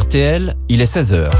RTL, il est 16h.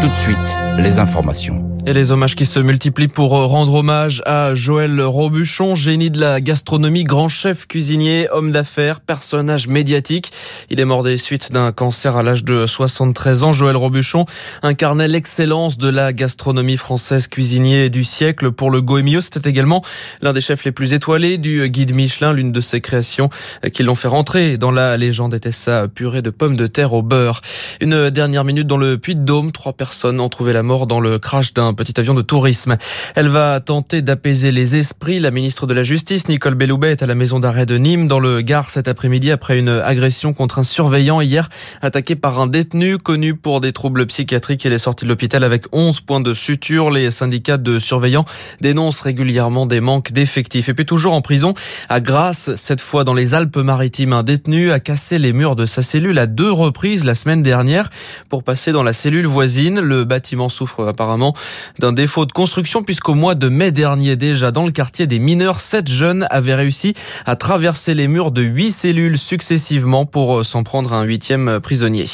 Tout de suite, les informations. Et les hommages qui se multiplient pour rendre hommage à Joël Robuchon, génie de la gastronomie, grand chef cuisinier, homme d'affaires, personnage médiatique. Il est mort des suites d'un cancer à l'âge de 73 ans. Joël Robuchon incarnait l'excellence de la gastronomie française cuisinier du siècle pour le Goemio. C'était également l'un des chefs les plus étoilés du guide Michelin. L'une de ses créations qui l'ont fait rentrer dans la légende était sa purée de pommes de terre au beurre. Une dernière minute dans le Puy-de-Dôme. Trois personnes ont trouvé la mort dans le crash d'un petit avion de tourisme. Elle va tenter d'apaiser les esprits. La ministre de la Justice, Nicole Belloubet, est à la maison d'arrêt de Nîmes, dans le Gard, cet après-midi, après une agression contre un surveillant hier, attaqué par un détenu connu pour des troubles psychiatriques. Elle est sortie de l'hôpital avec 11 points de suture. Les syndicats de surveillants dénoncent régulièrement des manques d'effectifs. Et puis toujours en prison, à Grasse, cette fois dans les Alpes-Maritimes, un détenu a cassé les murs de sa cellule à deux reprises la semaine dernière pour passer dans la cellule voisine. Le bâtiment souffre apparemment d'un défaut de construction puisqu'au mois de mai dernier déjà dans le quartier des mineurs, sept jeunes avaient réussi à traverser les murs de huit cellules successivement pour euh, s'en prendre à un huitième prisonnier.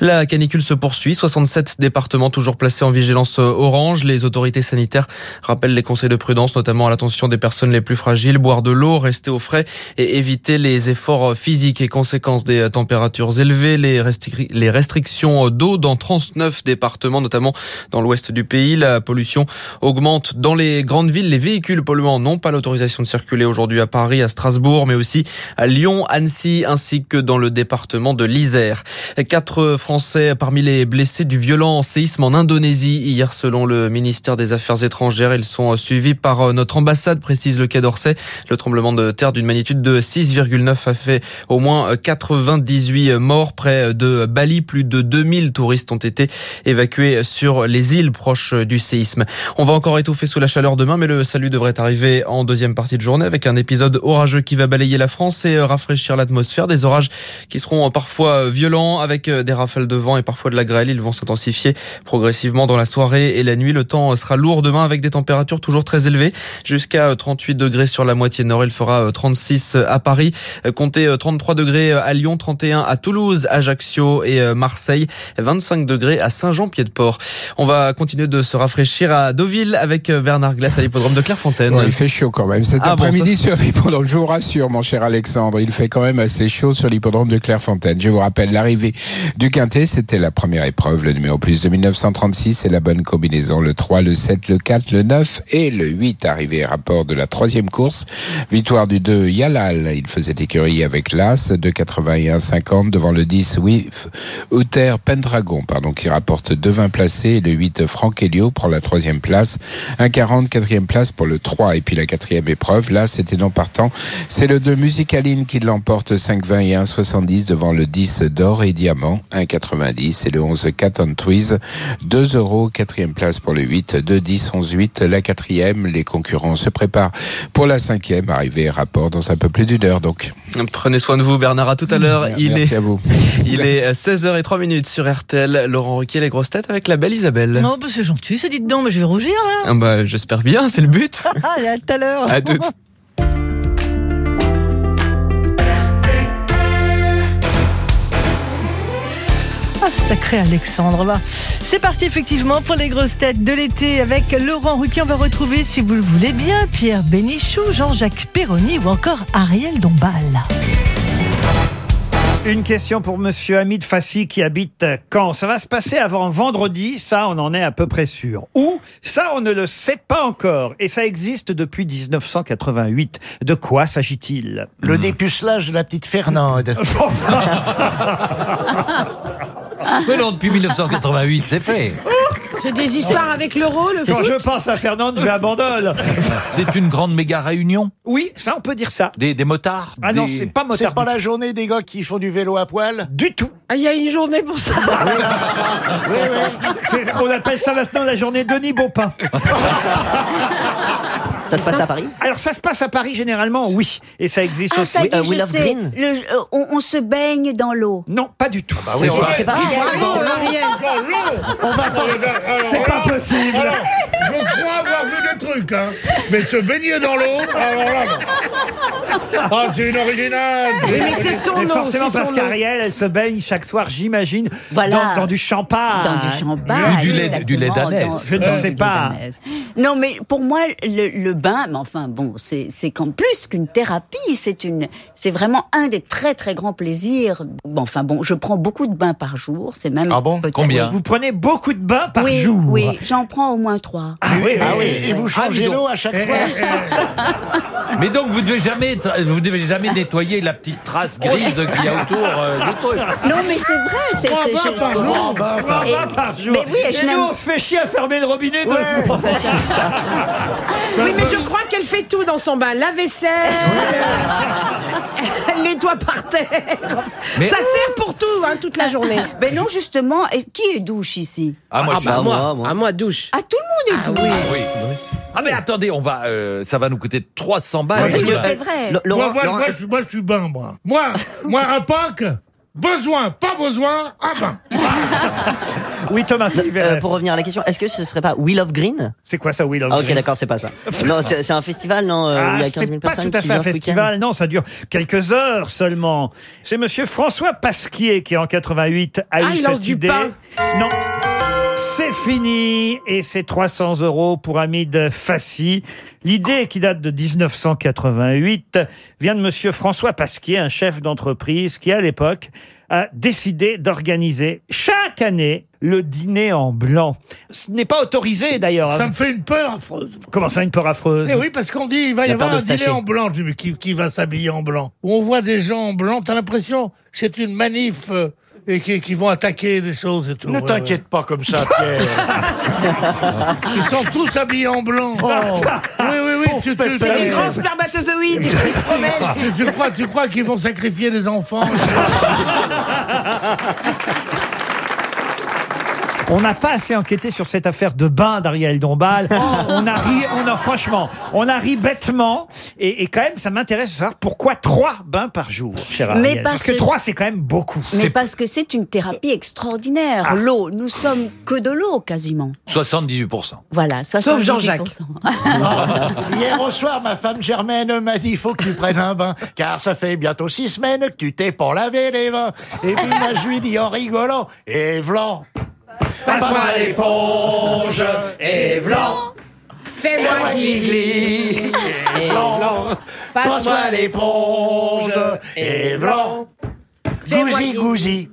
La canicule se poursuit, 67 départements toujours placés en vigilance euh, orange. Les autorités sanitaires rappellent les conseils de prudence, notamment à l'attention des personnes les plus fragiles, boire de l'eau, rester au frais et éviter les efforts physiques et conséquences des températures élevées, les, les restrictions d'eau dans 39 départements, notamment dans l'ouest du pays. La pollution augmente dans les grandes villes. Les véhicules polluants n'ont pas l'autorisation de circuler aujourd'hui à Paris, à Strasbourg, mais aussi à Lyon, Annecy, ainsi que dans le département de l'Isère. Quatre Français parmi les blessés du violent séisme en Indonésie hier, selon le ministère des Affaires étrangères. Ils sont suivis par notre ambassade, précise le Quai d'Orsay. Le tremblement de terre d'une magnitude de 6,9 a fait au moins 98 morts près de Bali. Plus de 2000 touristes ont été évacués sur les îles proches du séisme. On va encore étouffer sous la chaleur demain, mais le salut devrait arriver en deuxième partie de journée avec un épisode orageux qui va balayer la France et rafraîchir l'atmosphère. Des orages qui seront parfois violents avec des rafales de vent et parfois de la grêle. Ils vont s'intensifier progressivement dans la soirée et la nuit. Le temps sera lourd demain avec des températures toujours très élevées, jusqu'à 38 degrés sur la moitié nord. Il fera 36 à Paris, comptez 33 degrés à Lyon, 31 à Toulouse, Ajaccio et Marseille, 25 degrés à Saint-Jean-Pied-de-Port. On va continuer de se rafraîchir à Deauville avec Bernard Glass à l'hippodrome de Clairefontaine. il fait chaud quand même. Cet ah après-midi sur l'hippodrome, je vous rassure, mon cher Alexandre, il fait quand même assez chaud sur l'hippodrome de Clairefontaine. Je vous rappelle l'arrivée du Quintet, c'était la première épreuve, le numéro plus de 1936, c'est la bonne combinaison, le 3, le 7, le 4, le 9 et le 8, arrivé rapport de la troisième course. Victoire du 2, Yalal, il faisait écurie avec l'As, 2,81, 50 devant le 10, oui, Outer Pendragon, pardon, qui rapporte 2,20 placés, et le 8, Franck Elio prend la troisième place, 1,40, quatrième place pour le 3 et puis la quatrième épreuve, là c'était non partant, c'est le 2 Musicaline qui l'emporte 5,20 et 1,70 devant le 10 d'or et diamant, 1,90 et le 11 Cat on Twiz, 2 euros, quatrième place pour le 8, 2, 10, 11, 8, la quatrième, les concurrents se préparent pour la cinquième, arrivée et rapport dans un peu plus d'une heure donc. Prenez soin de vous Bernard, à tout à l'heure. Il Merci est, à vous. Il est 16h03 minutes sur RTL, Laurent Ruquier, les grosses têtes avec la belle Isabelle. Non, bah c'est gentil, ça dit dedans, mais je vais rougir là. Ah bah, j'espère bien, c'est le but. Allez, à tout à l'heure. À toutes. Ah, sacré Alexandre. C'est parti effectivement pour les grosses têtes de l'été avec Laurent Ruquier. On va retrouver, si vous le voulez bien, Pierre Bénichou, Jean-Jacques Perroni ou encore Ariel Dombal. Une question pour Monsieur Hamid Fassi qui habite Caen. Ça va se passer avant vendredi, ça on en est à peu près sûr. Ou ça on ne le sait pas encore et ça existe depuis 1988. De quoi s'agit-il? Le dépucelage de la petite Fernande. Mais non, depuis 1988, c'est fait. C'est des histoires avec l'euro, le Quand foot je pense à Fernande, je abandonne. C'est une grande méga réunion? Oui, ça on peut dire ça. Des, des motards? Ah non, c'est pas C'est motard. pas la journée des gars qui font du vélo à poil Du tout. Ah, il y a une journée pour ça. Oui, oui. C'est- On appelle ça maintenant la journée Denis Baupin. Ça se passe à Paris? Alors ça se passe à Paris généralement, oui. Et ça existe Ah, aussi. ça y est, euh, je Will of sais. Green. Le- euh, on, on se baigne dans l'eau. Non, pas du tout. C'est pas. On va pas- C'est pas possible. Je crois avoir vu des trucs, hein. Mais se baigner dans l'eau, alors là, non. Ah, c'est une originale mais c'est son Mais nom. forcément, c'est parce nom. qu'Ariel, elle se baigne chaque soir, j'imagine, Voilà. dans, dans du champagne. Dans du champagne. Ou du lait- du lait exactement, d'ânesse. dans- Je ne dans sais du pas. Non, mais pour moi, le, le bain, mais enfin bon, c'est c'est qu'en plus qu'une thérapie, c'est une, c'est vraiment un des très très grands plaisirs. Bon, enfin bon, je prends beaucoup de bains par jour, c'est même Ah bon Combien Vous prenez beaucoup de bains par oui, jour. Oui, j'en prends au moins trois. Ah oui, Ah oui, oui. et vous changez l'eau à chaque fois Mais donc vous devez jamais, vous devez jamais nettoyer la petite trace grise qu'il y a autour euh, du truc. Non, mais c'est vrai, c'est Trois bains je- par jour. Oh, Et- Bains par jour. Mais oui, et je nous, on se fait chier à fermer le robinet deux secondes. Oui, mais je crois qu'elle fait tout dans son bain. La vaisselle, elle nettoie par terre. Mais- Ça sert pour tout, hein, toute la journée. Ben non, justement, et qui est douche ici? Ah moi, Ah bah suis- moi, à moi douche. Ah, tout le monde est douche. oui. Ah mais attendez, on va, euh, ça va nous coûter 300 balles. Parce que Euh, c'est vrai. Moi, moi, moi, je, moi, je suis bain, moi. Moi, moi, à Pâques, besoin, pas besoin, un bain. Oui, Thomas, Euh, pour revenir à la question, est-ce que ce serait pas Wheel of Green C'est quoi ça, Will of Ah, Ok, Green d'accord, c'est pas ça. Non, c'est c'est un festival, non euh, Ah, il y a 15 c'est 000 pas tout à fait un festival, non, ça dure quelques heures seulement. C'est monsieur François Pasquier qui, en 88, a Ah, eu cette idée. Non. C'est fini et c'est 300 euros pour Hamid Fassi. L'idée qui date de 1988 vient de monsieur François Pasquier, un chef d'entreprise qui, à l'époque, a décidé d'organiser chaque année le dîner en blanc. Ce n'est pas autorisé d'ailleurs. Ça me fait une peur affreuse. Comment ça, une peur affreuse Eh oui, parce qu'on dit il va y La avoir un dîner en blanc. Je dis, mais qui, qui va s'habiller en blanc? Où On voit des gens en blanc, t'as l'impression c'est une manif euh, et qui, qui vont attaquer des choses et tout. Ne Ouais, t'inquiète pas comme ça, Pierre. ouais. Ils sont tous habillés en blanc. Oh. Tu, tu, C'est des grands spermatozoïdes qui se promènent. tu- tu crois, tu crois qu'ils vont sacrifier des enfants On n'a pas assez enquêté sur cette affaire de bain d'Ariel Dombal. Oh. On a ri, on a franchement, on a ri bêtement. Et, et quand même, ça m'intéresse de savoir pourquoi trois bains par jour, cher Mais Ariel. parce Parce que trois, c'est quand même beaucoup. Mais parce que c'est une thérapie extraordinaire. L'eau, nous sommes que de l'eau quasiment. 78%. Voilà, 78%. Sauf Jean-Jacques. Hier au soir, ma femme Germaine m'a dit il faut que tu prennes un bain, car ça fait bientôt six semaines que tu t'es pas lavé les mains. Et puis moi je lui dis en rigolant, et vlan. Passe-moi l'éponge, et vlan. Fais-moi glis, et blanc. Passe-moi l'éponge, et vlan. Gousi gousi.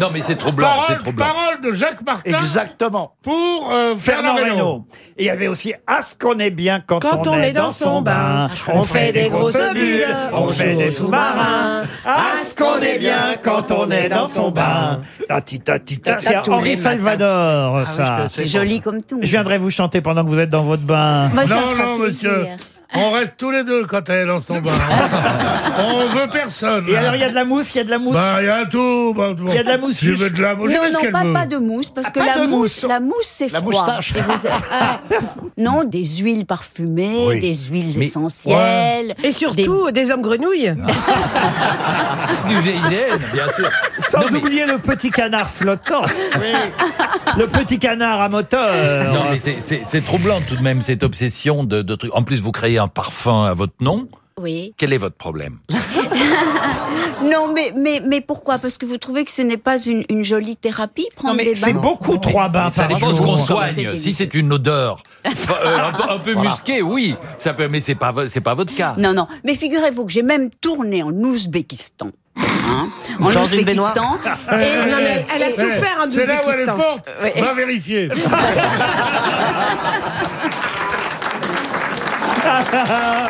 Non mais c'est trop blanc, c'est Parole, trop blanc. parole de Jacques Martin Exactement. pour euh, Fernand Reynaud. Et il y avait aussi Ah, ce qu'on est bien quand, Quand on est dans son bain. On fait des grosses bulles, on fait des sous-marins. Ah, ce qu'on est bien quand on est dans son bain. Tati, tati, tati. C'est Tous Henri les matins. Salvador, ça. C'est joli comme tout. Je viendrai vous chanter pendant que vous êtes dans votre bain. Moi, ça Non, fera non, plaisir. monsieur. On reste tous les deux quand elle est dans son bain. On veut personne. Et alors, il y a de la mousse, il y a de la mousse. Bah, il y a tout. Bah, bon. Il y a de la mousse. Je veux de la mousse. Non, non, pas, de mousse, parce Ah, que la mousse, mousse. la mousse, c'est La froid. moustache. Vous- Ah. non, des huiles parfumées, Oui. des huiles Mais- essentielles. Et surtout, des hommes grenouilles. Du GIGN, bien sûr. Sans Non, mais- oublier le petit canard flottant. Le petit canard à moteur. Non, mais c'est troublant tout de même, cette obsession de, de trucs. En plus, vous créez un parfum à votre nom. Oui. Quel est votre problème? Non, mais, mais, mais pourquoi? Parce que vous trouvez que ce n'est pas une, une jolie thérapie, prendre Non, mais des c'est bains beaucoup trois bains Ça dépend ce qu'on soigne. C'est Si c'est une odeur euh, un peu, un peu musquée, oui, ça peut. Mais c'est pas c'est pas votre cas. Non, non. Mais figurez-vous que j'ai même tourné en Ouzbékistan. Hein, en baignoire. Ouzbékistan. Non, mais elle a et- souffert en C'est là où elle est Ouzbékistan. forte. Va vérifier. Alors,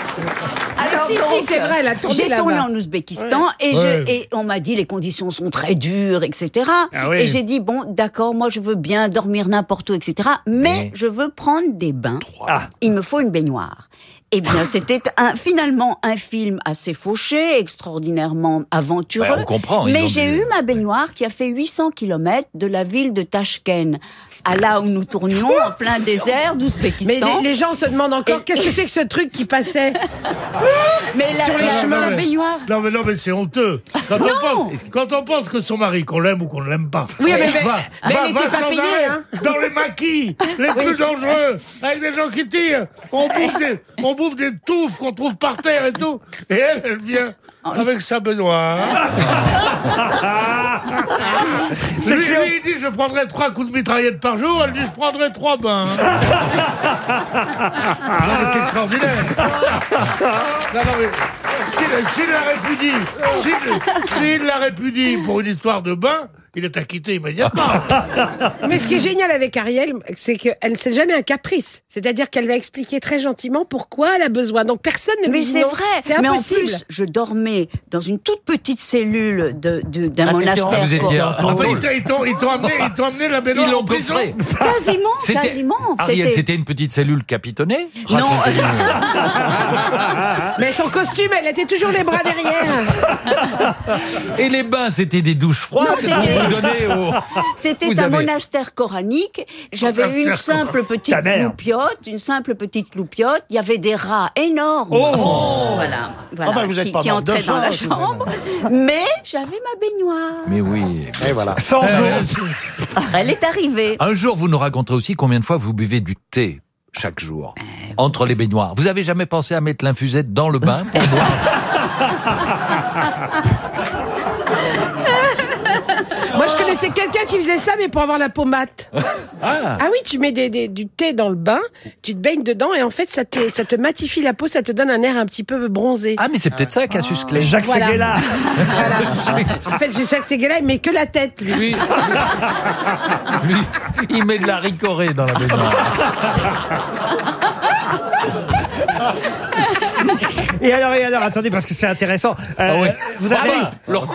Ah, si, c'est vrai, elle a tourné J'ai tourné en Ouzbékistan et, Ouais. je, et on m'a dit les conditions sont très dures, etc. Ah oui. Et j'ai dit bon, d'accord, moi je veux bien dormir n'importe où, etc. Mais Mais- je veux prendre des bains. Ah. Il me faut une baignoire. Eh bien, c'était un, finalement un film assez fauché, extraordinairement aventureux. Ouais, on comprend, Mais j'ai eu ma baignoire qui a fait 800 km de la ville de Tashkent à là où nous tournions, en plein désert Mais d'Ouzbékistan. les, les gens se demandent encore qu'est-ce que c'est que ce truc qui passait? Mais la, sur les la- chemins. mais- baignoire. Non mais non mais c'est honteux. Quand Non. on, pense, quand on pense que son mari, qu'on l'aime ou qu'on ne l'aime pas, Oui, mais- mais- va, mais va, elle va était pas payée, hein. dans les maquis les plus dangereux, avec des gens qui tirent. On bouffe des, on bouffe des touffes qu'on trouve par terre et tout. Et elle, elle vient avec sa. C'est lui, lui, il dit je prendrai trois coups de mitraillette par jour. Elle dit je prendrai trois bains. Ah, c'est extraordinaire. Non, non, mais s'il s'il la répudie, s'il s'il la répudie pour une histoire de bain, il est acquitté immédiatement. Mais ce qui est génial avec Ariel, c'est qu'elle ne sait jamais un caprice. C'est-à-dire qu'elle va expliquer très gentiment pourquoi elle a besoin. Donc personne ne Mais c'est vrai. C'est Mais en impossible. plus, je dormais dans une toute petite cellule de- de- d'un Ah, monastère. vous étiez en- Ah, ils t'ont- ils t'ont ils t'ont amené, ils t'ont amené la baignoire Ils l'ont en prison. Quasiment, C'était- quasiment. Ariel, c'était une petite cellule capitonnée? Non. Mais son costume, elle était toujours les bras derrière. Et les bains, c'était des douches froides? Non, vous donnait au... C'était un avez- monastère coranique. J'avais une simple petite loupiote, une simple petite loupiote. Il y avait des rats énormes. Oh. Voilà, voilà, Ah bah, vous êtes qui, pas qui entraient dans la chambre. Mais j'avais ma baignoire. Mais oui. Et voilà. Sans Euh, eau. Elle est arrivée. Un jour, vous nous raconterez aussi combien de fois vous buvez du thé chaque jour entre les baignoires. Vous avez jamais pensé à mettre l'infusette dans le bain pour boire? Moi, je connaissais quelqu'un qui faisait ça, mais pour avoir la peau mate. Ah, Ah oui, tu mets des, des- du thé dans le bain, tu te baignes dedans et en fait, ça te, ça te matifie la peau, ça te donne un air un petit peu bronzé. Ah, mais c'est peut-être ça, Cassius Clay. Jacques Voilà. Séguéla. Voilà. En fait, j'ai c'est gars-là, il met que la tête, lui. Lui, lui, il met de la ricorée dans la baignoire. Et alors, et alors, attendez, parce que c'est intéressant. Euh, Ah oui. Vous avez. Enfin, Laurent,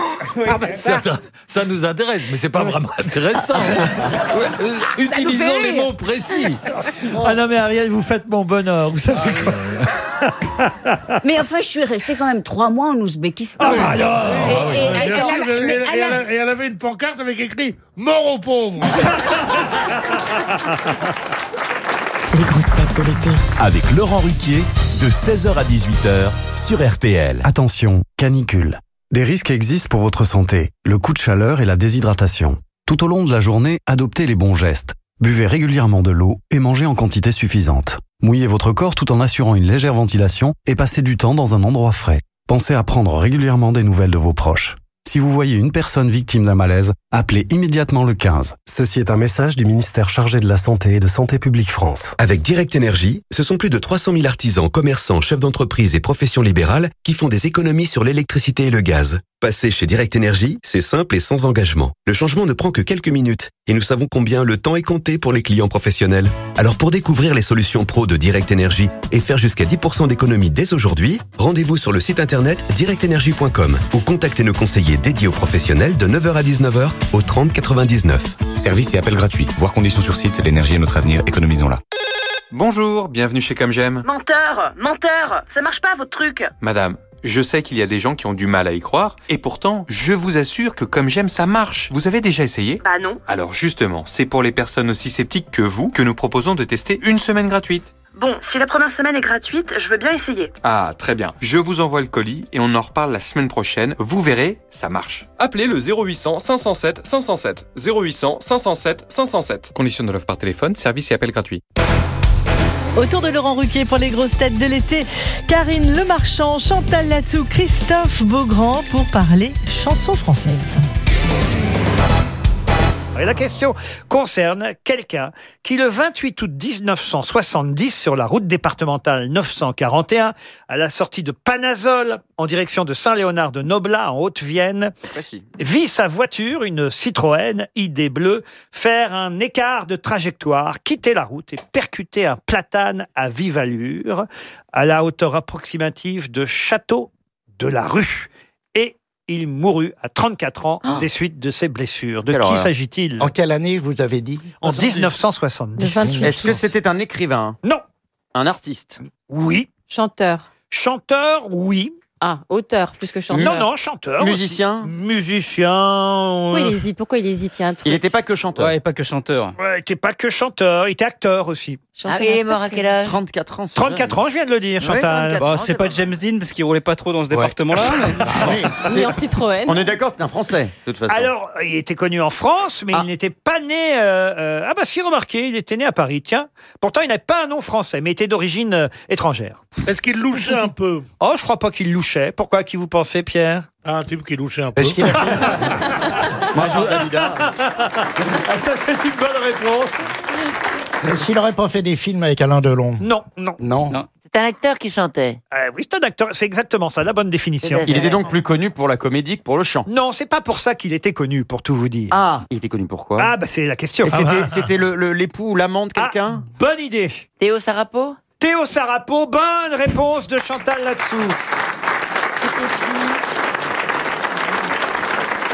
Ah bah, ça, ça, ça nous intéresse, mais c'est pas vraiment intéressant. Ouais, euh, Utilisons les mots précis. Ah non, mais Ariel, vous faites mon bonheur. Vous savez quoi Mais enfin, je suis restée quand même trois mois en Ouzbékistan. Ah, bah alors Et- et- Bien et- sûr, elle a- et mais elle, elle a- et elle avait une pancarte avec écrit Mort aux pauvres. Les grosses têtes de l'été. Avec Laurent Ruquier, de 16h à 18h sur RTL. Attention, canicule. Des risques existent pour votre santé, le coup de chaleur et la déshydratation. Tout au long de la journée, adoptez les bons gestes. Buvez régulièrement de l'eau et mangez en quantité suffisante. Mouillez votre corps tout en assurant une légère ventilation et passez du temps dans un endroit frais. Pensez à prendre régulièrement des nouvelles de vos proches. Si vous voyez une personne victime d'un malaise, appelez immédiatement le 15. Ceci est un message du ministère chargé de la Santé et de Santé publique France. Avec Direct Énergie, ce sont plus de 300 000 artisans, commerçants, chefs d'entreprise et professions libérales qui font des économies sur l'électricité et le gaz. Passer chez Direct Énergie, c'est simple et sans engagement. Le changement ne prend que quelques minutes et nous savons combien le temps est compté pour les clients professionnels. Alors pour découvrir les solutions pro de Direct Énergie et faire jusqu'à 10% d'économie dès aujourd'hui, rendez-vous sur le site internet directenergie.com ou contactez nos conseillers dédiés aux professionnels de 9h à 19h au 30 99. Service et appel gratuit. Voir conditions sur site. L'énergie est notre avenir. Économisons-la. Bonjour, bienvenue chez Comme J'aime. Menteur, menteur, ça marche pas votre truc. Madame, je sais qu'il y a des gens qui ont du mal à y croire, et pourtant, je vous assure que Comme J'aime, ça marche. Vous avez déjà essayé? Bah non. Alors justement, c'est pour les personnes aussi sceptiques que vous que nous proposons de tester une semaine gratuite. Bon, si la première semaine est gratuite, je veux bien essayer. Ah, très bien. Je vous envoie le colis et on en reparle la semaine prochaine. Vous verrez, ça marche. Appelez le 0800 507 507. 0800 507 507. Condition de l'offre par téléphone, service et appel gratuit. Autour de Laurent Ruquier pour les grosses têtes de l'été, Karine Lemarchand, Chantal Latsou, Christophe Beaugrand pour parler chansons françaises. Et la question concerne quelqu'un qui, le 28 août 1970, sur la route départementale 941, à la sortie de Panazol, en direction de Saint-Léonard de Noblat, en Haute-Vienne, vit sa voiture, une Citroën ID bleue, faire un écart de trajectoire, quitter la route et percuter un platane à vive allure, à la hauteur approximative de Château de la Rue. Il mourut à 34 ans des suites de ses blessures. De Quelle qui s'agit-il? En quelle année vous avez dit? En 1970. Est-ce que c'était un écrivain? Non. Un artiste? Oui. Chanteur. Chanteur, oui. Ah, auteur plus que chanteur. Non, non, chanteur. Musicien aussi. Musicien. Pourquoi il hésite Pourquoi il hésite Il y a un truc. Il n'était pas que chanteur. Ouais, pas que chanteur. Ouais, il était pas que chanteur, il était acteur aussi. Chanteur, Ah, il est mort à c'est- quel âge 34 ans. c'est 34 ans, je viens de le dire, Chantal. 34. Bah, c'est pas pas- James Dean parce qu'il roulait pas trop dans ce département-là. mais- Ni en Citroën. On est d'accord, c'est un Français, de toute façon. Alors, il était connu en France, mais Ah. il n'était pas né. euh, euh, ah bah si, remarquez, il était né à Paris. Tiens, pourtant il n'avait pas un nom français, mais était d'origine euh, étrangère. Est-ce qu'il louchait un peu? Oh, je crois pas qu'il louchait. Pourquoi Qui vous pensez, Pierre? Ah, Un type qui louchait un peu. Est-ce qu'il a fait- Moi, je Dalida. Ah, ça c'est une bonne réponse. est-ce qu'il aurait pas fait des films avec Alain Delon? Non, non. Non. Non. C'est un acteur qui chantait. Euh, oui, c'est un acteur. C'est exactement ça, la bonne définition. Il était donc plus connu pour la comédie que pour le chant. Non, c'est pas pour ça qu'il était connu, pour tout vous dire. Ah, il était connu pour quoi? Ah, bah c'est la question. Et c'était, c'était le- le- l'époux ou l'amant de Ah, quelqu'un? bonne idée. Théo Sarapo? Théo Sarapo, bonne réponse de Chantal là-dessous.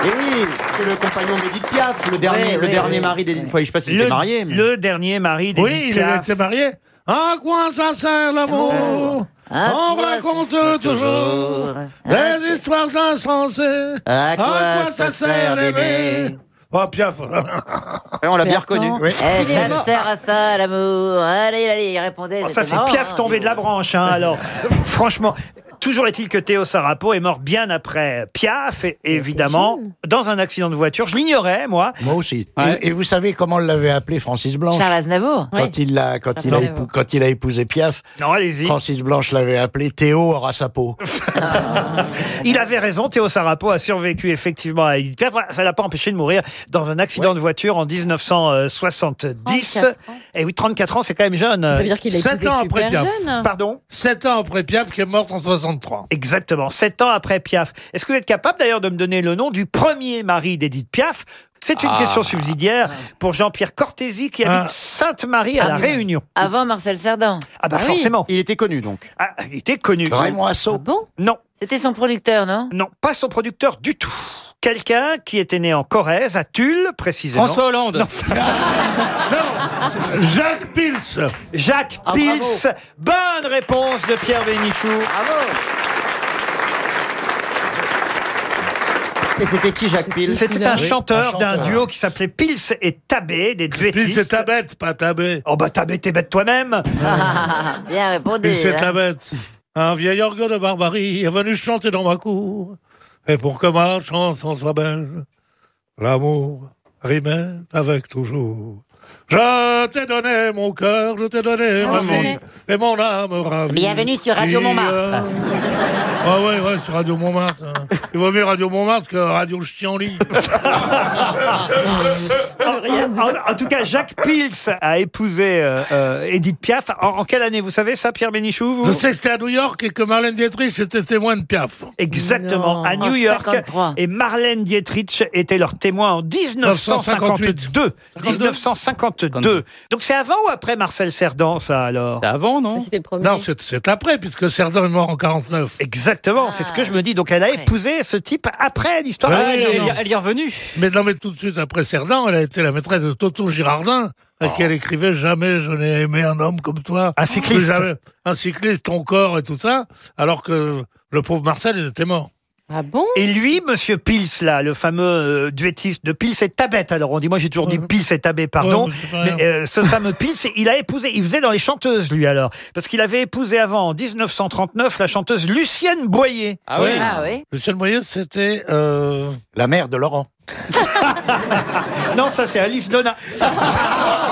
Et Eh oui, c'est le compagnon d'Edith Piaf, le dernier, le oui, dernier oui. mari d'Edith. Enfin, je sais pas si c'était marié. mais- le dernier mari d'Edith Oui, il Piaf. était marié. À quoi ça sert l'amour À On quoi raconte sert toujours des histoires insensées. À quoi ça sert d'aimer Oh, Piaf. Ouais, on l'a bien reconnu. Eh, S'il est ça mort- sert à ça, l'amour. Allez, allez, il répondait. Oh, ça, c'était c'est marrant, Piaf hein, tombé de la branche. Hein, alors, franchement, toujours est-il que Théo Sarapo est mort bien après Piaf, et, évidemment, dans un accident de voiture. Je l'ignorais, moi. Moi aussi. Ouais. Et, et vous savez comment l'avait appelé Francis Blanche Charles Aznavour. quand, Oui. il l'a, quand, il a épou- quand il a épousé Piaf, Non, allez-y. Francis Blanche l'avait appelé Théo aura sa peau. Il avait raison, Théo Sarapo a survécu effectivement à Edith Piaf. Ça l'a pas empêché de mourir dans un accident de voiture en 1970. 34 ans. Et oui, 34 ans, c'est quand même jeune. Ça veut dire qu'il a Sept épousé ans après Piaf. jeune. Pardon? Sept ans après Piaf qui est morte en 63. Exactement, sept ans après Piaf. Est-ce que vous êtes capable d'ailleurs de me donner le nom du premier mari d'Edith Piaf? C'est une Ah. question subsidiaire pour Jean-Pierre Cortési qui habite Ah. Sainte-Marie à La Réunion. Avant Marcel Cerdan. Ah bah Ah oui. forcément. Il était connu donc. Ah, il était connu. Raymond Asso. Ah bon? Non, C'était son producteur, non? Non, pas son producteur du tout. Quelqu'un qui était né en Corrèze, à Tulle précisément. François Hollande. Non. Jacques Pils. Jacques Ah, Pils. Bonne réponse de Pierre Bénichou. Et c'était qui Jacques Pils C'était un chanteur un d'un duo qui s'appelait Pils et Tabé, des Pils duettistes. ta bête, pas ta bête. Oh bah Tabé, t'es bête toi-même. Bien répondu. Pils c'est hein. ta bête. Un vieil orgue de barbarie est venu chanter dans ma cour. Et pour que ma chanson soit belle, l'amour rimait avec toujours. Je t'ai donné mon cœur, je t'ai donné Ah, ma je vie et mon âme ravie. Bienvenue sur Radio Montmartre. euh, Ah ouais, ouais, sur Radio Montmartre. hein. Il vaut mieux Radio Montmartre que Radio Chianli. En, en tout cas, Jacques Pils a épousé euh, euh, Edith Piaf. En, en quelle année, vous savez ça, Pierre Bénichou Je vous sais que c'était à New York et que Marlène Dietrich était témoin de Piaf. Exactement, Non. à New En York. 53. Et Marlène Dietrich était leur témoin en 1952. 1952. Donc c'est avant ou après Marcel Cerdan, ça alors? C'est avant, non? C'était le premier. Non, c'est c'est après, puisque Cerdan est mort en 49. Exactement, c'est ce que je me dis. Donc elle a épousé ce type après l'histoire. Ah, elle, Cerdan. elle- elle y est revenue. Mais non, mais tout de suite après Cerdan, elle a été la maîtresse de Toto Girardin, avec qui elle écrivait Jamais je n'ai aimé un homme comme toi. Un cycliste. Plus jamais. Un cycliste, ton corps et tout ça, alors que le pauvre Marcel, il était mort. Ah bon? Et lui, Monsieur Pils, là, le fameux euh, duettiste de Pils et Tabette, alors on dit, moi j'ai toujours dit Pils et Tabet, pardon, Ouais, mais euh, ce fameux Pils, il a épousé, il faisait dans les chanteuses lui alors, parce qu'il avait épousé avant, en 1939, la chanteuse Lucienne Boyer. Ah oui. Ah oui. Lucien Moyes, c'était... euh, La mère de Laurent. Non, ça c'est Alice Donna.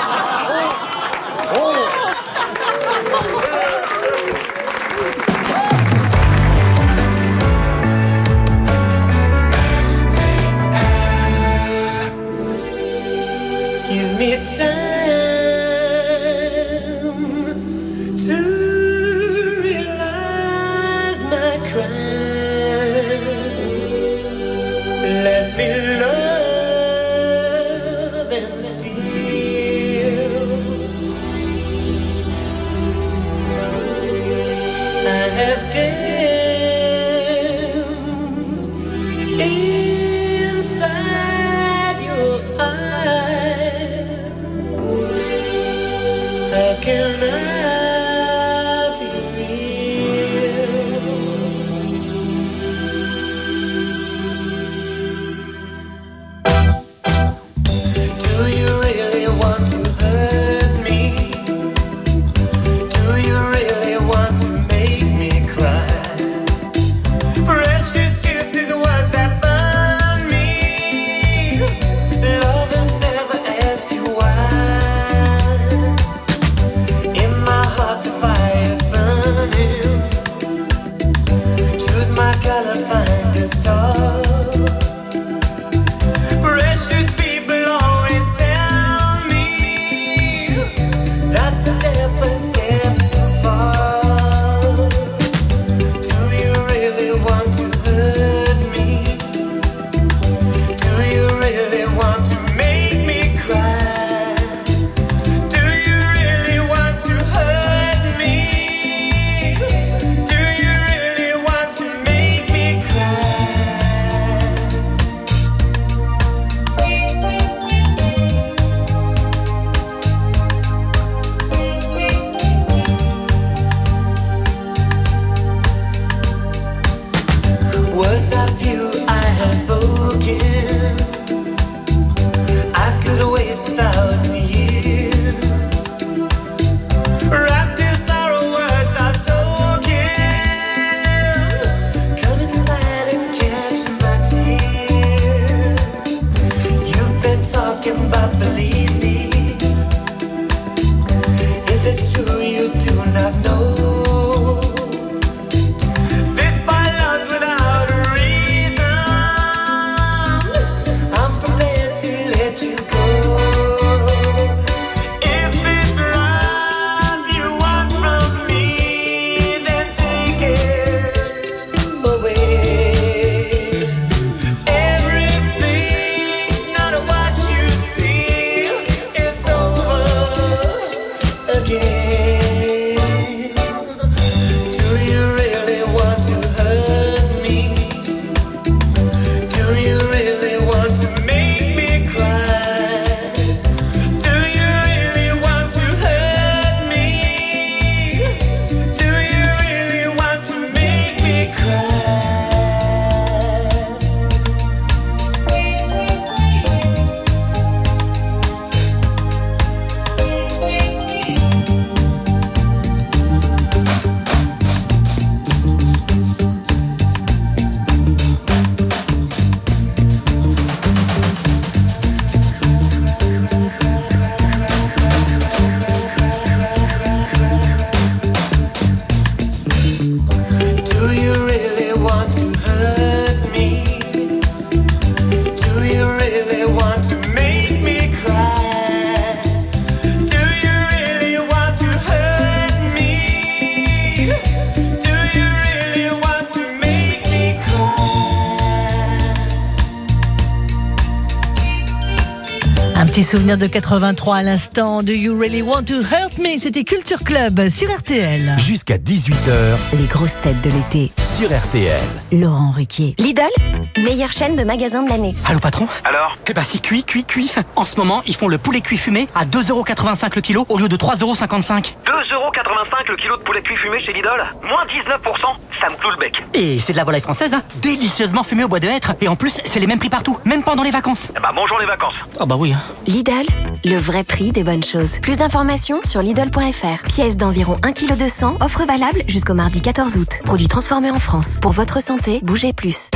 Souvenir de 83 à l'instant de You Really Want to Hurt Me. C'était Culture Club sur RTL. Jusqu'à 18h. Les grosses têtes de l'été. Sur RTL. Laurent Ruquier. Lidl, meilleure chaîne de magasins de l'année. Allô patron Alors Eh ben c'est cuit, cuit, cuit. En ce moment, ils font le poulet cuit fumé à 2,85€ le kilo au lieu de 3,55€. 2,85€ le kilo de poulet cuit fumé chez Lidl Moins 19%, ça me cloue le bec. Et c'est de la volaille française, hein délicieusement fumée au bois de hêtre. Et en plus, c'est les mêmes prix partout, même pendant les vacances. Eh bah bonjour les vacances. Ah bah oui. Hein. Lidl, le vrai prix des bonnes choses. Plus d'informations sur Lidl.fr. Pièce d'environ 1,2 kg, offre valable jusqu'au mardi 14 août. Produit transformé en France. Pour votre santé, bougez plus.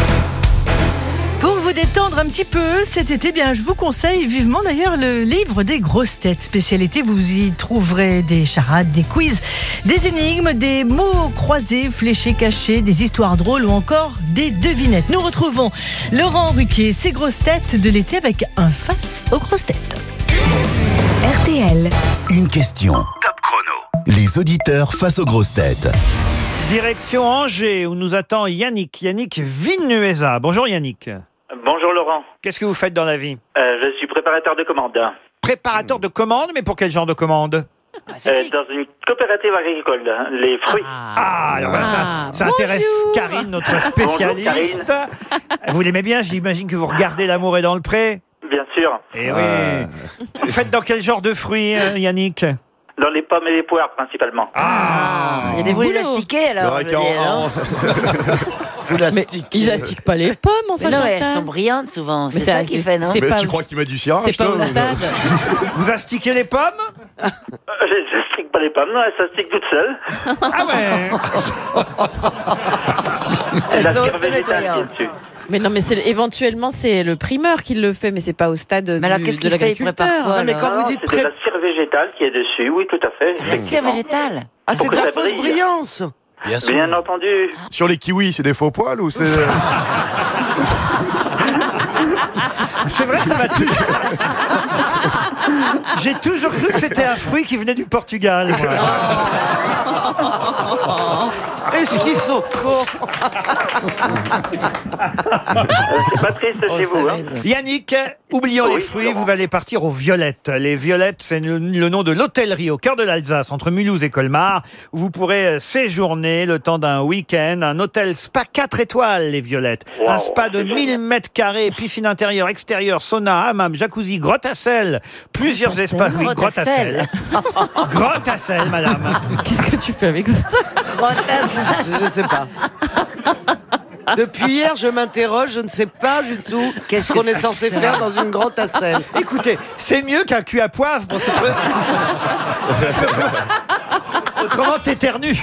Pour vous détendre un petit peu cet été, bien, je vous conseille vivement d'ailleurs le livre des grosses têtes. Spécialité, vous y trouverez des charades, des quiz, des énigmes, des mots croisés, fléchés, cachés, des histoires drôles ou encore des devinettes. Nous retrouvons Laurent Ruquier, ses grosses têtes de l'été avec un face aux grosses têtes. RTL. Une question. Top chrono. Les auditeurs face aux grosses têtes. Direction Angers, où nous attend Yannick. Yannick Vinuesa. Bonjour Yannick. Bonjour Laurent, Qu'est-ce que vous faites dans la vie? Euh, je suis préparateur de commandes Préparateur de commandes, mais pour quel genre de commandes? Euh, dans une coopérative agricole, hein, les fruits. Ah, alors voilà, ça, ça intéresse Karine, notre spécialiste. vous l'aimez bien, j'imagine que vous regardez L'amour est dans le pré Bien sûr. Eh oui. Vous faites dans quel genre de fruits, euh, Yannick? Dans les pommes et les poires principalement. Ah, vous l'astiquez alors je veux dire, non Mais ils astiquent pas les pommes, enfin, Mais non, Chantal. elles sont brillantes souvent. Mais C'est ça qui fait, non c'est Mais pas tu au- crois qu'il m'a du cirage C'est pas toi, au ou- stade. Vous astiquez les pommes Euh, je n'explique pas les pommes, non, elles s'astiquent toutes seules. Ah ouais La Elles sont est auto-nettoyantes. dessus. Mais non, mais c'est éventuellement c'est le primeur qui le fait, mais c'est pas au stade du, alors, qu'est-ce de l'agriculteur. Non, mais alors quand vous dites c'est de la cire végétale qui est dessus, oui, tout à fait. La cire végétale Ah, c'est de la fausse brillance Bien, Bien entendu. Sur les kiwis, c'est des faux poils ou c'est. C'est vrai que ça m'a toujours... J'ai toujours cru que c'était un fruit qui venait du Portugal. moi. Est-ce qu'ils sont cons C'est pas triste chez vous, hein. Yannick, oublions Oui, les fruits, vous allez partir aux Violettes. Les Violettes, c'est le, le nom de l'hôtellerie au cœur de l'Alsace, entre Mulhouse et Colmar, où vous pourrez euh, séjourner le temps d'un week-end, un hôtel spa 4 étoiles, les Violettes. un spa de 1000 mètres carrés, piscine intérieure, extérieure, sauna, hammam, jacuzzi, grotte à sel, plusieurs espaces, oui, grotte à sel. grotte à sel, madame. Qu'est-ce que tu fais avec ça? Je ne sais pas. Depuis hier, je m'interroge, je ne sais pas du tout ce qu'on est censé faire dans une grotte à sel. Écoutez, c'est mieux qu'un cul à poivre, parce que Autrement, t'éternues.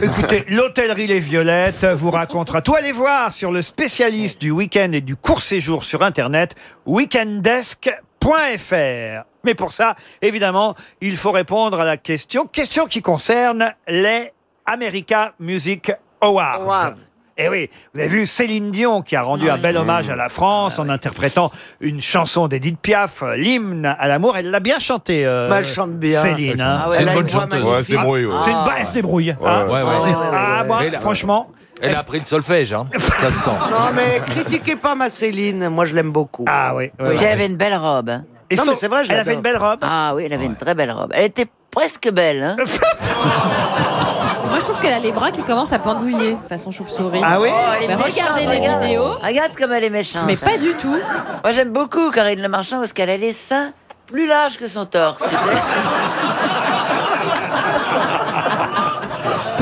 Écoutez, l'hôtellerie Les Violettes vous racontera tout. Allez voir sur le spécialiste du week-end et du court séjour sur Internet, weekendesk.fr. Mais pour ça, évidemment, il faut répondre à la question, question qui concerne les America Music Awards. Awards. Et oui, vous avez vu Céline Dion qui a rendu un bel hommage à la France en interprétant une chanson d'Edith Piaf, l'hymne à l'amour. Elle l'a bien chanté, euh, Bah, elle chante bien. Céline. hein. Ah ouais, elle a une voix magnifique. Ouais, elle se débrouille, ouais. C'est une ba- elle se débrouille. hein. Ouais, ouais, ouais. Ah, moi, Mais là- franchement, Elle a appris le solfège, hein. ça se sent. Non, mais critiquez pas ma Céline. Moi, je l'aime beaucoup. Ah oui. Puis elle avait une belle robe. Et Non, son- mais c'est vrai, je elle avait l'adore. une belle robe. Ah oui, elle avait une très belle robe. Elle était presque belle. Hein. Moi, je trouve qu'elle a les bras qui commencent à pendouiller, façon chauve-souris. Ah oui Oh, elle est Mais méchante, regardez les regarde. vidéos. Regarde comme elle est méchante. Mais pas du tout. Moi, j'aime beaucoup Karine Le Marchand parce qu'elle a les seins plus larges que son torse, tu sais.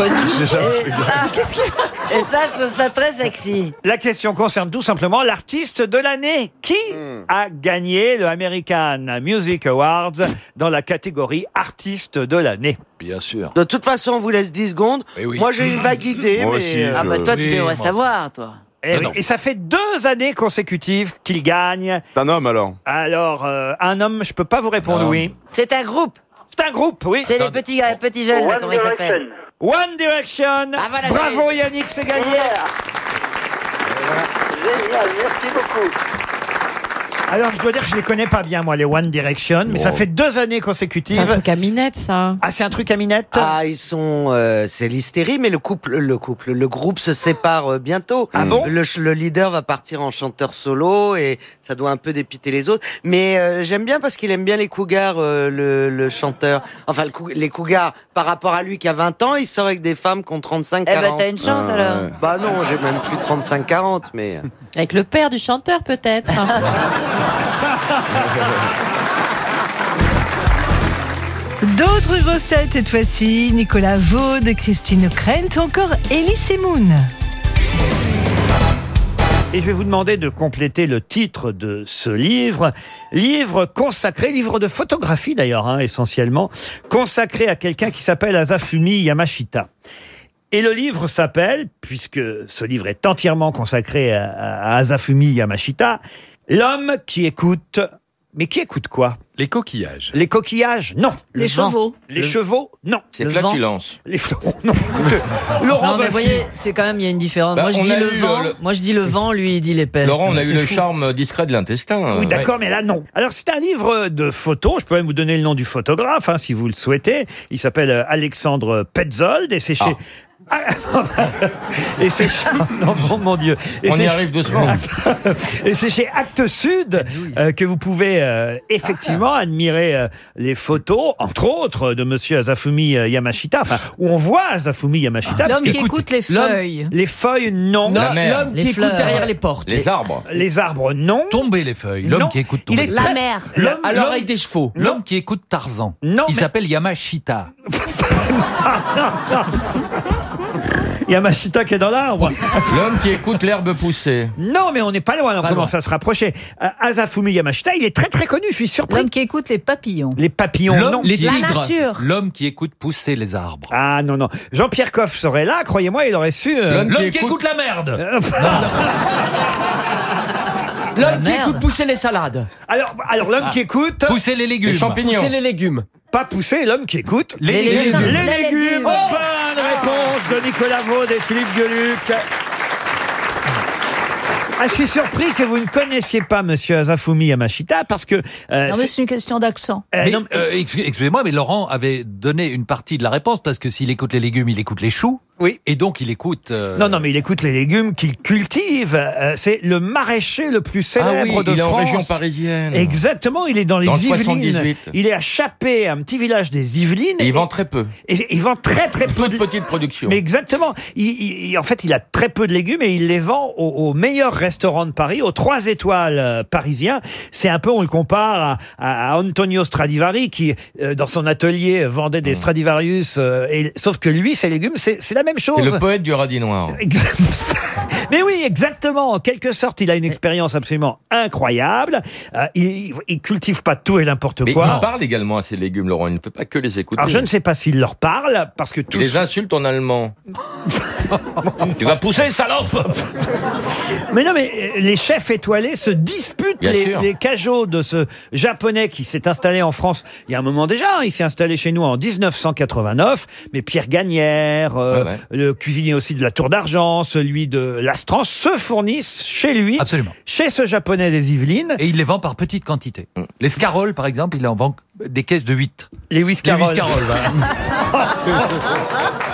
Pas du tout. Et ça, Qu'est-ce qu'il et ça, je trouve ça très sexy. La question concerne tout simplement l'artiste de l'année. Qui a gagné le American Music Awards dans la catégorie artiste de l'année? Bien sûr. De toute façon, on vous laisse 10 secondes. Eh oui. Moi, j'ai une vague idée. Moi mais, aussi, euh, Ah bah toi, tu devrais savoir, toi. Et, Ah oui, non. et ça fait deux années consécutives qu'il gagne. C'est un homme alors. Alors, euh, un homme, je peux pas vous répondre, oui. C'est un groupe. C'est un groupe, oui. C'est les petits, gars- petits jeunes, là, comment ils s'appellent? One Direction. Ah, voilà, Bravo Yannick, c'est gagné. Génial, merci beaucoup. Alors, je dois dire que je les connais pas bien, moi, les One Direction, mais ça fait deux années C'est un consécutives. truc à minette, ça. Ah, c'est un truc à minette? Ah, ils sont, euh, c'est l'hystérie, mais le couple, le couple, le groupe se sépare euh, bientôt. Ah bon? Le, ch- le leader va partir en chanteur solo et ça doit un peu dépiter les autres. Mais euh, j'aime bien parce qu'il aime bien les cougars, euh, le, le chanteur. Enfin, le cou- les cougars, par rapport à lui qui a 20 ans, il sort avec des femmes qui ont 35, Eh 40. ben, t'as une chance, Ah, alors. ouais. Bah non, j'ai même plus 35, 40, mais. euh, Avec le père du chanteur, peut-être. D'autres grosses têtes cette fois-ci, Nicolas Vaud, Christine Krent ou encore Elie Semoun. Et je vais vous demander de compléter le titre de ce livre. Livre consacré, livre de photographie d'ailleurs, hein, essentiellement, consacré à quelqu'un qui s'appelle Asafumi Yamashita. Et le livre s'appelle, puisque ce livre est entièrement consacré à, à Asafumi Yamashita, L'homme qui écoute. Mais qui écoute quoi? Les coquillages. Les coquillages Non. Les chevaux. Les chevaux Non. C'est Le flatulence. Les fleurons Non. Écoutez, Laurent Non, mais Baffy. vous voyez, c'est quand même, il y a une différence. Bah, moi, je on dis a le eu, vent. euh, le- Moi, je dis le vent, lui, il dit l'épée. Laurent, on a eu c'est le fou. charme discret de l'intestin. Oui, Ouais. d'accord, mais là, non. Alors, c'est un livre de photos. Je peux même vous donner le nom du photographe, hein, si vous le souhaitez. Il s'appelle euh, Alexandre Petzold et c'est chez... Ah, et c'est chez... Non, mon, mon Dieu. Et On y chez- arrive doucement. et c'est chez Actes Sud euh, que vous pouvez euh, effectivement admirer euh, les photos, entre autres, de Monsieur Azafumi Yamashita, enfin, où on voit Azafumi Yamashita. L'homme qui écoute les feuilles. Les feuilles, non. L'homme Les qui écoute derrière les portes. Les arbres. Les arbres, non. Tomber les feuilles. L'homme qui écoute Il tomber. est les très- La mer. L'homme À l'oreille des chevaux. L'homme qui écoute Tarzan. Non, Il mais- s'appelle Yamashita. Yamashita qui est dans l'arbre. L'homme qui écoute l'herbe pousser. Non, mais on n'est pas loin, on Pas commence à se rapprocher. Euh, Azafumi Yamashita, il est très très connu, je suis surpris. L'homme qui écoute les papillons. Les papillons, non. L'homme qui La nature. L'homme qui écoute pousser les arbres. Ah non, non. Jean-Pierre Coff serait là, croyez-moi, il aurait su... euh, L'homme qui qui écoute- la merde. euh, L'homme qui merde. écoute pousser les salades. alors, alors l'homme Ah. qui écoute... Pousser les légumes. Les champignons. Pousser les légumes. Pas pousser, l'homme qui écoute... Les, Les légumes. légumes. Les Les légumes légumes. Bonne réponse de Nicolas Vaud et Philippe Gueluc. Ah, je suis surpris que vous ne connaissiez pas Monsieur Azafumi Yamashita parce que... euh, Non, mais c'est- une question d'accent. euh, Mais, non, euh, excuse- Excusez-moi, mais Laurent avait donné une partie de la réponse parce que s'il écoute les légumes, il écoute les choux. Oui. Et donc il écoute. euh, Non, non, mais il écoute les légumes qu'il cultive. Euh, c'est le maraîcher le plus Ah célèbre oui, de il est en France. région parisienne. Exactement, il est dans les Dans le Yvelines. 78. Il est à Chappé, un petit village des Yvelines. Et il vend très peu. Et il vend très très peu Toute de petite production. mais exactement. Il, il- il- en fait, il a très peu de légumes et il les vend au, au meilleur restaurant de Paris, aux trois étoiles euh, parisiens. C'est un peu, on le compare à, à- à Antonio Stradivari qui, euh, dans son atelier, vendait des Stradivarius. euh, et, sauf que lui, ses légumes, c'est c'est la même Chose. le poète du radis noir. Mais oui, exactement. En quelque sorte, il a une expérience absolument incroyable. Euh, il, il cultive pas tout et n'importe Mais quoi. il parle également à ses légumes, Laurent. Il ne fait pas que les écouter. Alors je ne sais pas s'il leur parle parce que Il tous. les insulte en allemand. Tu vas pousser, salope Mais non, mais euh, les chefs étoilés se disputent Bien les, sûr. les cajots de ce japonais qui s'est installé en France il y a un moment déjà. hein. Il s'est installé chez nous en 1989. Mais Pierre Gagnère, euh, Ouais, ouais. Le cuisinier aussi de la Tour d'Argent, celui de l'Astran, se fournissent chez lui, Absolument. chez ce japonais des Yvelines. Et il les vend par petites quantités. Mm. Les Scarroll, par exemple, il en vend des caisses de 8. Les Whiscarol. Les Whiscarol, voilà.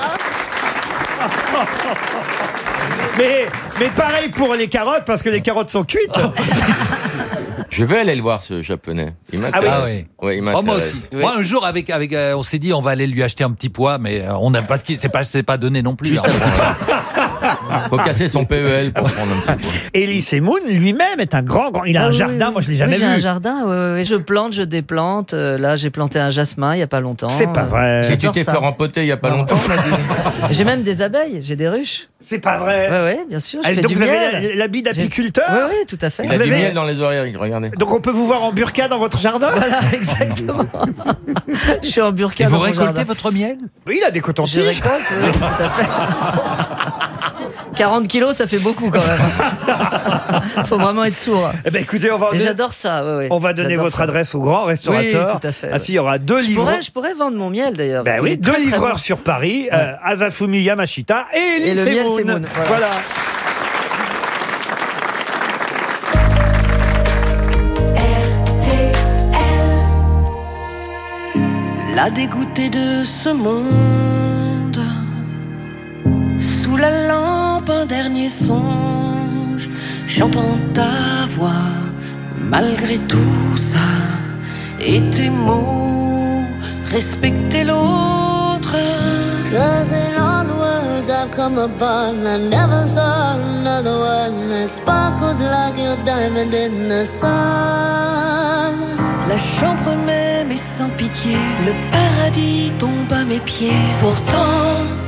Mais, mais pareil pour les carottes, parce que les carottes sont cuites. Je vais aller le voir, ce japonais. Il m'intéresse. Ah oui. Ouais, il Oh, moi aussi. Moi, un jour, avec, avec, euh, on s'est dit, on va aller lui acheter un petit pois, mais euh, on n'a pas, ce qui- c'est pas, c'est pas donné non plus. hein. Faut casser son PEL pour prendre un petit peu. Elie Semoun lui-même est un grand, grand. Il a Ah un oui, jardin, oui. moi je l'ai Oui, jamais j'ai un vu. jardin, ouais, ouais, je plante, je déplante. Euh, Là, j'ai planté un jasmin il y a pas longtemps. C'est pas Euh, vrai. Si tu j'adore t'es ça. fait rempoter il y a pas longtemps, on a dit. J'ai même des abeilles, j'ai des ruches. C'est pas vrai. Ouais, ouais, bien sûr. Je fais donc du vous miel. avez l'habit d'apiculteur Oui, oui, tout à fait. Il a Vous du avez- miel dans les oreilles, regardez. Donc on peut vous voir en burqa dans votre jardin Voilà, exactement. je suis en burqa Et vous dans mon récoltez jardin. votre miel? Oui, il a des Je cotons-tiges. récolte, oui, tout à fait. 40 kilos, ça fait beaucoup quand même. Faut vraiment être sourd. Eh ben écoutez, on va, j'adore ça. ouais, ouais. on va donner votre ça. adresse au grand restaurateur. Oui, tout à fait, Ah ouais. si, il y aura deux Je livreurs. pourrais, je pourrais vendre mon miel d'ailleurs. Ben oui, deux très, très livreurs bon. sur Paris, euh, Azafumi Yamashita et Elie Et le miel, Semoun. Voilà. Voilà. La dégoûtée de ce monde. Sous la un dernier songe. J'entends ta voix, malgré tout ça. Et tes mots, respecter l'autre. Cause in all the worlds I've come upon, I never saw another one that sparkled like your diamond in the sun. La chambre même est sans pitié. Le paradis tombe à mes pieds. Pourtant,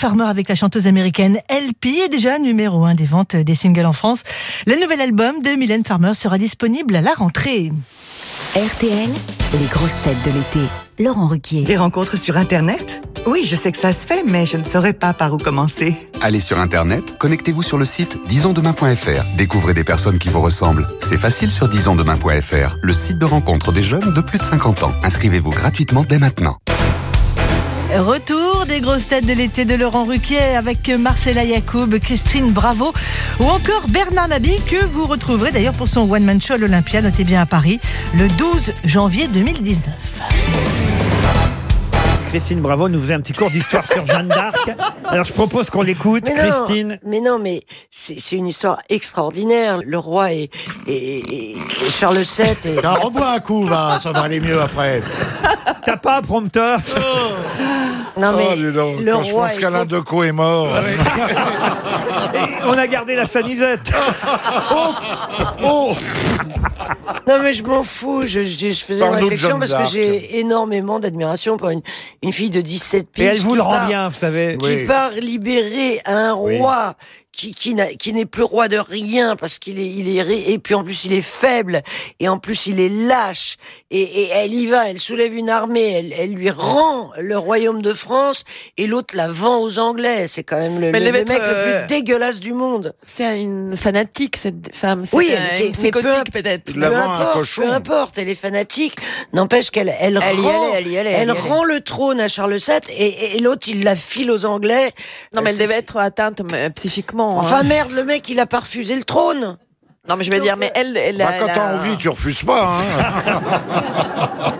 Farmer avec la chanteuse américaine LP est déjà numéro 1 des ventes des singles en France. Le nouvel album de Mylène Farmer sera disponible à la rentrée. RTL, les grosses têtes de l'été. Laurent Ruquier. Les rencontres sur Internet? Oui, je sais que ça se fait, mais je ne saurais pas par où commencer. Allez sur Internet, connectez-vous sur le site disonsdemain.fr. Découvrez des personnes qui vous ressemblent. C'est facile sur disonsdemain.fr, le site de rencontre des jeunes de plus de 50 ans. Inscrivez-vous gratuitement dès maintenant. Retour des grosses têtes de l'été de Laurent Ruquier avec Marcella Yacoub, Christine Bravo ou encore Bernard Mabie que vous retrouverez d'ailleurs pour son One Man Show à l'Olympia, notez bien à Paris, le 12 janvier 2019. Christine Bravo nous faisait un petit cours d'histoire sur Jeanne d'Arc. Alors je propose qu'on l'écoute, Christine. mais non, mais c'est une histoire extraordinaire. Le roi et, et, et- et Charles VII. Et... Rebois un coup, va, ça va aller mieux après. T'as pas un prompteur Non, mais Oh, dis donc, le quand je roi pense qu'Alain Decaux est mort. On a gardé la sanisette. Oh Non mais je m'en fous, je, je, je faisais une réflexion parce que j'ai énormément d'admiration pour une, une fille de 17 piges. Et elle vous le rend part- bien, vous savez. Qui Oui. part libérer un Oui. Qui, qui, n'a- qui n'est plus roi de rien parce qu'il est, il est, et puis en plus il est faible et en plus il est lâche et, et elle y va, elle soulève une armée, elle, elle lui rend le royaume de France et l'autre la vend aux Anglais. C'est quand même le, le- mec le euh, plus dégueulasse du monde. C'est une fanatique, cette femme. C'est Oui, un- elle était mais psychotique, peut-être. Peu importe, peu importe, elle est fanatique. N'empêche qu'elle elle, Elle y rend, allait, elle elle rend le trône à Charles VII et, et- et l'autre il la file aux Anglais. Non, mais elle C'est- devait être atteinte euh, psychiquement. Enfin merde, le mec il a pas refusé le trône. Non, mais je veux dire, mais elle, elle, Bah, a- quand elle t'as a- envie, tu refuses pas. Hein.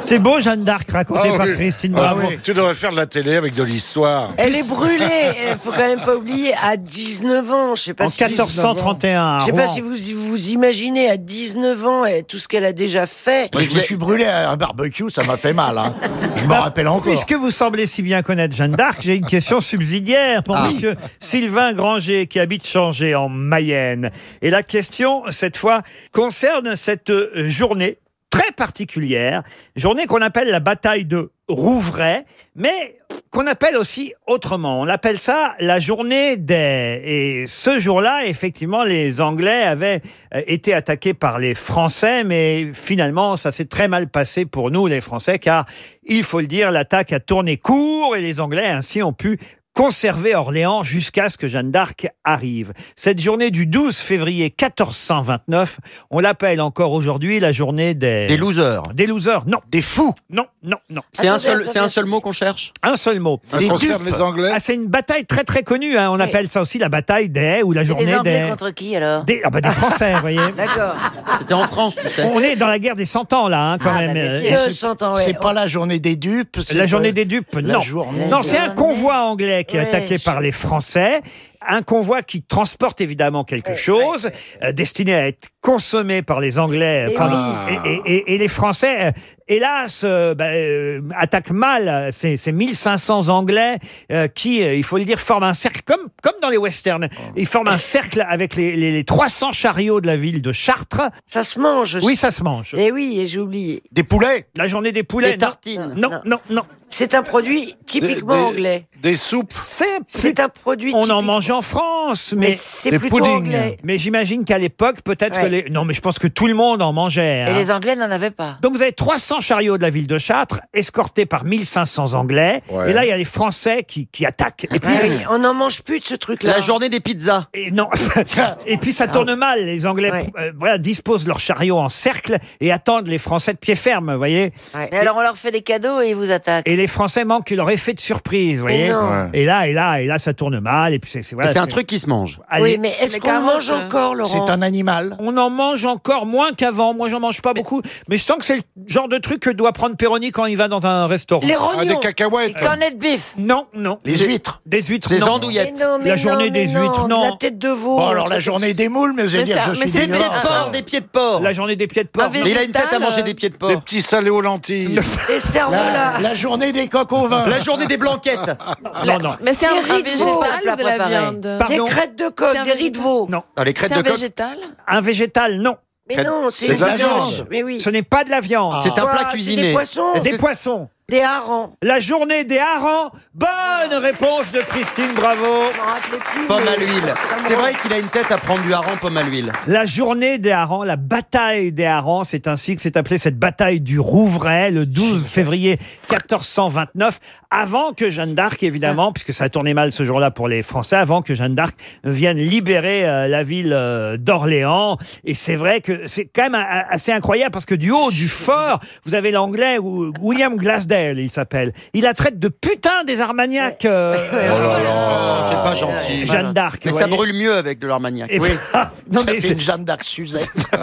C'est beau Jeanne d'Arc raconté Ah par oui. Christine Ah Bravo. oui. Tu devrais faire de la télé avec de l'histoire. Elle est brûlée, il faut quand même pas oublier, à 19 ans, je sais pas En si 1431, à Je sais pas Rouen. si vous vous imaginez à 19 ans et tout ce qu'elle a déjà fait. Moi, je me suis brûlé à un barbecue, ça m'a fait mal. Hein. Je me Bah, rappelle encore. Puisque vous semblez si bien connaître Jeanne d'Arc, j'ai une question subsidiaire pour Ah. monsieur Sylvain Granger qui habite Changé en Mayenne. Et la question, cette fois, concerne cette euh, journée très particulière, journée qu'on appelle la bataille de Rouvray, mais qu'on appelle aussi autrement. On appelle ça la journée des... Et ce jour-là, effectivement, les Anglais avaient euh, été attaqués par les Français, mais finalement, ça s'est très mal passé pour nous, les Français, car, il faut le dire, l'attaque a tourné court et les Anglais, ainsi, ont pu conserver Orléans jusqu'à ce que Jeanne d'Arc arrive. Cette journée du 12 février 1429, on l'appelle encore aujourd'hui la journée des... Des losers. Des losers, non. Des fous Non, non, non. C'est un seul, c'est un seul mot qu'on cherche? Un seul mot. Ça Des concerne dupes. les Anglais Ah, c'est une bataille très très connue. hein. On appelle ça aussi la bataille des ou la journée les Anglais des. contre qui alors? Des, ah bah, des Français, vous voyez. D'accord. C'était en France, tu sais. On est dans la guerre des 100 ans là, hein, quand Ah, même. bah, bien Euh, c'est- cent ans, ouais. C'est pas la journée des dupes. c'est La journée des dupes, La non. journée Non, des- c'est un convoi anglais qui est attaqué par les Français. Un convoi qui transporte évidemment quelque chose, euh, destiné à être consommé par les Anglais Eh par- oui. et, et- et- et les Français, euh, hélas, euh, bah, euh, attaquent mal ces, ces 1500 Anglais euh, qui, euh, il faut le dire, forment un cercle, comme, comme dans les westerns. Ils forment un cercle avec les, les- les 300 chariots de la ville de Chartres. Ça se mange. Oui, ça se mange. Eh oui, et j'ai oublié. Des poulets La journée des poulets. Des tartines. Non, non, non. non. C'est un produit typiquement Des- des- anglais. Des soupes. C'est C'est un produit. On en mange en France, mais mais c'est plutôt puddings. anglais. mais j'imagine qu'à l'époque, peut-être que les non, mais je pense que tout le monde en mangeait. Et hein. les Anglais n'en avaient pas. Donc vous avez 300 chariots de la ville de Chartres, escortés par 1500 Anglais, Ouais. et là il y a les Français qui, qui attaquent. Et puis Ah oui, on n'en mange plus de ce truc-là. La journée des pizzas. et non, et puis ça tourne mal. Les Anglais Ouais. euh, voilà, disposent leurs chariots en cercle et attendent les Français de pied ferme, vous voyez. Ouais. Mais alors on leur fait des cadeaux et ils vous attaquent. Et les Français manquent leur effet de surprise, vous voyez. non. Ouais. Et là, et là, et là, ça tourne mal. Et puis c'est c'est- voilà, c'est un truc qui se mange. Allez. Oui, mais est-ce Les qu'on mange carottes, encore, Laurent C'est un animal. On en mange encore moins qu'avant. Moi, j'en mange pas beaucoup, mais je sens que c'est le genre de truc que doit prendre Péroni quand il va dans un restaurant. Les Ah, des rognons. Des cacahuètes. cornets de bif. Non, non. Les C'est- huîtres. Des huîtres, Des non. andouillettes. Non, mais La non, journée mais des non, huîtres, non. La tête de veau. Bon, alors la journée des moules, mais vous allez Mais dire ça- que je mais suis c'est Des du pieds de porc, des pieds de porc. La journée des pieds de porc. Non. Mais il a une tête à manger euh, des pieds de Des porc. petits salés aux lentilles. Et cerveau-là. La, la journée des coques au vin. La journée des blanquettes. Non, non. Mais c'est un, Des un végétal ou de la Préparé. Viande Des Pardon crêtes de C'est coq, des riz de veau. Non. Ah, les crêtes C'est un de coq. végétal? Un végétal, non. Mais Crêtes- non, c'est c'est de la viande. viande. Mais oui. Ce n'est pas de la viande. C'est un plat c'est cuisiné. Des poissons. Des poissons. Des harengs. La journée des harengs. Bonne réponse de Christine Bravo. Pomme à l'huile. C'est vrai qu'il a une tête à prendre du hareng pomme à l'huile. La journée des harengs, la bataille des harengs, c'est ainsi que s'est appelée cette bataille du Rouvray le 12 février 1429, avant que Jeanne d'Arc, évidemment, puisque ça a tourné mal ce jour-là pour les Français, avant que Jeanne d'Arc vienne libérer euh, la ville euh, d'Orléans. Et c'est vrai que c'est quand même a- assez incroyable parce que du haut du fort, vous avez l'anglais ou William Glasdale, il s'appelle. Il la traite de putain des Armagnacs. euh, Oh là là, c'est pas gentil. Jeanne d'Arc. Mais vous ça voyez. brûle mieux avec de l'armagnac. Et- Oui. Non, Ça mais fait c'est- une Jeanne d'Arc Suzette.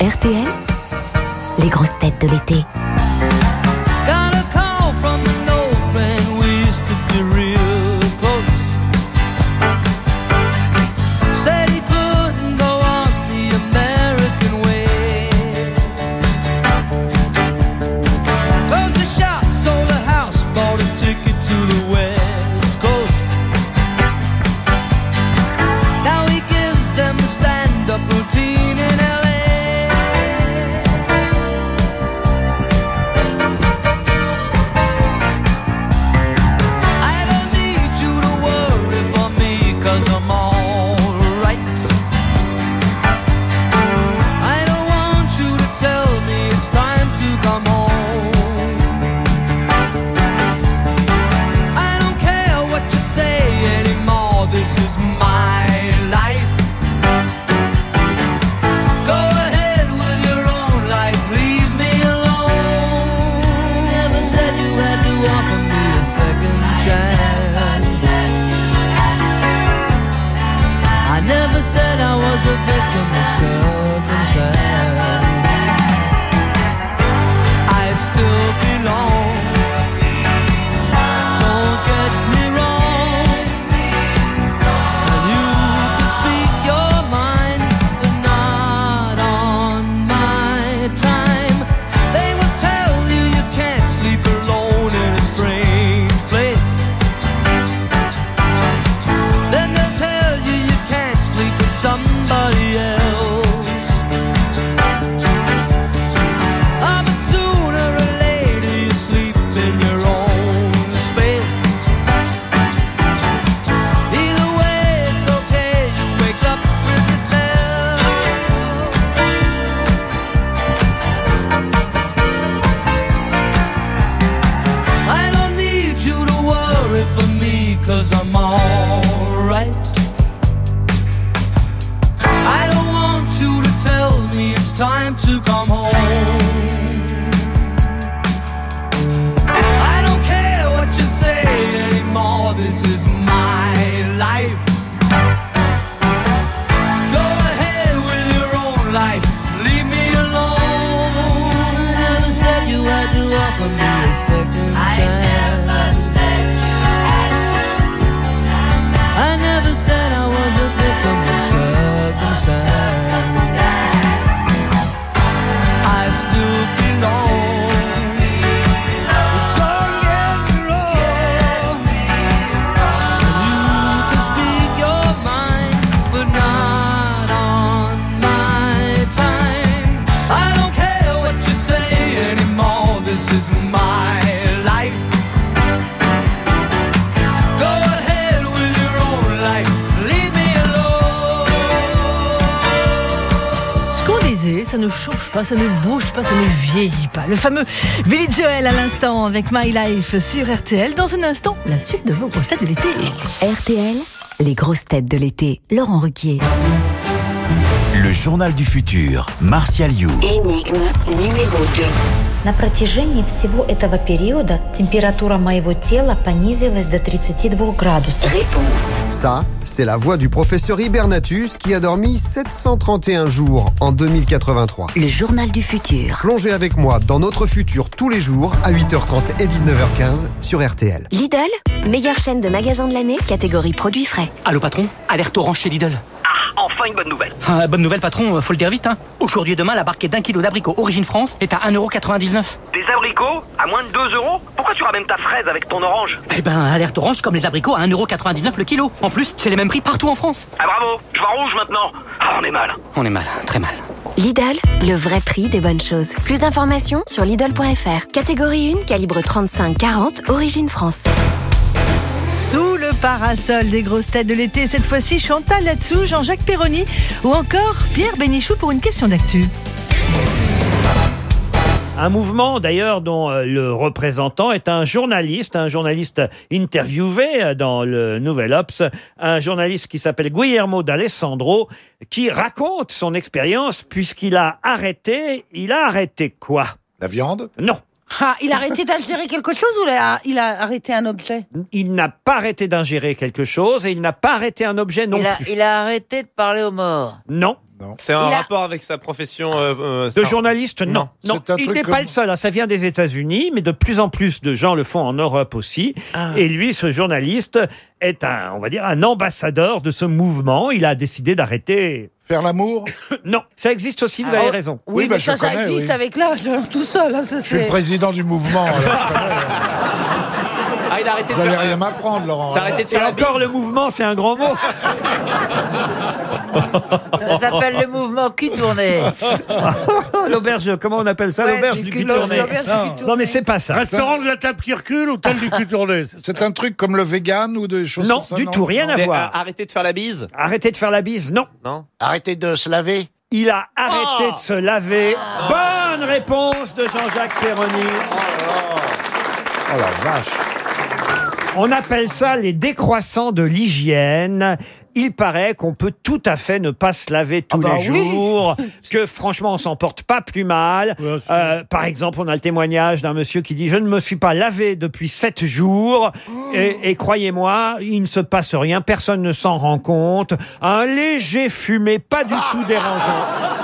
RTL, les grosses têtes de l'été. Pas, ça ne bouge pas, ça ne vieillit pas. Le fameux Billy Joel à l'instant avec My Life sur RTL. Dans un instant, la suite de vos grosses têtes de l'été. RTL, les grosses têtes de l'été. Laurent Ruquier. Le journal du futur, Martial You. Énigme numéro 2. На протяжении всего этого периода температура моего тела понизилась до 32 градусов. Ça, c'est la voix du professeur Hibernatus qui a dormi 731 jours en 2083. Le journal du futur. Plongez avec moi dans notre futur tous les jours à 8h30 et 19h15 sur RTL. Lidl, meilleure chaîne de magasins de l'année, catégorie produits frais. Allô patron, alerte orange chez Lidl. Enfin enfin une bonne nouvelle. Ah, bonne nouvelle, patron, faut le dire vite. Hein. Aujourd'hui et demain, la barquette d'un kilo d'abricots Origine France est à 1,99€. Des abricots à moins de 2 euros Pourquoi tu ramènes ta fraise avec ton orange? Eh ben, alerte orange comme les abricots à 1,99€ le kilo. En plus, c'est les mêmes prix partout en France. Ah bravo, je vois rouge maintenant. Ah, on est mal. On est mal, très mal. Lidl, le vrai prix des bonnes choses. Plus d'informations sur Lidl.fr. Catégorie 1, calibre 35-40, origine France. Parasol des grosses têtes de l'été, cette fois-ci Chantal là-dessous, Jean-Jacques Perroni ou encore Pierre Bénichou pour une question d'actu. Un mouvement d'ailleurs dont euh, le représentant est un journaliste, un journaliste interviewé euh, dans le Nouvel Ops, un journaliste qui s'appelle Guillermo d'Alessandro, qui raconte son expérience puisqu'il a arrêté, il a arrêté quoi? La viande? Non. Ah, il a arrêté d'ingérer quelque chose ou il a, il a arrêté un objet? Il n'a pas arrêté d'ingérer quelque chose et il n'a pas arrêté un objet non Il a, plus. il a arrêté de parler aux morts. Non. C'est un Il a- rapport avec sa profession euh, euh, De ça- journaliste, non. non. C'est un Il truc n'est comme- pas le seul. hein. Ça vient des États-Unis, mais de plus en plus de gens le font en Europe aussi. Ah. Et lui, ce journaliste, est un, on va dire, un ambassadeur de ce mouvement. Il a décidé d'arrêter. Faire l'amour Non, ça existe aussi. Vous Ah, avez oh, raison. Oui, mais ça, ça existe avec l'âge, tout seul. hein, ça, Je suis le c'est- président du mouvement. alors je connais. Ah, il a arrêté Vous de allez faire. rien m'apprendre, Laurent. Ça a arrêté de Et faire la encore, le mouvement, c'est un grand mot. Ça s'appelle le mouvement cul tourné. L'auberge, comment on appelle ça Ouais, L'auberge du du cul tourné. du Non. Non, mais c'est pas ça. Restaurant de la table qui recule ou tel du cul tourné C'est un truc comme le vegan ou des choses Non, comme ça du tout, rien à voir. euh, arrêter de faire la bise Arrêtez de faire la bise, non. Non Arrêtez de se laver. Il a arrêté de se laver. Bonne réponse de Jean-Jacques Perroni. Oh la vache. On appelle ça les décroissants de l'hygiène. Il paraît qu'on peut tout à fait ne pas se laver tous bah les oui. jours, que franchement on s'en porte pas plus mal. Euh, par exemple, on a le témoignage d'un monsieur qui dit je ne me suis pas lavé depuis sept jours et, et croyez-moi, il ne se passe rien, personne ne s'en rend compte. Un léger fumé, pas du tout dérangeant.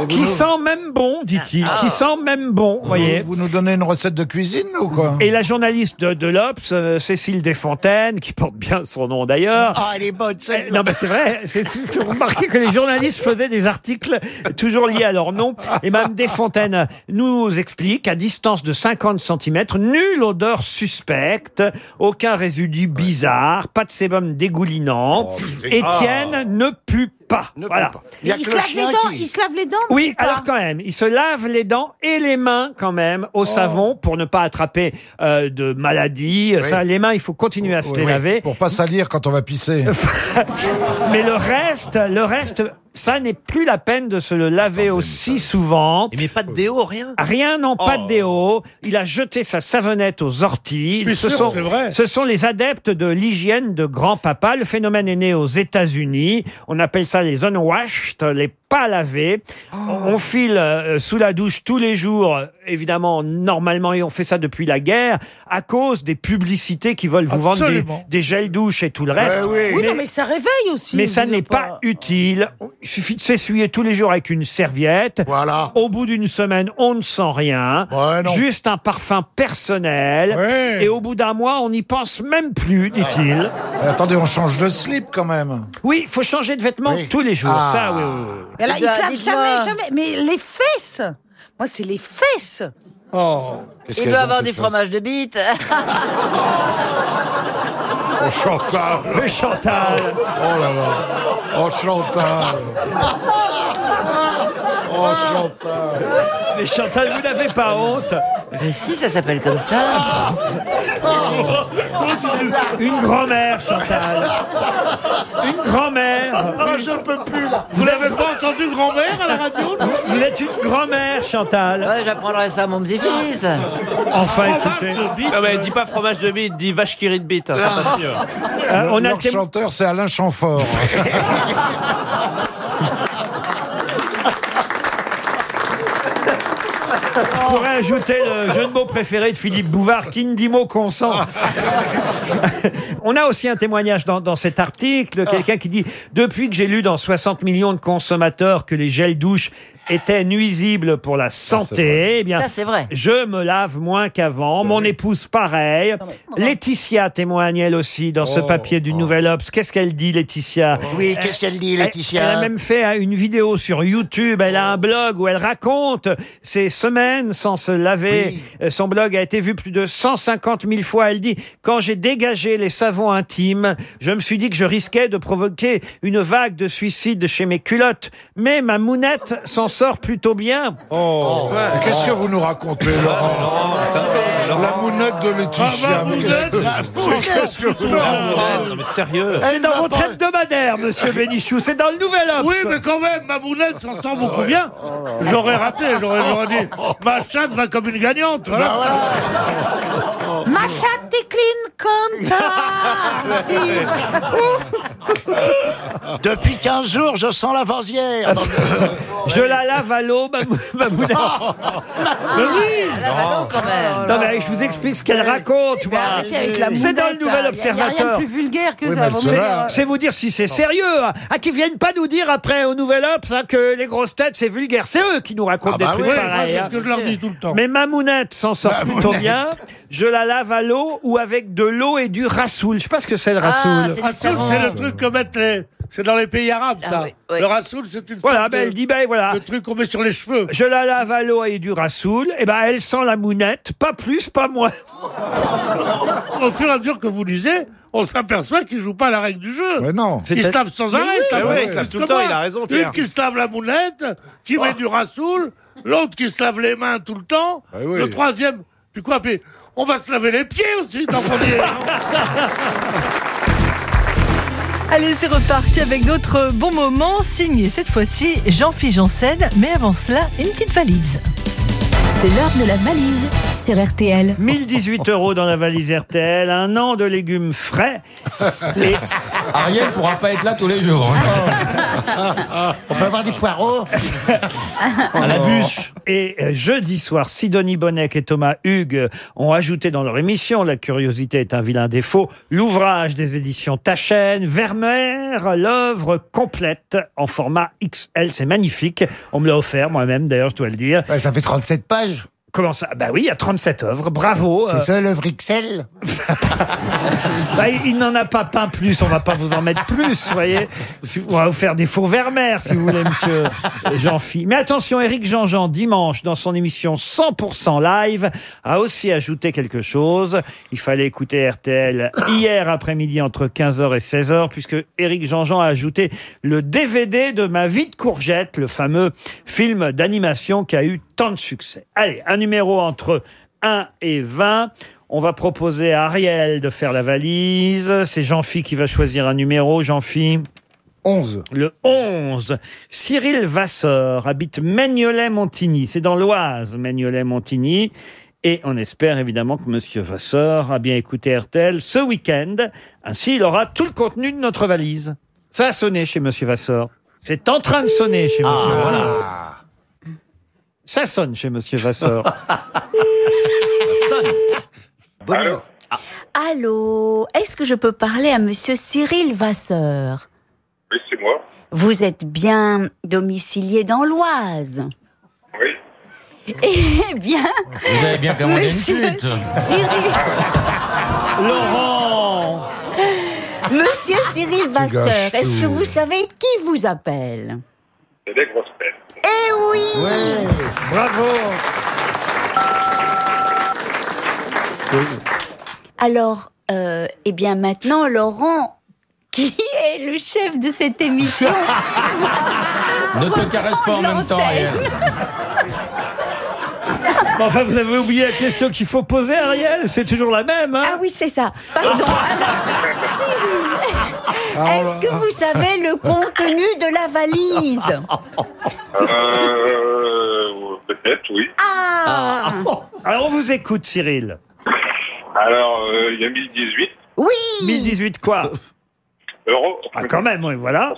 Vous Qui sent même bon, dit-il, qui sent même bon, voyez. Vous nous donnez une recette de cuisine ou quoi Et la journaliste de, de l'Obs, euh, Cécile Desfontaines, qui porte bien son nom d'ailleurs. Ah, elle est bonne, Euh, celle Non, mais c'est vrai. C'est vous remarquez que les journalistes faisaient des articles toujours liés à leur nom. Et Mme Desfontaines nous explique qu'à distance de 50 cm, nulle odeur suspecte, aucun résidu bizarre, pas de sébum dégoulinant. Étienne ne pue pas. voilà. Il, se lave les dents, il se lave les dents Oui, ou pas alors quand même, il se lave les dents et les mains quand même au savon pour ne pas attraper euh, de maladies. Ça, les mains, il faut continuer à se Oui, les laver. Pour pas salir quand on va pisser. Mais le reste, le reste, ça n'est plus la peine de se le laver aussi souvent. Mais pas de déo, rien? Rien, non, pas Oh. de déo. Il a jeté sa savonnette aux orties. Ce, sûr, sont, c'est vrai. ce sont les adeptes de l'hygiène de grand-papa. Le phénomène est né aux États-Unis. On appelle ça les unwashed, les pas lavés. On- On file euh, sous la douche tous les jours, euh, évidemment, normalement, et on fait ça depuis la guerre, à cause des publicités qui veulent vous vendre des, Absolument. des gels douche et tout le reste. Oui, Mais- non, mais ça réveille aussi. mais ça n'est pas utile. Il suffit de s'essuyer tous les jours avec une serviette. Voilà. Au bout d'une semaine, on ne sent rien. Ouais, non. Juste un parfum personnel. Ouais. Et au bout d'un mois, on n'y pense même plus, dit-il. Mais attendez, on change de slip quand même. Oui, il faut changer de vêtements Oui. tous les jours. Ah. Ça, oui, oui, oui. Mais là, il Dites-moi, se lave jamais, jamais. Mais les fesses Moi, c'est les fesses Oh Qu'est-ce Il qu'elles doit ont, avoir du fesses fromage de bite. Oh Chantal. Le Chantal. Oh là là. Oh Chantal. Oh Chantal Mais Chantal, vous n'avez pas honte. Mais si, ça s'appelle comme ça. Une grand-mère, Chantal. Une grand-mère. Ah, je peux plus Vous l'avez pas entendu grand-mère à la radio Vous êtes une grand-mère, Chantal. Ouais, j'apprendrai ça à mon petit-fils. Enfin, écoutez. Non Ah mais dis pas fromage de bite, dis vache qui rit de bite, hein, ça passe mieux. Euh, on a Leur le témo- chanteur, c'est Alain Chamfort. On pourrait ajouter le jeu de mots préféré de Philippe Bouvard, qui ne dit mot consent. On a aussi un témoignage dans, dans cet article, quelqu'un qui dit depuis que j'ai lu dans 60 millions de consommateurs que les gels douches étaient nuisibles pour la santé, eh bien, Ça, c'est vrai. je me lave moins qu'avant. Mon épouse, pareil. Laetitia témoigne elle aussi dans ce papier du Nouvel Obs. Qu'est-ce qu'elle dit, Laetitia Oui, qu'est-ce qu'elle dit, Laetitia Elle a même fait hein, une vidéo sur YouTube. Elle a un blog où elle raconte ses semaines sans se laver. Euh, Son blog a été vu plus de 150 000 fois. Elle dit quand j'ai dégagé les savons intimes, je me suis dit que je risquais de provoquer une vague de suicides chez mes culottes. Mais ma mounette s'en sort plutôt bien. Oh, mais qu'est-ce que vous nous racontez, Laurent La mounette de Laetitia. Ah, ma mais qu'est-ce que- vous Non, mais sérieux. C'est dans votre hebdomadaire, monsieur Bénichou. C'est dans le Nouvel Obs. Oui, mais quand même, ma mounette s'en sort beaucoup bien. J'aurais raté, j'aurais j'aurais dit, ma chatte va comme une gagnante. Voilà. Ma chatte clean comme ça. Depuis 15 jours, je sens la vanzière. Je la lave à l'eau, ma, ma mounette. Mais oui Ah, non, mais je vous explique ce qu'elle raconte, moi. arrêtez avec la C'est dans le Nouvel là. Il y a- rien Observateur. de plus vulgaire que Oui, ça. C'est vous dire si c'est sérieux. hein. Ah, qu'ils viennent pas nous dire après au Nouvel Obs hein, que les grosses têtes c'est vulgaire. C'est eux qui nous racontent Ah des bah trucs oui, pareils. c'est hein. ce que je leur dis tout le temps. Mais ma mounette s'en sort plutôt bien. Je la lave à l'eau ou avec de l'eau et du rassoul. Je sais pas ce que c'est le Ah, rassoul. c'est Rassoul, différent. c'est le truc que mettent les. C'est dans les pays arabes, ça. Ah oui, oui. Le rassoul, c'est une Voilà, sorte ben de- elle dit ben voilà. le truc qu'on met sur les cheveux. Je la lave à l'eau et du rassoul. Et ben elle sent la mounette, pas plus, pas moins. Au fur et à mesure que vous lisez, on s'aperçoit qu'ils jouent pas la règle du jeu. Mais non. Ils se lavent sans arrêt. ça Ah va, ouais, plus il se lave que tout le temps, il a raison, Une Pierre. qui se lave la mounette, qui met du rassoul, l'autre qui se lave les mains tout le temps, Ah oui. le troisième, puis quoi, puis on va se laver les pieds aussi, y est. Allez, c'est reparti avec d'autres bons moments, signés cette fois-ci Jean-Philippe Janssen. Mais avant cela, une petite valise. C'est l'heure de la valise sur RTL. 1018 euros dans la valise RTL, un an de légumes frais. Et Ariel pourra pas être là tous les jours. On peut avoir des poireaux à la bûche. Et euh, jeudi soir, Sidonie Bonnec et Thomas Hugues ont ajouté dans leur émission La curiosité est un vilain défaut, l'ouvrage des éditions Tachen, Vermeer, l'œuvre complète en format XL. C'est magnifique. On me l'a offert moi-même, d'ailleurs, je dois le dire. Ça fait 37 pages. Comment ça? Bah oui, il y a 37 œuvres. Bravo. C'est Euh, ça l'œuvre XL bah, il il n'en a pas peint plus, on va pas vous en mettre plus, vous voyez. On va vous faire des faux Vermeer, si vous voulez, monsieur Jean-Phi. Mais attention, Éric Jean-Jean, dimanche, dans son émission 100% live, a aussi ajouté quelque chose. Il fallait écouter RTL hier après-midi entre 15h et 16h, puisque Éric Jean-Jean a ajouté le DVD de Ma vie de courgette, le fameux film d'animation qui a eu tant de succès. Allez, un numéro entre 1 et 20. On va proposer à Ariel de faire la valise. C'est Jean-Phi qui va choisir un numéro. Jean-Phi 11. Le 11. Cyril Vasseur habite Magnolet-Montigny. C'est dans l'Oise, Magnolet-Montigny. Et on espère évidemment que Monsieur Vasseur a bien écouté RTL ce week-end. Ainsi, il aura tout le contenu de notre valise. Ça a sonné chez Monsieur Vasseur. C'est en train de sonner chez Monsieur Vasseur. Ça sonne chez Monsieur Vasseur. Allô Allô, est-ce que je peux parler à monsieur Cyril Vasseur? Oui, c'est moi. Vous êtes bien domicilié dans l'Oise? Oui. Eh bien, Vous avez bien commandé Monsieur une chute. Cyril, Laurent monsieur Cyril Vasseur, est-ce que vous savez qui vous appelle? C'est des grosses têtes. Eh oui. Bravo. Alors, euh, eh bien maintenant, Laurent, qui est le chef de cette émission Ne te caresse pas en même temps, Ariel. Bon, Enfin, vous avez oublié la question qu'il faut poser, Ariel. C'est toujours la même. Hein Ah oui, c'est ça. Pardon. Alors, Cyril, est-ce que vous savez le contenu de la valise Euh, peut-être, oui. Ah Alors, on vous écoute, Cyril. Alors, euh, il y a 1018 Oui 1018 quoi euros. Ah, quand même, oui, voilà.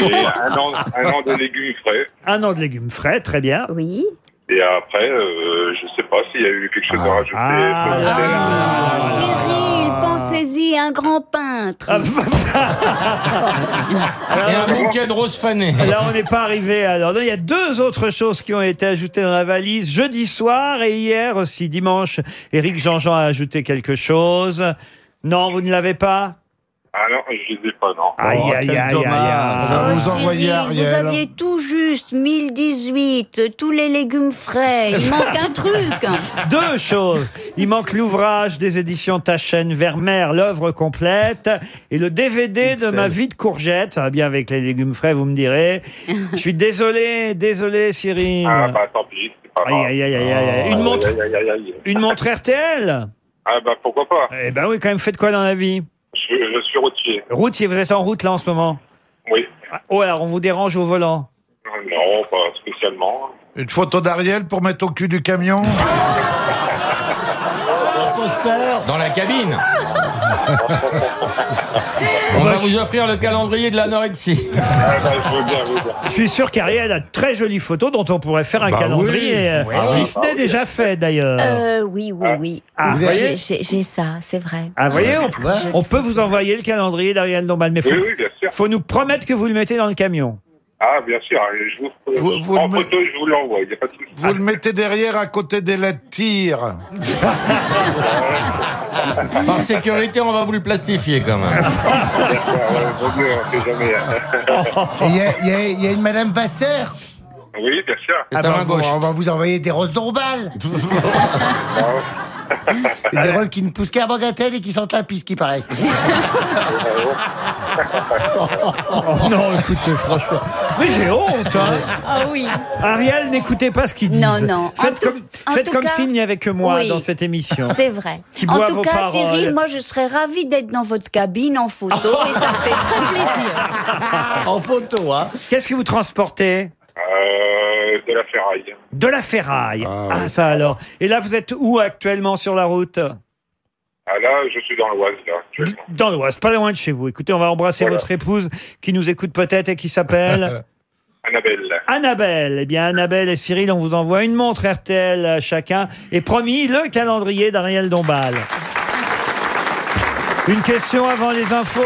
Et un an, un an de légumes frais. Un an de légumes frais, très bien. Oui. Et après, euh, je sais pas s'il y a eu quelque chose à rajouter. Ah, Cyril, pensez-y, un grand peintre. Et un bouquet de roses fanées. Là, on n'est pas arrivé. Alors, non, il y a deux autres choses qui ont été ajoutées dans la valise jeudi soir et hier aussi dimanche. Éric Jean-Jean a ajouté quelque chose. Non, vous ne l'avez pas? Ah non, je les ai pas, non. Aïe, aïe, aïe, aïe, Oh, aïe. Cyril, vous aviez tout juste 1018, tous les légumes frais. Il manque un truc. Deux choses. Il manque l'ouvrage des éditions Tachen Vermeer, l'œuvre complète, et le DVD de ma vie de courgette. Ça va bien avec les légumes frais, vous me direz. Je suis désolé, désolé, Cyril. Ah bah tant pis, c'est pas grave. Aïe, aïe, aïe, aïe, aïe. Une Aïe, montre, aïe, aïe, aïe, aïe. une montre RTL. Ah bah pourquoi pas. Eh ben oui, quand même, faites quoi dans la vie? Je, je suis routier. Routier, vous êtes en route là en ce moment Oui. Oh, alors on vous dérange au volant Non, pas spécialement. Une photo d'Ariel pour mettre au cul du camion? Dans la cabine. On va vous offrir le calendrier de l'anorexie. Ah bah je suis sûr qu'Ariel a de très jolies photos dont on pourrait faire un Bah calendrier, oui. euh, Oui. si ce n'est déjà fait d'ailleurs. Euh, oui, oui, oui. Ah, vous J'ai- voyez J'ai j'ai ça, c'est vrai. Ah, vous voyez, on, on peut vous envoyer le calendrier d'Ariel Dombal, mais faut, Oui, oui, bien sûr. faut nous promettre que vous le mettez dans le camion. Ah bien sûr, je vous, Vous- je vous prends le photo je vous l'envoie, il n'y a pas de souci. Vous le mettez derrière à côté des lettres tir. Par sécurité, on va vous le plastifier quand même. Vaut mieux, on sait jamais. Il y, a- il y a- il y a une Madame Vasseur. Oui, bien sûr. Et sa main vous- gauche. on va vous envoyer des roses d'Ourbal. Et des roses qui ne poussent qu'à Bagatelle et qui sentent la piste, qui paraît. Oh non, écoutez, franchement. Mais j'ai honte, hein Ah oui. Ariel, n'écoutez pas ce qu'ils disent. Non, non. En Faites tout- comme, en faites tout comme cas- s'il n'y avait que moi Oui. dans cette émission. C'est vrai. Qui En boit tout vos cas, paroles. Cyril, moi, je serais ravie d'être dans votre cabine en photo et ça me fait très plaisir. En photo, hein. Qu'est-ce que vous transportez? Euh, de la ferraille. De la ferraille. Ah, ça alors. Et là, vous êtes où actuellement sur la route? Ah là, je suis dans l'Oise, là, actuellement. Dans l'Oise, pas loin de chez vous. Écoutez, on va embrasser Voilà. votre épouse qui nous écoute peut-être et qui s'appelle Annabelle. Annabelle. Eh bien, Annabelle et Cyril, on vous envoie une montre RTL à chacun et promis le calendrier d'Ariel Dombal. Une question avant les infos?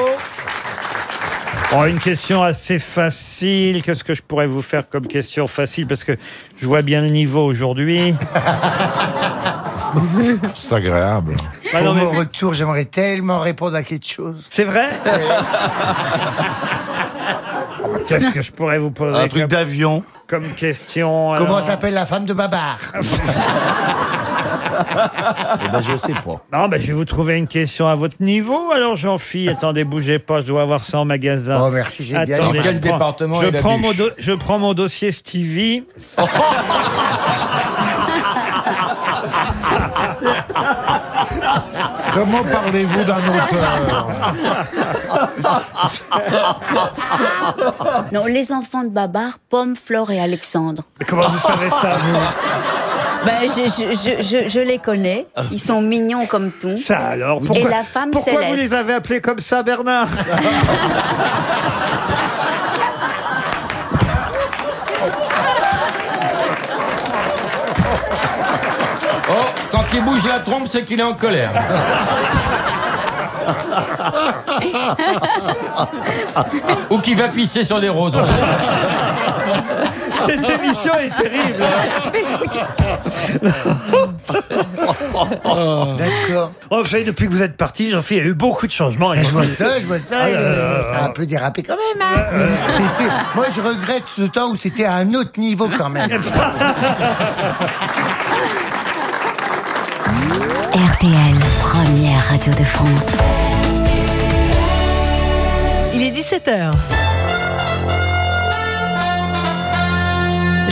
Oh, une question assez facile. Qu'est-ce que je pourrais vous faire comme question facile? Parce que je vois bien le niveau aujourd'hui. C'est agréable. Ah Pour non, mais- mon retour, j'aimerais tellement répondre à quelque chose. C'est vrai? Qu'est-ce que je pourrais vous poser Un truc comme- d'avion. Comme question. Comment s'appelle la femme de Babar Eh ben, je sais pas. Non, ben, je vais vous trouver une question à votre niveau. Alors, jean philippe attendez, bougez pas, je dois avoir ça en magasin. Oh, merci, c'est bien. Attendez, Dans quel je prends- département je est la prends, mon do- je prends mon dossier Stevie. Comment parlez-vous d'un auteur Non, les enfants de Babar, Pomme, Flore et Alexandre. Mais comment vous savez ça, vous? Ben, je, je, je, je, je les connais. Ils sont mignons comme tout. Ça alors Et pourquoi, la femme pourquoi vous céleste. les avez appelés comme ça, Bernard Oh, quand il bouge la trompe, c'est qu'il est en colère. Ou qu'il va pisser sur des roses. Cette émission est terrible. D'accord. Oh, vous savez, depuis que vous êtes parti, jean il y a eu beaucoup de changements. Je vois ça, je vois ça. Ah et, euh, ça a un peu dérapé quand même. Hein. C'était- Moi, je regrette ce temps où c'était à un autre niveau quand même. RTL, première radio de France. Il est 17h.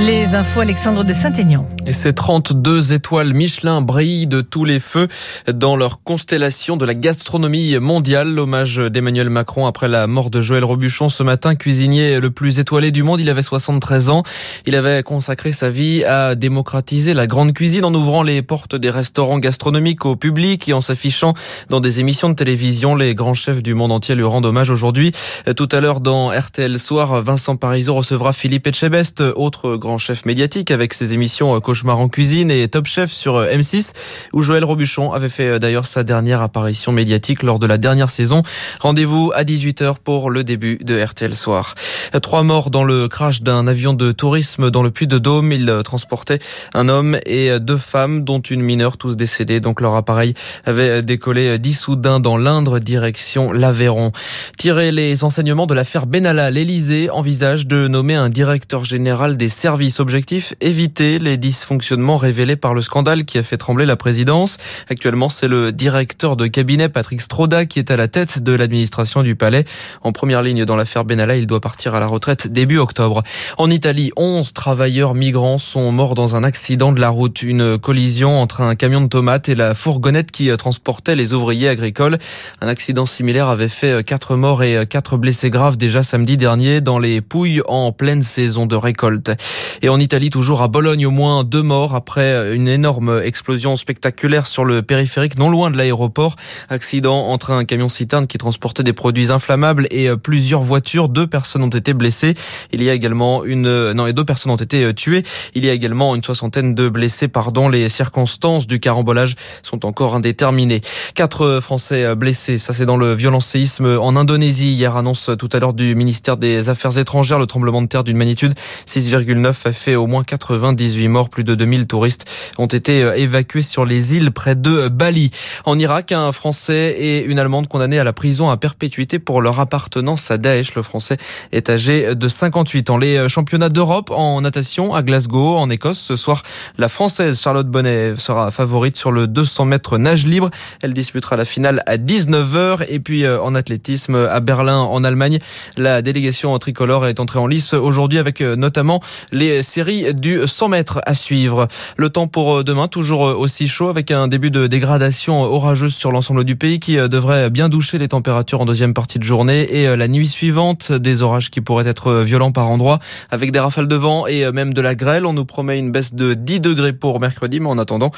Les infos Alexandre de Saint-Aignan. Et ces 32 étoiles Michelin brillent de tous les feux dans leur constellation de la gastronomie mondiale. L'hommage d'Emmanuel Macron après la mort de Joël Robuchon ce matin, cuisinier le plus étoilé du monde. Il avait 73 ans. Il avait consacré sa vie à démocratiser la grande cuisine en ouvrant les portes des restaurants gastronomiques au public et en s'affichant dans des émissions de télévision. Les grands chefs du monde entier lui rendent hommage aujourd'hui. Tout à l'heure dans RTL Soir, Vincent Parisot recevra Philippe Etchebest, autre grand chef médiatique avec ses émissions euh, Cauchemar en cuisine et Top Chef sur euh, M6, où Joël Robuchon avait fait euh, d'ailleurs sa dernière apparition médiatique lors de la dernière saison. Rendez-vous à 18h pour le début de RTL Soir. Trois morts dans le crash d'un avion de tourisme dans le Puy-de-Dôme. Il euh, transportait un homme et deux femmes, dont une mineure, tous décédés. Donc leur appareil avait décollé d'Issoudun dans l'Indre, direction l'Aveyron. Tirer les enseignements de l'affaire Benalla, l'Élysée envisage de nommer un directeur général des services. Objectif, éviter les dysfonctionnements révélés par le scandale qui a fait trembler la présidence. Actuellement, c'est le directeur de cabinet, Patrick Stroda, qui est à la tête de l'administration du palais. En première ligne dans l'affaire Benalla, il doit partir à la retraite début octobre. En Italie, 11 travailleurs migrants sont morts dans un accident de la route. Une collision entre un camion de tomates et la fourgonnette qui transportait les ouvriers agricoles. Un accident similaire avait fait 4 morts et 4 blessés graves déjà samedi dernier dans les Pouilles en pleine saison de récolte. Et en Italie, toujours à Bologne, au moins deux morts après une énorme explosion spectaculaire sur le périphérique non loin de l'aéroport. Accident entre un camion citerne qui transportait des produits inflammables et euh, plusieurs voitures. Deux personnes ont été blessées. Il y a également une, euh, non, et deux personnes ont été euh, tuées. Il y a également une soixantaine de blessés, pardon. Les circonstances du carambolage sont encore indéterminées. Quatre Français blessés. Ça, c'est dans le violent séisme en Indonésie. Hier, annonce tout à l'heure du ministère des Affaires étrangères. Le tremblement de terre d'une magnitude 6,9 a fait au moins 98 morts. Plus de 2000 touristes ont été euh, évacués sur les îles près de Bali. En Irak, un Français et une Allemande condamnés à la prison à perpétuité pour leur appartenance à Daesh. Le Français est âgé de 58 ans. Les euh, championnats d'Europe en natation à Glasgow, en Écosse. Ce soir, la Française Charlotte Bonnet sera favorite sur le 200 mètres nage libre. Elle disputera la finale à 19h. Et puis euh, en athlétisme à Berlin, en Allemagne, la délégation tricolore est entrée en lice aujourd'hui avec euh, notamment les séries du 100 mètres à suivre. Le temps pour euh, demain, toujours euh, aussi chaud avec un début de dégradation orageuse sur l'ensemble du pays qui euh, devrait bien doucher les températures en deuxième partie de journée et la nuit suivante, des orages qui pourraient être violents par endroits avec des rafales de vent et même de la grêle. On nous promet une baisse de 10 degrés pour mercredi, mais en attendant,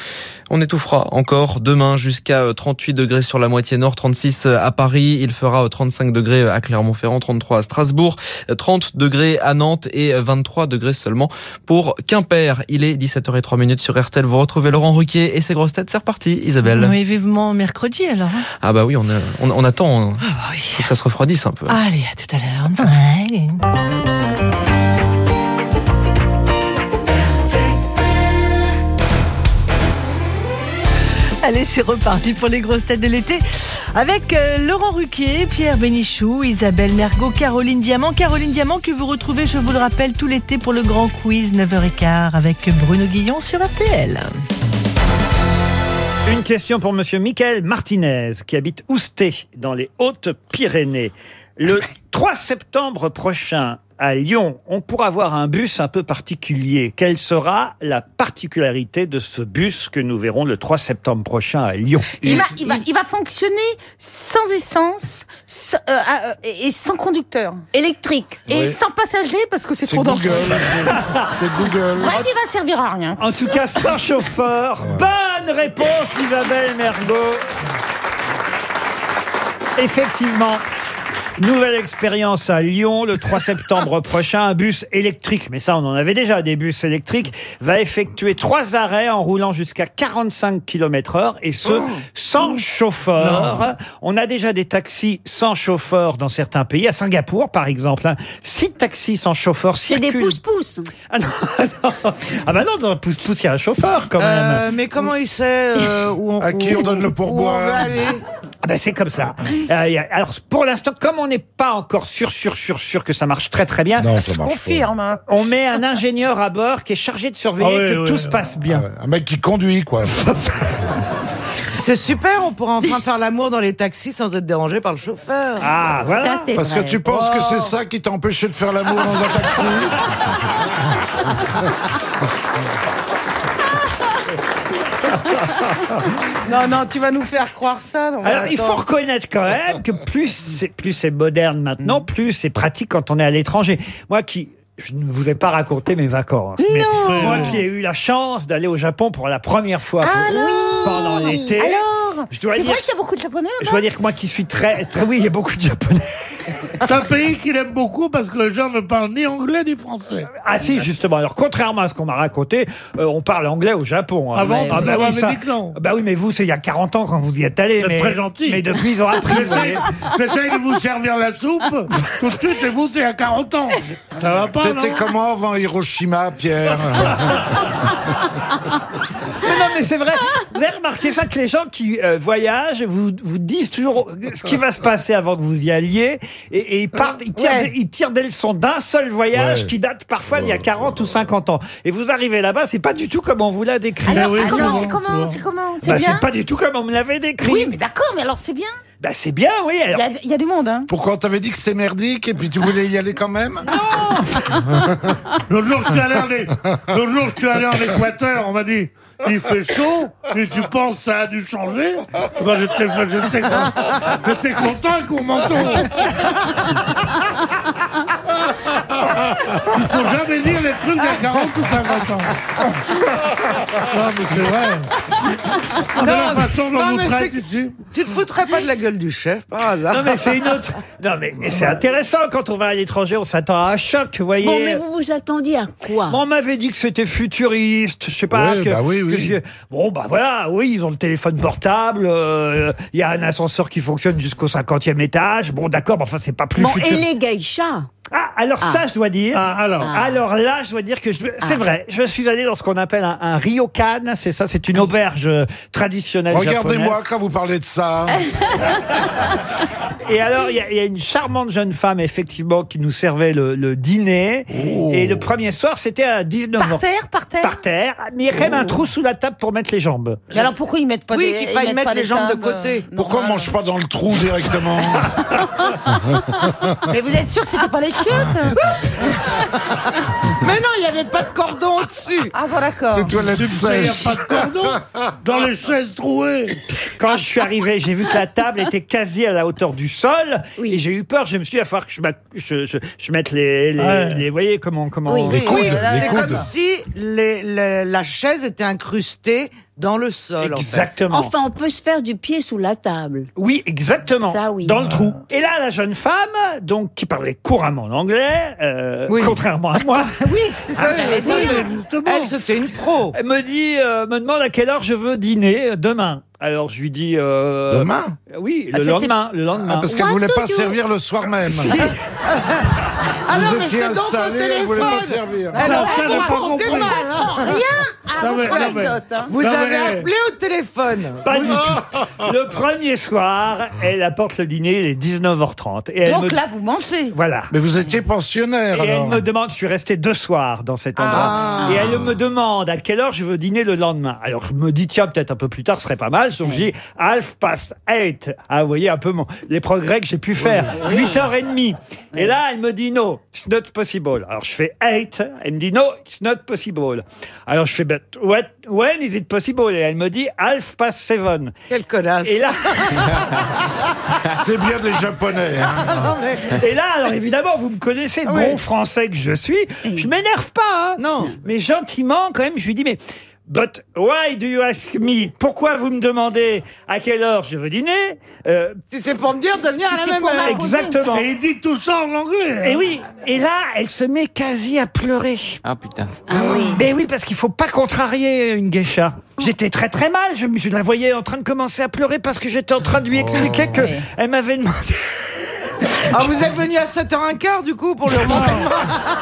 on étouffera encore demain jusqu'à euh, 38 degrés sur la moitié nord, 36 à Paris. Il fera euh, 35 degrés à Clermont-Ferrand, 33 à Strasbourg, euh, 30 degrés à Nantes et 23 degrés seulement pour Quimper. Il est 17h03 minutes sur RTL. Vous retrouvez Laurent Ruquier et ses grosses têtes. C'est reparti, Isabelle. Oui, vivement mercredi alors. hein. Ah bah oui, on, a- on, on attend. hein. Faut que ça se refroidisse un peu. Allez, à tout à l'heure. Allez, c'est reparti pour les grosses têtes de l'été avec euh, Laurent Ruquier, Pierre Bénichou, Isabelle Mergot, Caroline Diamant. Caroline Diamant que vous retrouvez, je vous le rappelle, tout l'été pour le grand quiz 9h15 avec Bruno Guillon sur RTL. Une question pour Monsieur Michael Martinez, qui habite Ousté, dans les Hautes-Pyrénées. Le 3 septembre prochain, à Lyon, on pourra voir un bus un peu particulier. Quelle sera la particularité de ce bus que nous verrons le 3 septembre prochain à Lyon? Il va, il, va, il va fonctionner sans essence sans- euh, euh, et sans conducteur. Électrique. Et Oui. sans passager parce que c'est trop dangereux. Google. C'est Google. Bref, il va servir à rien. En tout cas, sans chauffeur. Bonne réponse d'Isabelle Mergot. Effectivement. Nouvelle expérience à Lyon le 3 septembre prochain. Un bus électrique, mais ça on en avait déjà des bus électriques, va effectuer trois arrêts en roulant jusqu'à 45 km heure et ce sans chauffeur. On a déjà des taxis sans chauffeur dans certains pays. À Singapour par exemple, hein, six taxis sans chauffeur C'est des circulent. pousse-pousse. Ah non, non. Ah bah non, dans le pouce-pouce, il y a un chauffeur quand même. Euh, mais comment il sait euh, où on À qui on donne le où on pourboire aller Ah ben c'est comme ça. Euh, y a- alors pour l'instant, comme on n'est pas encore sûr, sûr, sûr, sûr que ça marche très très bien, Non, ça marche Confirme. hein. on met un ingénieur à bord qui est chargé de surveiller Ah oui, que oui, tout oui. se passe bien. Un mec qui conduit, quoi. C'est super, on pourra enfin faire l'amour dans les taxis sans être dérangé par le chauffeur. Ah, voilà. Parce que tu penses que c'est ça qui t'a empêché de faire l'amour dans un taxi Non, non, tu vas nous faire croire ça. non, Alors, il faut reconnaître quand même que plus c'est plus c'est moderne maintenant, plus c'est pratique quand on est à l'étranger. Moi qui je ne vous ai pas raconté mes vacances. mais Non. moi qui ai eu la chance d'aller au Japon pour la première fois pour- Alors pendant l'été. Alors C'est dire- vrai qu'il y a beaucoup de Japonais Je là-bas dois dire que moi qui suis très, très oui, il y a beaucoup de japonais. C'est un pays qu'il aime beaucoup parce que les gens ne parlent ni anglais ni français. Ah si, justement. Alors, contrairement à ce qu'on m'a raconté, euh, on parle anglais au Japon. hein. Ah bon Parce bah, oui, ça- non. bah oui, mais vous, c'est il y a 40 ans quand vous y êtes allé. Vous êtes mais, très gentil. Mais depuis, ils ont appris. vous voyez. J'essaye j'essaye de vous servir la soupe tout de suite et vous, c'est à 40 ans. Ça va pas, T'étais non comment avant Hiroshima, Pierre? non, mais c'est vrai. Vous avez remarqué ça que les gens qui euh, voyagent vous, vous disent toujours ce qui va se passer avant que vous y alliez et, et ils partent, ils tirent, Ouais. des, ils tirent des leçons d'un seul voyage Ouais. qui date parfois d'il y a 40 ou 50 ans. Et vous arrivez là-bas, c'est pas du tout comme on vous l'a décrit. Alors, oui, c'est comment, c'est comment, c'est comment C'est Bah, bien c'est pas du tout comme on me l'avait décrit. Oui, mais d'accord, mais alors c'est bien. Bah, c'est bien, oui. Il alors- y a, il y a du monde, hein. Pourquoi on t'avait dit que c'était merdique et puis tu voulais y aller quand même? L'autre jour, je suis allé en É- l'autre jour, je suis allé en Équateur, on m'a dit, il fait chaud, et tu penses que ça a dû changer? Ben, J'étais j'étais- j'étais content mon manteau. Il faut jamais dire les trucs d'il y a 40 ou 50 ans. Non, mais c'est vrai. Mais la façon dont non, vous mais traitez c'est- ici. Tu te foutrais pas de la gueule du chef, par hasard Non mais c'est une autre. Non mais et c'est intéressant quand on va à l'étranger, on s'attend à un choc, vous voyez. Bon, mais vous vous attendiez à quoi Bon, on m'avait dit que c'était futuriste, je sais pas. Oui, que, bah oui, que oui. Bon, bah voilà, oui, ils ont le téléphone portable, euh, il y a un ascenseur qui fonctionne jusqu'au 50e étage. Bon, d'accord, mais enfin, c'est pas plus Bon, et futuriste. les geishas? Ah, alors Ah. ça, je dois dire. Ah, alors. Alors là, je dois dire que je... c'est Ah. vrai. Je suis allé dans ce qu'on appelle un, un ryokan. C'est ça, c'est une auberge euh, traditionnelle Regardez-moi quand vous parlez de ça. Et alors, il y, a- il y a une charmante jeune femme, effectivement, qui nous servait le, le dîner. Et le premier soir, c'était à 19h. Par terre, par terre. Par terre. Mais il y a quand même un trou sous la table pour mettre les jambes. Mais alors pourquoi ils mettent pas Oui, des qu'il ils faille mettent mettre pas les jambes de côté. euh, Pourquoi on mange pas dans le trou directement Mais vous êtes sûr que c'était pas les chiottes Mais non, il n'y avait pas de cordon au-dessus. Ah bon d'accord. Les toilettes il n'y a sèches. pas de cordon dans les chaises trouées. Quand je suis arrivé, j'ai vu que la table était quasi à la hauteur du sol. Oui. Et j'ai eu peur. Je me suis dit, il va falloir que je, mette- je, je, je mette les, les, Ouais. les- Vous voyez comment. comment Oui, c'est comme si les- les- la chaise était incrustée dans le sol. en fait. Exactement. Enfin, on peut se faire du pied sous la table. Oui, exactement. Ça, oui. Dans le trou. Et là, la jeune femme, donc, qui parlait couramment l'anglais, euh, Oui. contrairement à moi, Oui, c'est ça. Ah, elle, justement. Elle, c'était une pro. elle me dit, euh, me demande à quelle heure je veux dîner euh, demain. Alors je lui dis euh, Demain Oui, Ah, le c'était- lendemain, le lendemain. Ah, parce qu'elle What voulait pas servir le soir même. Ah non, Vous mais étiez c'est donc au installé, elle voulait pas téléphone. te servir. Elle pas raconté compris. mal. hein. Rien à Non, votre mais- non, mais- anecdote, hein. Vous non, avez mais- appelé au téléphone. Pas du tout. Le premier soir, elle apporte le dîner, il est 19h30. Et elle Donc me... là, vous mangez. Voilà. Mais vous étiez pensionnaire Et elle me demande, je suis resté deux soirs dans cet endroit, Ah. et elle me demande à quelle heure je veux dîner le lendemain? Alors je me dis, tiens, peut-être un peu plus tard, ce serait pas mal. Donc j'ai half past eight. Ah, vous voyez un peu mon, les progrès que j'ai pu faire. 8h30. Et là, elle me dit, no, it's not possible. Alors je fais eight. Elle me dit, no, it's not possible. Alors je fais, but what, when is it possible? Et elle me dit, half past seven. Quelle connasse. Et là, C'est bien des Japonais. hein. Et là, alors évidemment, vous me connaissez, Ah oui. bon français que je suis, je m'énerve pas. hein. Non. Mais gentiment, quand même, je lui dis, mais... But why do you ask me? Pourquoi vous me demandez à quelle heure je veux dîner? Euh, Si c'est pour me dire de venir à la même heure. Exactement. Et il dit tout ça en anglais. Et oui, et là, elle se met quasi à pleurer. Ah putain. Ah oui. Mais oui, parce qu'il faut pas contrarier une geisha. J'étais très très mal. Je, je la voyais en train de commencer à pleurer parce que j'étais en train de lui expliquer que Oui. elle m'avait demandé. Ah, vous êtes venu à 7h15 du coup pour le remonter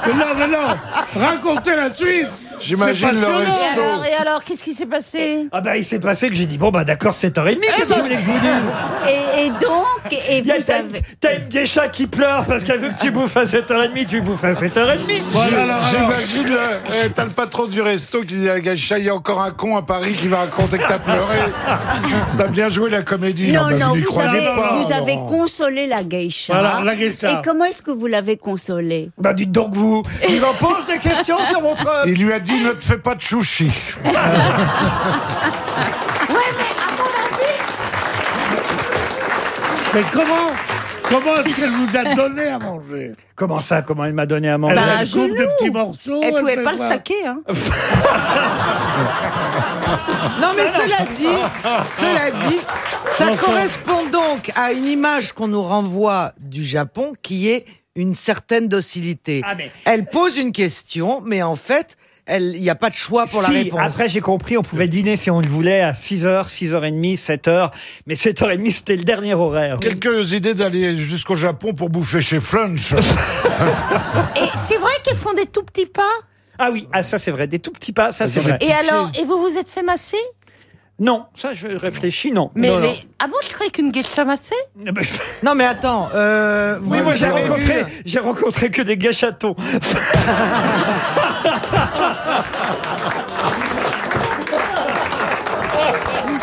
Mais non, mais non. Racontez la suite. J'imagine le resto. Et alors, et alors, qu'est-ce qui s'est passé Ah bah il s'est passé que j'ai dit bon bah d'accord 7h30 qu'est-ce que vous voulez que je vous dise Et, et donc, et Il y a- vous T'as avez... t'as une geisha qui pleure parce qu'elle veut que tu bouffes à 7h30, tu bouffes à 7h30. Voilà, alors, alors. J'imagine le- eh, t'as le patron du resto qui dit à Gacha, il y a encore un con à Paris qui va raconter que t'as pleuré. t'as bien joué la comédie. Non, bah, non, n'y vous croyez avez, pas, vous avez Laurent. consolé la geisha. Voilà, la geisha. Et comment est-ce que vous l'avez consolée Bah dites donc vous, il en pose des questions sur votre... Il lui a dit ne te fais pas de chouchi. Mais comment Comment est-ce qu'elle vous a donné à manger? Comment ça Comment elle m'a donné à manger? Elle Bah, coupe des genou. petits morceaux. Elle pouvait fait pas le saquer, hein. Non, mais cela dit, cela dit, ça Enfin. correspond donc à une image qu'on nous renvoie du Japon qui est une certaine docilité. Ah, mais- Elle pose une question, mais en fait, elle- il n'y a pas de choix pour la réponse. après j'ai compris, on pouvait dîner si on le voulait à 6h, 6h30, 7h. Mais 7h30, c'était le dernier horaire. Quelques idées d'aller jusqu'au Japon pour bouffer chez Flunch. Et c'est vrai qu'ils font des tout petits pas? Ah oui, ah, ça c'est vrai, des tout petits pas, ça c'est vrai. Et alors, et vous vous êtes fait masser? Non, ça je réfléchis, non. Mais non, non. les... Ah bon, je croyais qu'une geisha massée Non, mais attends, euh, Oui, moi j'ai vous avez rencontré, vu- j'ai rencontré que des gars chatons.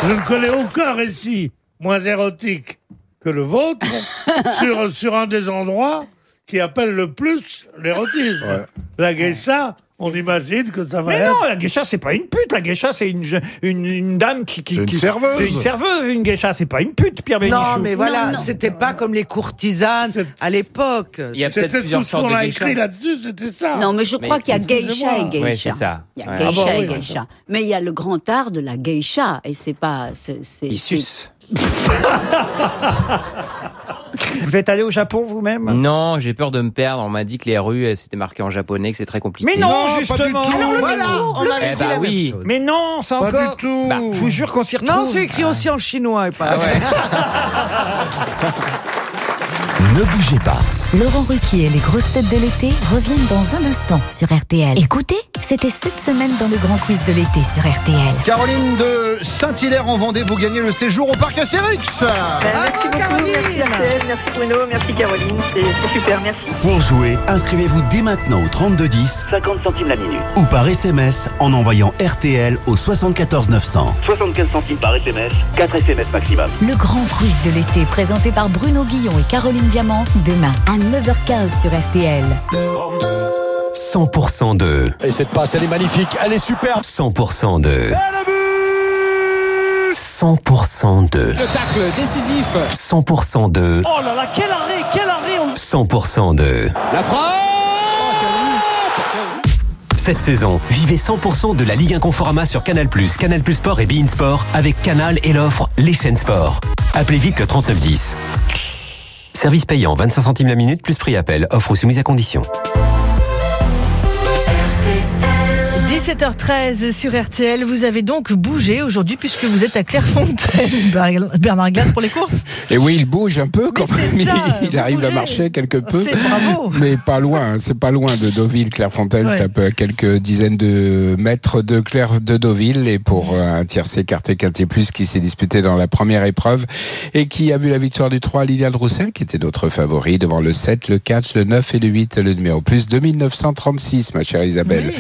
Je ne connais aucun récit moins érotique que le vôtre sur, sur un des endroits qui appelle le plus l'érotisme. La geisha, on imagine que ça va Mais être... non, la geisha c'est pas une pute, la geisha c'est une, je- une, une dame qui... qui C'est une qui- serveuse. C'est une serveuse, une geisha, c'est pas une pute, Pierre Bénichou. Non, mais voilà, Non, c'était pas comme les courtisanes à l'époque. Il y a peut-être C'était plusieurs tout ce sortes qu'on de a geisha. écrit là-dessus, c'était ça. Non, mais je Mais crois qu'il y a geisha et Ouais, geisha. c'est ça. Il y a Ouais. geisha Ah et oui. geisha. Mais il y a le grand art de la geisha. Et c'est pas. c'est- c'est- Il c'est- suce. Vous êtes allé au Japon vous-même Non, j'ai peur de me perdre. On m'a dit que les rues, elles, c'était marqué en japonais, que c'est très compliqué. Mais non, Non, pas du justement tout. Alors, le Voilà, on avait Eh dit bah la même oui. chose. Mais non, ça Pas encore du tout. Bah, Je vous jure qu'on s'y retrouve. Non, c'est écrit aussi en chinois et pas. Ne bougez pas. Laurent Ruquier et les grosses têtes de l'été reviennent dans un instant sur RTL. Écoutez, c'était cette semaine dans le grand quiz de l'été sur RTL. Caroline de Saint-Hilaire en Vendée, vous gagnez le séjour au parc Astérix. Bravo, Caroline merci Bruno, merci Caroline, c'est c'est super, merci. Pour jouer, inscrivez-vous dès maintenant au 3210 50 centimes la minute. ou par SMS en envoyant RTL au 74 900. 75 centimes par SMS, 4 SMS maximum. Le grand quiz de l'été présenté par Bruno Guillon et Caroline Diamant demain à 9h15 sur RTL. 100% de Et cette passe, elle est magnifique, elle est superbe. 100% de 100% de Le tacle décisif. 100% de Oh là là, quel arrêt, quel arrêt. on- 100% de La frappe Cette saison, vivez 100% de la Ligue 1 Conforama sur Canal+, Canal+, Sport et Bein Sport avec Canal et l'offre Les chaînes sport. Appelez vite le 3910. Service payant 25 centimes la minute plus prix appel. Offre soumise à condition. 17h13 sur RTL, vous avez donc bougé aujourd'hui puisque vous êtes à Clairefontaine, Ber- Bernard Glace pour les courses Et oui, il bouge un peu quand même. ça, il arrive à marcher quelque peu. Bravo. Mais pas loin. hein. C'est pas loin de Deauville, Clairefontaine. Ouais. C'est à peu à quelques dizaines de mètres de Claire de Deauville. Et pour euh, un tiercé écarté quinté plus qui s'est disputé dans la première épreuve et qui a vu la victoire du 3 Liliane Roussel, qui était notre favori devant le 7, le 4, le 9 et le 8, le numéro plus 2936, ma chère Isabelle.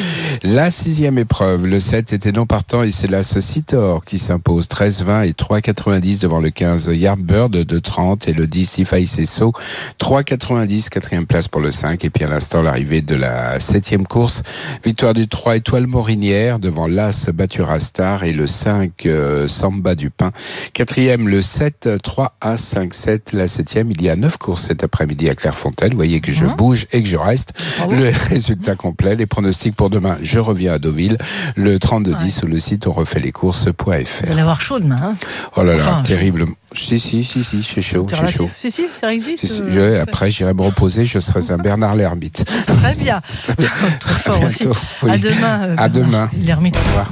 La sixième épreuve, le 7 était non partant et c'est la Citor qui s'impose. 13-20 et 3,90 devant le 15 Yardbird de 30 et le 10 If I Say So 3,90 quatrième place pour le 5 et puis à l'instant l'arrivée de la septième course. Victoire du 3 Étoile Morinière devant l'As Batura Star et le 5 euh, Samba du Pin quatrième le 7 3 A 5 7 la septième il y a neuf courses cet après-midi à Clairefontaine. Vous voyez que je bouge et que je reste. Le résultat complet les pronostics pour demain. Je reviens à Deauville le 3210 ou le site on refait les courses.fr Vous allez avoir chaud demain. Hein Oh là là, Enfin, terrible. Si, si, si, si, c'est chaud, c'est chaud. Si, si, ça existe. Si, si, euh, je- après, j'irai me reposer, je serai un Bernard l'ermite. Très bien. Trop fort aussi. bientôt, oui. À demain. euh, À demain. L'ermite. Au revoir.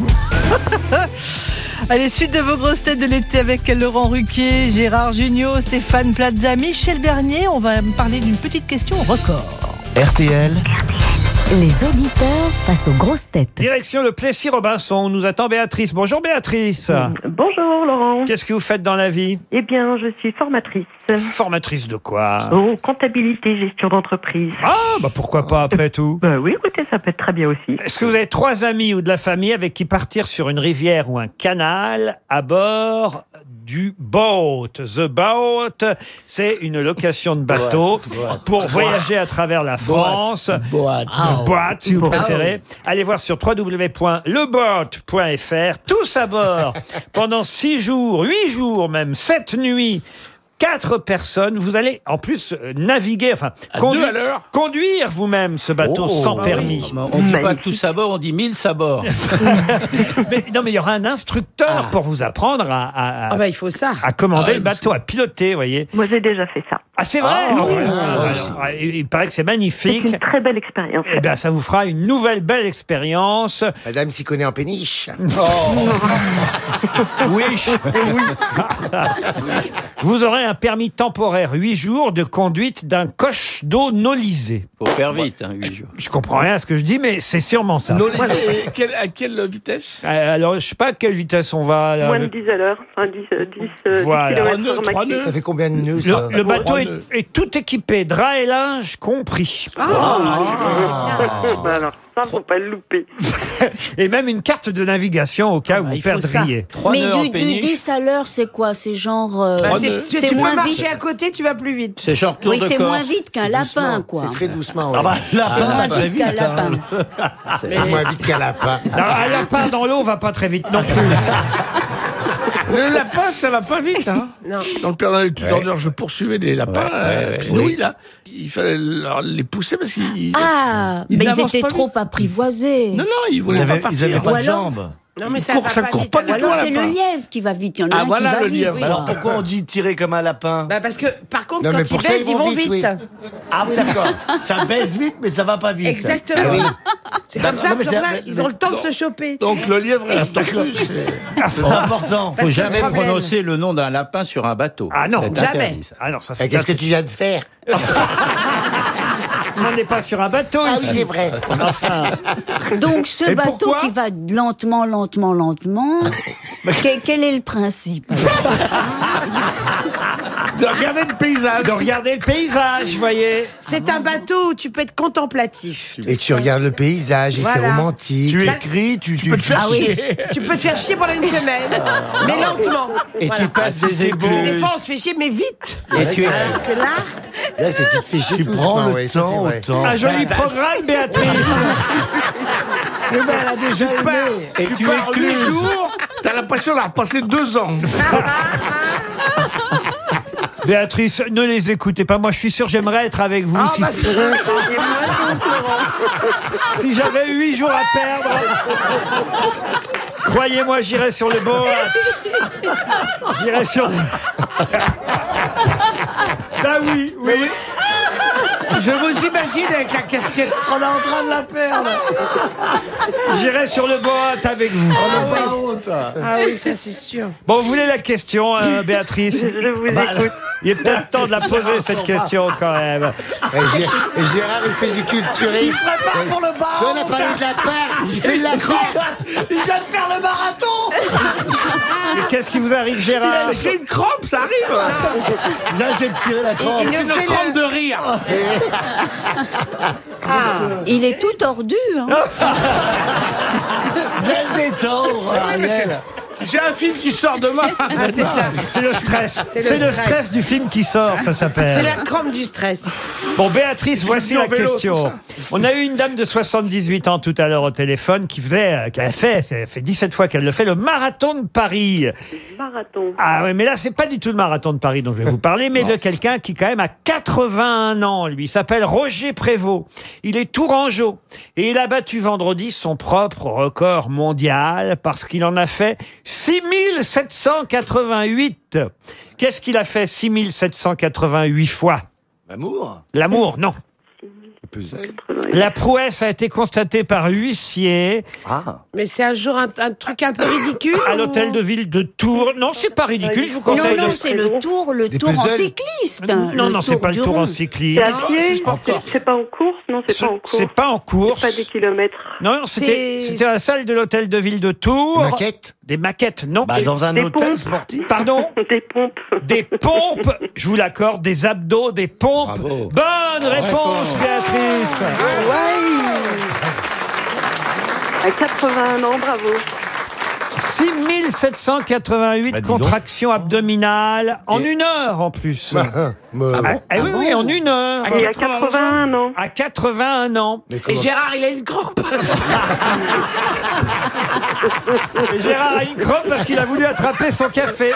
Allez, suite de vos grosses têtes de l'été avec Laurent Ruquier, Gérard Junior, Stéphane Plaza, Michel Bernier. On va me parler d'une petite question record. RTL, Les auditeurs face aux grosses têtes. Direction le Plessis-Robinson, nous attend Béatrice. Bonjour Béatrice. Bonjour Laurent. Qu'est-ce que vous faites dans la vie? Eh bien, je suis formatrice. Formatrice de quoi? Oh, comptabilité, gestion d'entreprise. Ah, bah pourquoi pas après tout Bah oui, écoutez, ça peut être très bien aussi. Est-ce que vous avez trois amis ou de la famille avec qui partir sur une rivière ou un canal à bord du boat The boat, c'est une location de bateau pour voyager à travers la France. The boat, si vous Boat. préférez. Allez voir sur www.leboat.fr. Tous à bord pendant six jours, huit jours même, sept nuits quatre personnes. Vous allez en plus euh, naviguer, enfin condu- deux à l'heure conduire vous-même ce bateau Oh. sans Ah oui. permis. On dit pas tous à bord, on dit mille à bord. Mais, non, mais il y aura un instructeur pour vous apprendre à, à- Ah bah, il faut ça. à commander Ah, le bateau, à piloter, vous voyez. Moi, j'ai déjà fait ça. Ah, c'est vrai Ah, Ah, oui. ouais. Ah, Alors, ah, il, il paraît que c'est C'est magnifique. une très belle expérience. Eh bien, ça vous fera une nouvelle belle expérience. Madame s'y connaît en péniche. Wish. Vous aurez un permis temporaire 8 jours de conduite d'un coche d'eau nolisé. Faut faire vite, hein, huit jours. Je comprends rien à ce que je dis, mais c'est sûrement ça. à quelle vitesse? Euh, Alors, je sais pas à quelle vitesse on va. là. Moins de Le- 10 à l'heure. Enfin, 10, euh, 10, euh, 10 Voilà. kilomètres heure maxi. Ça fait combien de nœuds, ça Le, le bateau est, est tout équipé, drap et linge compris. Ah, Bah alors, ça, faut pas le louper. Et même une carte de navigation au cas où vous perdriez. Mais du, du 10 à l'heure, c'est quoi? C'est genre. euh, Bah, c'est c'est- c'est tu peux moins marcher vite. à côté, tu vas plus vite. C'est genre tour Oui, de c'est Corse. moins vite qu'un lapin, quoi. C'est très doucement. Ah bah, C'est lapin, moins très vite qu'un vite. hein. lapin. C'est moins vite qu'un lapin. Non, un lapin dans l'eau va pas très vite non plus. Le lapin, ça va pas vite. Hein. Non. Dans le Père une ordure, je poursuivais des lapins. Ouais, euh. Pinouille, là. Il fallait leur- les pousser parce qu'ils. Ah, Ils mais ils n'avancent étaient pas trop apprivoisés. Non, non, ils voulaient Ils pas partir. ils avaient pas Ou de alors- jambes. Non, mais ça court, va ça pas court vite, pas du Ou tout, alors c'est le lièvre qui va vite. Il y en a Ah, un voilà qui va le vite. lièvre. Alors pourquoi on dit tirer comme un lapin? Bah parce que par contre Non, mais quand ils pour ça, baissent ils vont vite, vite. oui. Ah oui, d'accord. ça baisse vite, mais ça va pas vite. Exactement. Ah oui. C'est comme ça non, mais c'est- là, ils ont le temps de se choper. Donc le lièvre et la tortue, c'est. C'est important. Parce Faut que le jamais problème- prononcer le nom d'un lapin sur un bateau. Ah non, C'est jamais. interdit, ça. Ah non, ça Et c'est. Qu'est-ce que tu viens de faire? On n'est pas sur un bateau Ah oui, ici. c'est vrai. Enfin, Donc ce Et bateau pourquoi qui va lentement, lentement, lentement, que- quel est le principe? De regarder le paysage. de regarder le paysage, vous voyez. C'est un bateau où tu peux être contemplatif. Et tu regardes le paysage et c'est Voilà. romantique. Tu écris, tu, tu, peux te faire Ah oui. chier. Tu peux te faire chier pendant une semaine, mais lentement. Et Voilà. tu passes des Des écluses. fois, on se fait chier, mais vite. Et tu es- Alors que là, Là, c'est tu te fais chier tu doucement, prends le ouais, ça, c'est temps vrai. Un joli programme, Béatrice. Mais ben, elle a déjà aimé. Et Tu tu pars huit écluses. jours, t'as l'impression d'avoir passé deux ans. Béatrice, ne les écoutez pas. Moi, je suis sûr, j'aimerais être avec vous. Ah, si bah, c'est vrai. si j'avais huit jours à perdre, croyez-moi, j'irais sur le boat. J'irais sur. bah oui, oui. Je vous imagine avec la casquette. On est en train de la perdre. J'irai sur le boat avec vous. On n'est pas honte. Ah oui, ça c'est sûr. Bon, vous voulez la question, euh, Béatrice Je vous Bah, écoute. Il est peut-être temps de la poser, cette question, quand même. Et Gé- et Gérard, il fait du culturisme. Il se prépare pour le bar. Tu vois, on a parlé de la part. Il fait de la part. Il vient de faire le marathon. Qu'est-ce qui vous arrive, Gérard J'ai une crampe, ça arrive. Là, je vais te tirer la crampe. Il J'ai nous fait une crampe le- de rire. Il est tout tordu. hein. Belle détendre, Ariel. J'ai un film qui sort demain. Ah, c'est ça. C'est le stress. C'est le C'est le stress. stress du film qui sort, ça C'est s'appelle. la crampe du stress. Bon, Béatrice, voici la vélo, question. On a eu une dame de 78 ans tout à l'heure au téléphone qui faisait, euh, qui a fait, ça fait 17 fois qu'elle le fait, le marathon de Paris. Marathon. Ah oui, mais là, c'est pas du tout le marathon de Paris dont je vais vous parler, mais de quelqu'un qui, quand même, a 81 ans. Lui, il s'appelle Roger Prévost. Il est tourangeau. Et il a battu vendredi son propre record mondial parce qu'il en a fait 6788. Qu'est-ce qu'il a fait 6788 fois? L'amour. L'amour, non. La prouesse a été constatée par huissier Ah. Mais c'est un jour un, un truc un peu ridicule. à l'hôtel de ville de Tours. Non, c'est pas ridicule, je vous conseille Non, non, de... c'est le tour, le Des tour en cycliste. Non, non, c'est pas le tour en rond. cyclisme. C'est à pied C'est- C'est pas en course? Non, c'est pas en course. C'est pas en course. Pas des kilomètres. Non, non, c'était à la salle de l'hôtel de ville de Tours. Maquettes Des maquettes, non. Bah, dans un Des hôtel pompes. sportif. Pardon Des pompes. Des pompes, je vous l'accorde, des abdos, des pompes. Bonne réponse, Béatrice. À 81 ans, bravo. 6788 Bah, dis donc. contractions abdominales en une heure en plus. Bah, Ah, ah oui, oui, en une heure. Et à 81 ans. À 81 ans. Et Gérard, il a une crampe. Et Gérard a une crampe parce qu'il a voulu attraper son café.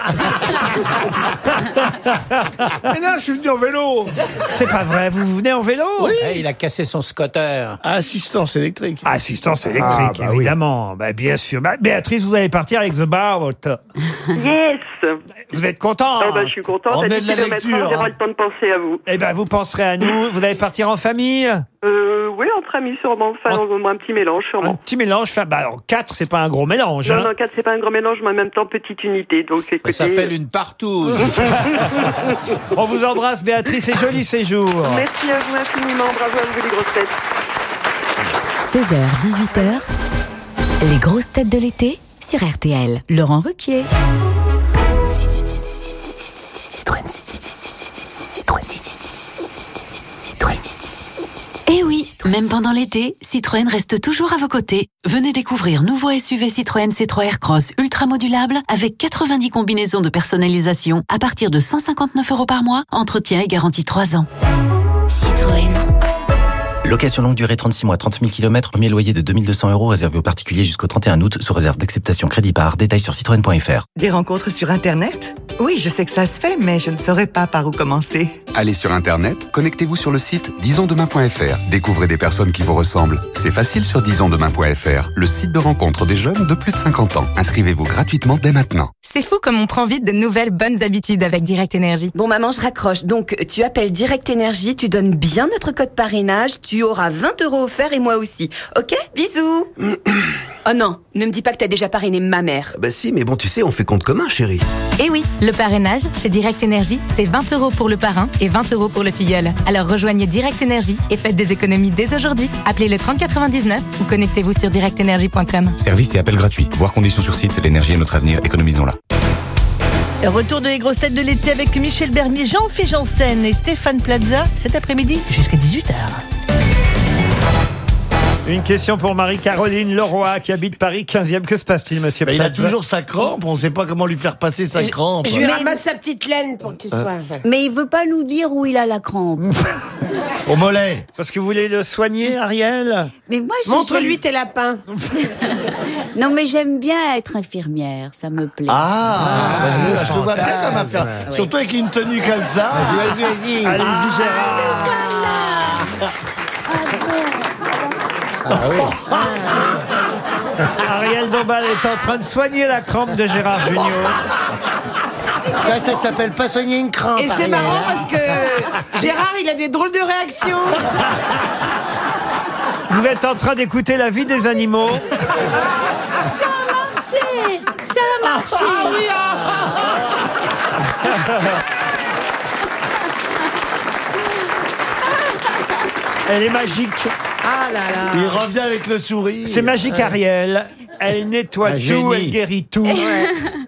Mais non, je suis venu en vélo. C'est pas vrai, vous venez en vélo Oui. Eh, il a cassé son scooter. Assistance électrique. Assistance électrique, Ah, bah oui. évidemment. Bah, bien sûr. Bah, Béatrice, vous allez partir avec The Barbot. Yes Vous êtes content Ah bah, Je suis contente. On À est 10 de la km lecture, j'aurai hein. le temps de penser à vous. Eh ben, vous penserez à nous. Vous allez partir en famille Euh, oui, entre amis, sûrement. Enfin, un petit mélange, Un sûrement. petit mélange. Enfin, bah, alors, quatre, c'est pas un gros mélange. Non, hein. non, 4, c'est pas un grand mélange, mais en même temps, petite unité. Donc, Ça s'appelle une partouze. On vous embrasse, Béatrice, et joli séjour. Merci à vous infiniment. Bravo à vous, les grosses têtes. 16h, 18h, les grosses têtes de l'été sur RTL. Laurent Ruquier. Eh oui, même pendant l'été, Citroën reste toujours à vos côtés. Venez découvrir nouveau SUV Citroën C3 Aircross ultra modulable avec 90 combinaisons de personnalisation à partir de 159 euros par mois, entretien et garantie 3 ans. Citroën. Location longue durée 36 mois, 30 000 km, premier loyer de 2200 euros réservé aux particuliers jusqu'au 31 août sous réserve d'acceptation crédit par détail sur citroën.fr. Des rencontres sur Internet? Oui, je sais que ça se fait, mais je ne saurais pas par où commencer. Allez sur Internet, connectez-vous sur le site disonsdemain.fr. Découvrez des personnes qui vous ressemblent. C'est facile sur disonsdemain.fr, le site de rencontre des jeunes de plus de 50 ans. Inscrivez-vous gratuitement dès maintenant. C'est fou comme on prend vite de nouvelles bonnes habitudes avec Direct Énergie. Bon, maman, je raccroche. Donc, tu appelles Direct Énergie, tu donnes bien notre code parrainage, tu auras 20 euros offerts et moi aussi. Ok? Bisous Oh non, ne me dis pas que t'as déjà parrainé ma mère. Bah si, mais bon, tu sais, on fait compte commun, chérie. Et oui, le parrainage chez Direct Énergie, c'est 20 euros pour le parrain et 20 euros pour le filleul. Alors rejoignez Direct Énergie et faites des économies dès aujourd'hui. Appelez le 3099 ou connectez-vous sur directenergie.com. Service et appel gratuit. Voir conditions sur site, l'énergie est notre avenir, économisons-la. Retour de les grosses têtes de l'été avec Michel Bernier, Jean-Philippe Janssen et Stéphane Plaza cet après-midi jusqu'à 18h. Une question pour Marie-Caroline Leroy qui habite Paris 15e. Que se passe-t-il, monsieur Bah, il a Plaza toujours sa crampe, on ne sait pas comment lui faire passer sa crampe. Je lui ramasse sa petite laine pour qu'il soit. Mais il veut pas nous dire où il a la crampe. Au mollet. Parce que vous voulez le soigner, Ariel Mais moi, je- Montre-lui tes lapins. Non, mais j'aime bien être infirmière, ça me plaît. Ah, vas-y, là, je te vois bien comme affaire. Surtout avec une tenue comme ça. Vas-y, vas-y, vas-y. Allez-y, Gérard. Ariel Dombal est en train de soigner la crampe de Gérard Junior. Ça, ça s'appelle pas soigner une crampe. Et c'est Ariel, marrant parce que Gérard, il a des drôles de réactions. Vous êtes en train d'écouter la vie des animaux. Ça a marché Ça a marché Ah oui, Elle est magique. Ah là là. Il revient avec le sourire. C'est magique, Ariel. Elle nettoie Un tout, génie. elle guérit tout.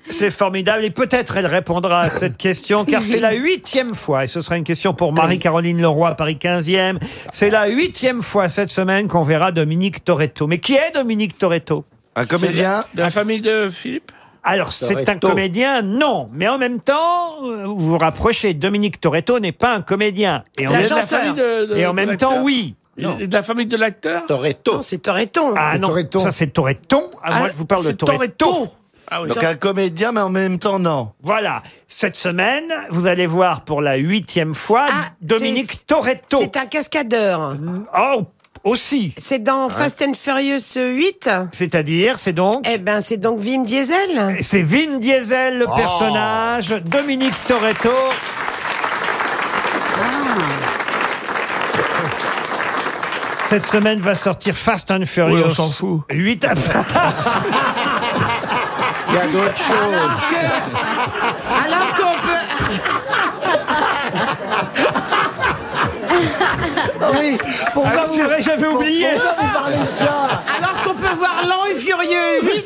C'est formidable. Et peut-être elle répondra à cette question, car c'est la huitième fois, et ce sera une question pour Marie-Caroline Leroy, Paris 15e. C'est la huitième fois cette semaine qu'on verra Dominique Toretto. Mais qui est Dominique Toretto? Un comédien De la famille de Philippe? Alors, c'est un Toretto. comédien, non. Mais en même temps, euh, vous vous rapprochez. Dominique Toretto n'est pas un comédien. Et en, C'est un même- chanteur. famille de- de- et en de même l'acteur. temps, oui. De la famille de l'acteur Toretto. Non, c'est Toretto. Ah non, Toretto. ça c'est Toretto. Ah, moi, Ah, je vous parle de c'est Toretto. Ah oui. Donc un comédien, mais en même temps, non. Voilà. Cette semaine, vous allez voir pour la huitième fois Ah, Dominique c'est- Toretto. C'est un cascadeur. Oh, aussi. C'est dans Fast and Furious 8. C'est-à-dire, c'est donc. Eh ben, c'est donc Vim Diesel. C'est Vin Diesel, le Oh. personnage. Dominique Toretto. Cette semaine va sortir Fast and Furious. Oui, on s'en fout. 8 à... Il y a d'autres choses. Alors que. Alors qu'on peut. oui, pourquoi Ah, c'est vrai, j'avais oublié. Pourquoi vous parlez de ça? Alors qu'on peut voir lent et furieux 8.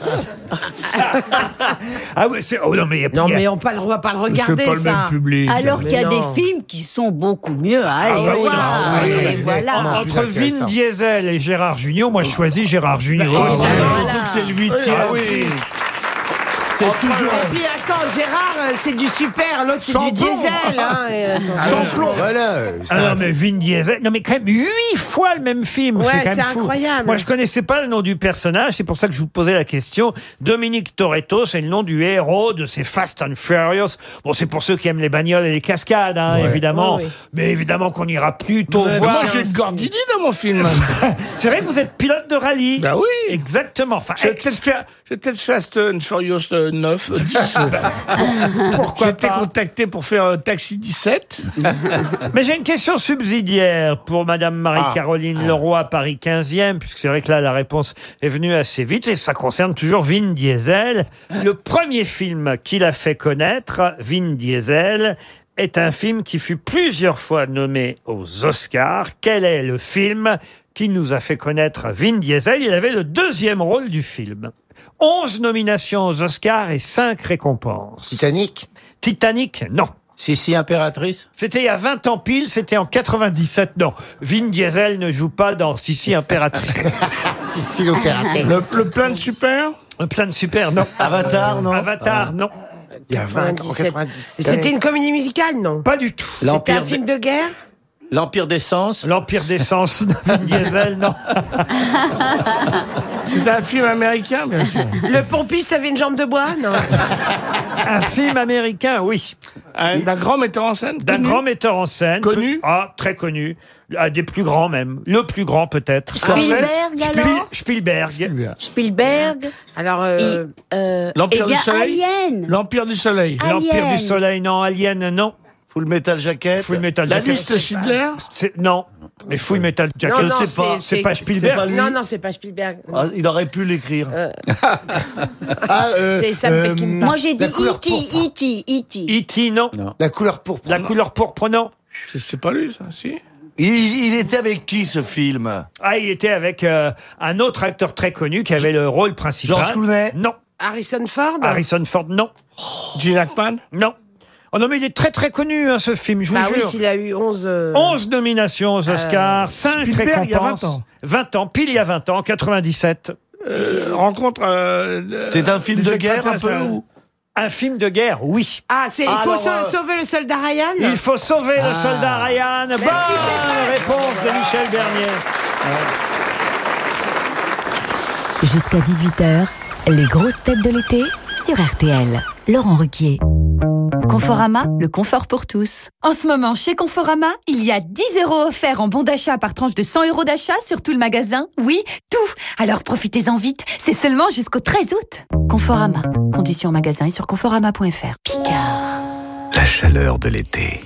Ah oui, c'est... Oh non, mais... il y a- Non, il y a- mais on ne va pas le regarder, ça. public. Alors qu'il y a des films qui sont beaucoup mieux bah oui, ah oui, oui, voilà. En- Entre Vin Diesel et Gérard Junior, moi je choisis Gérard Junior. Oh, Ah, c'est- oui. surtout que c'est le huitième. Ah oui. C'est toujours. Et puis attends, Gérard, euh, c'est du super, l'autre c'est du plomb. diesel. Hein, et, attends. Sans plomb. Voilà. Ah non, mais Vin Diesel, non mais quand même huit fois le même film. Ouais, c'est quand même c'est fou. incroyable. Moi, je connaissais pas le nom du personnage, c'est pour ça que je vous posais la question. Dominique Toretto, c'est le nom du héros de ces Fast and Furious. Bon, c'est pour ceux qui aiment les bagnoles et les cascades, hein, Ouais. évidemment. Oui, oui. Mais évidemment qu'on ira plutôt Mais voir. moi, j'ai une Gordini dans mon film. c'est vrai que vous êtes pilote de rallye. Bah oui. Exactement. Enfin, Je vais ex- peut-être faire, peut-être Fast and Furious euh, 9, euh, 10. Pourquoi J'ai été pas contacté pour faire euh, Taxi 17. Mais j'ai une question subsidiaire pour Madame Marie-Caroline Leroy, Paris 15e, puisque c'est vrai que là, la réponse est venue assez vite, et ça concerne toujours Vin Diesel. Le premier film qu'il a fait connaître, Vin Diesel, est un film qui fut plusieurs fois nommé aux Oscars. Quel est le film qui nous a fait connaître Vin Diesel? Il avait le deuxième rôle du film. 11 nominations aux Oscars et 5 récompenses. Titanic Titanic, non. Sissi impératrice C'était il y a 20 ans pile, c'était en 97. Non, Vin Diesel ne joue pas dans Sissi Impératrice. Sissi l'opératrice. Le, le plein de super Un plein de super, non. Avatar, non Avatar, non. Il y a 20 ans, 97. 97. C'était une comédie musicale, non? Pas du tout. C'était un film de guerre? L'Empire d'essence L'Empire d'essence de Vin Diesel, non. C'est un film américain, bien sûr. Le pompiste avait une jambe de bois Non. Un film américain, oui. Un- D'un grand metteur en scène D'un connu grand metteur en scène. Connu Ah, très connu. Ah, des plus grands même. Le plus grand peut-être. Spielberg, Spiel- alors Spielberg. Spielberg. Alors, euh, L'Empire eh du Soleil Alien. L'Empire du Soleil. L'Empire Alien. du Soleil, non. Alien, non. Full Metal Jacket. Full Metal La Jacket. liste Schindler C'est- Non. Mais Full Metal Jacket, Non, non, c'est pas, c'est pas Spielberg. pas lui. Non, non, c'est pas Spielberg. Ah, il aurait pu l'écrire. Euh, Ah, euh, c'est Sam euh, Peckinpah. Moi j'ai dit La couleur E.T. pourpre. E.T. E.T. E.T., non. La couleur pourpre. La couleur pourpre, non. C'est c'est pas lui, ça, si Il, il était avec qui ce film? Ah, il était avec euh, un autre acteur très connu qui avait le rôle principal. George Clooney? Non. Harrison Ford? Harrison Ford, non. Gene Hackman? Non. Oh non, mais il est très très connu, hein, ce film, je vous Bah oui, jure. s'il a eu 11... euh, 11 nominations aux Oscars, 5 Spielberg, il y a récompenses. 20 ans. 20 ans, pile il y a 20 ans, en 97. Euh, rencontre. euh, de- C'est un film des de guerre un peu ou Un film de guerre, oui. Ah, c'est, il faut Alors, sau- euh, sauver le soldat Ryan? Il faut sauver le soldat Ryan. Bonne réponse de Michel Bernier. Jusqu'à 18h, les grosses têtes de l'été sur RTL. Laurent Ruquier. Conforama, le confort pour tous. En ce moment, chez Conforama, il y a 10 euros offerts en bon d'achat par tranche de 100 euros d'achat sur tout le magasin. Oui, tout Alors profitez-en vite, c'est seulement jusqu'au 13 août. Conforama, conditions magasin et sur conforama.fr. Picard. La chaleur de l'été.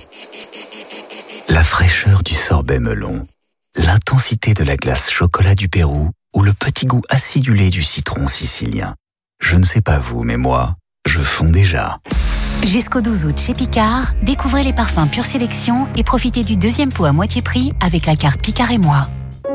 La fraîcheur du sorbet melon. L'intensité de la glace chocolat du Pérou ou le petit goût acidulé du citron sicilien. Je ne sais pas vous, mais moi, je fonds déjà. Jusqu'au 12 août chez Picard, découvrez les parfums Pure Sélection et profitez du deuxième pot à moitié prix avec la carte Picard et moi.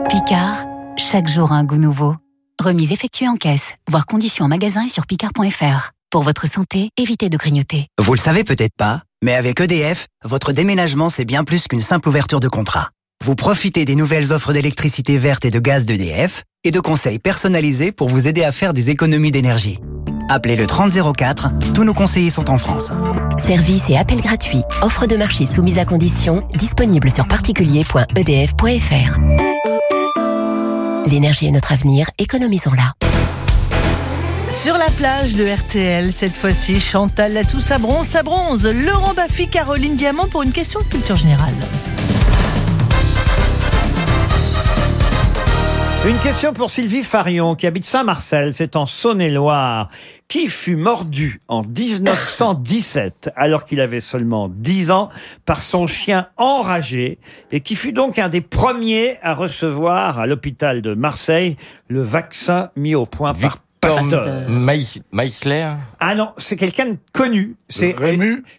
Picard, chaque jour un goût nouveau. Remise effectuée en caisse, voire conditions en magasin et sur picard.fr. Pour votre santé, évitez de grignoter. Vous le savez peut-être pas, mais avec EDF, votre déménagement c'est bien plus qu'une simple ouverture de contrat. Vous profitez des nouvelles offres d'électricité verte et de gaz d'EDF et de conseils personnalisés pour vous aider à faire des économies d'énergie. Appelez le 3004, tous nos conseillers sont en France. Service et appel gratuit. Offre de marché soumise à condition. Disponible sur particulier.edf.fr. L'énergie est notre avenir. Économisons-la. Sur la plage de RTL, cette fois-ci, Chantal Latou, ça bronze, ça bronze. Laurent Baffy, Caroline Diamant pour une question de culture générale. Une question pour Sylvie Farion, qui habite Saint-Marcel, c'est en Saône-et-Loire, qui fut mordu en 1917, alors qu'il avait seulement 10 ans, par son chien enragé, et qui fut donc un des premiers à recevoir à l'hôpital de Marseille le vaccin mis au point par Pasteur. Maïsler Ah non, c'est quelqu'un de connu. C'est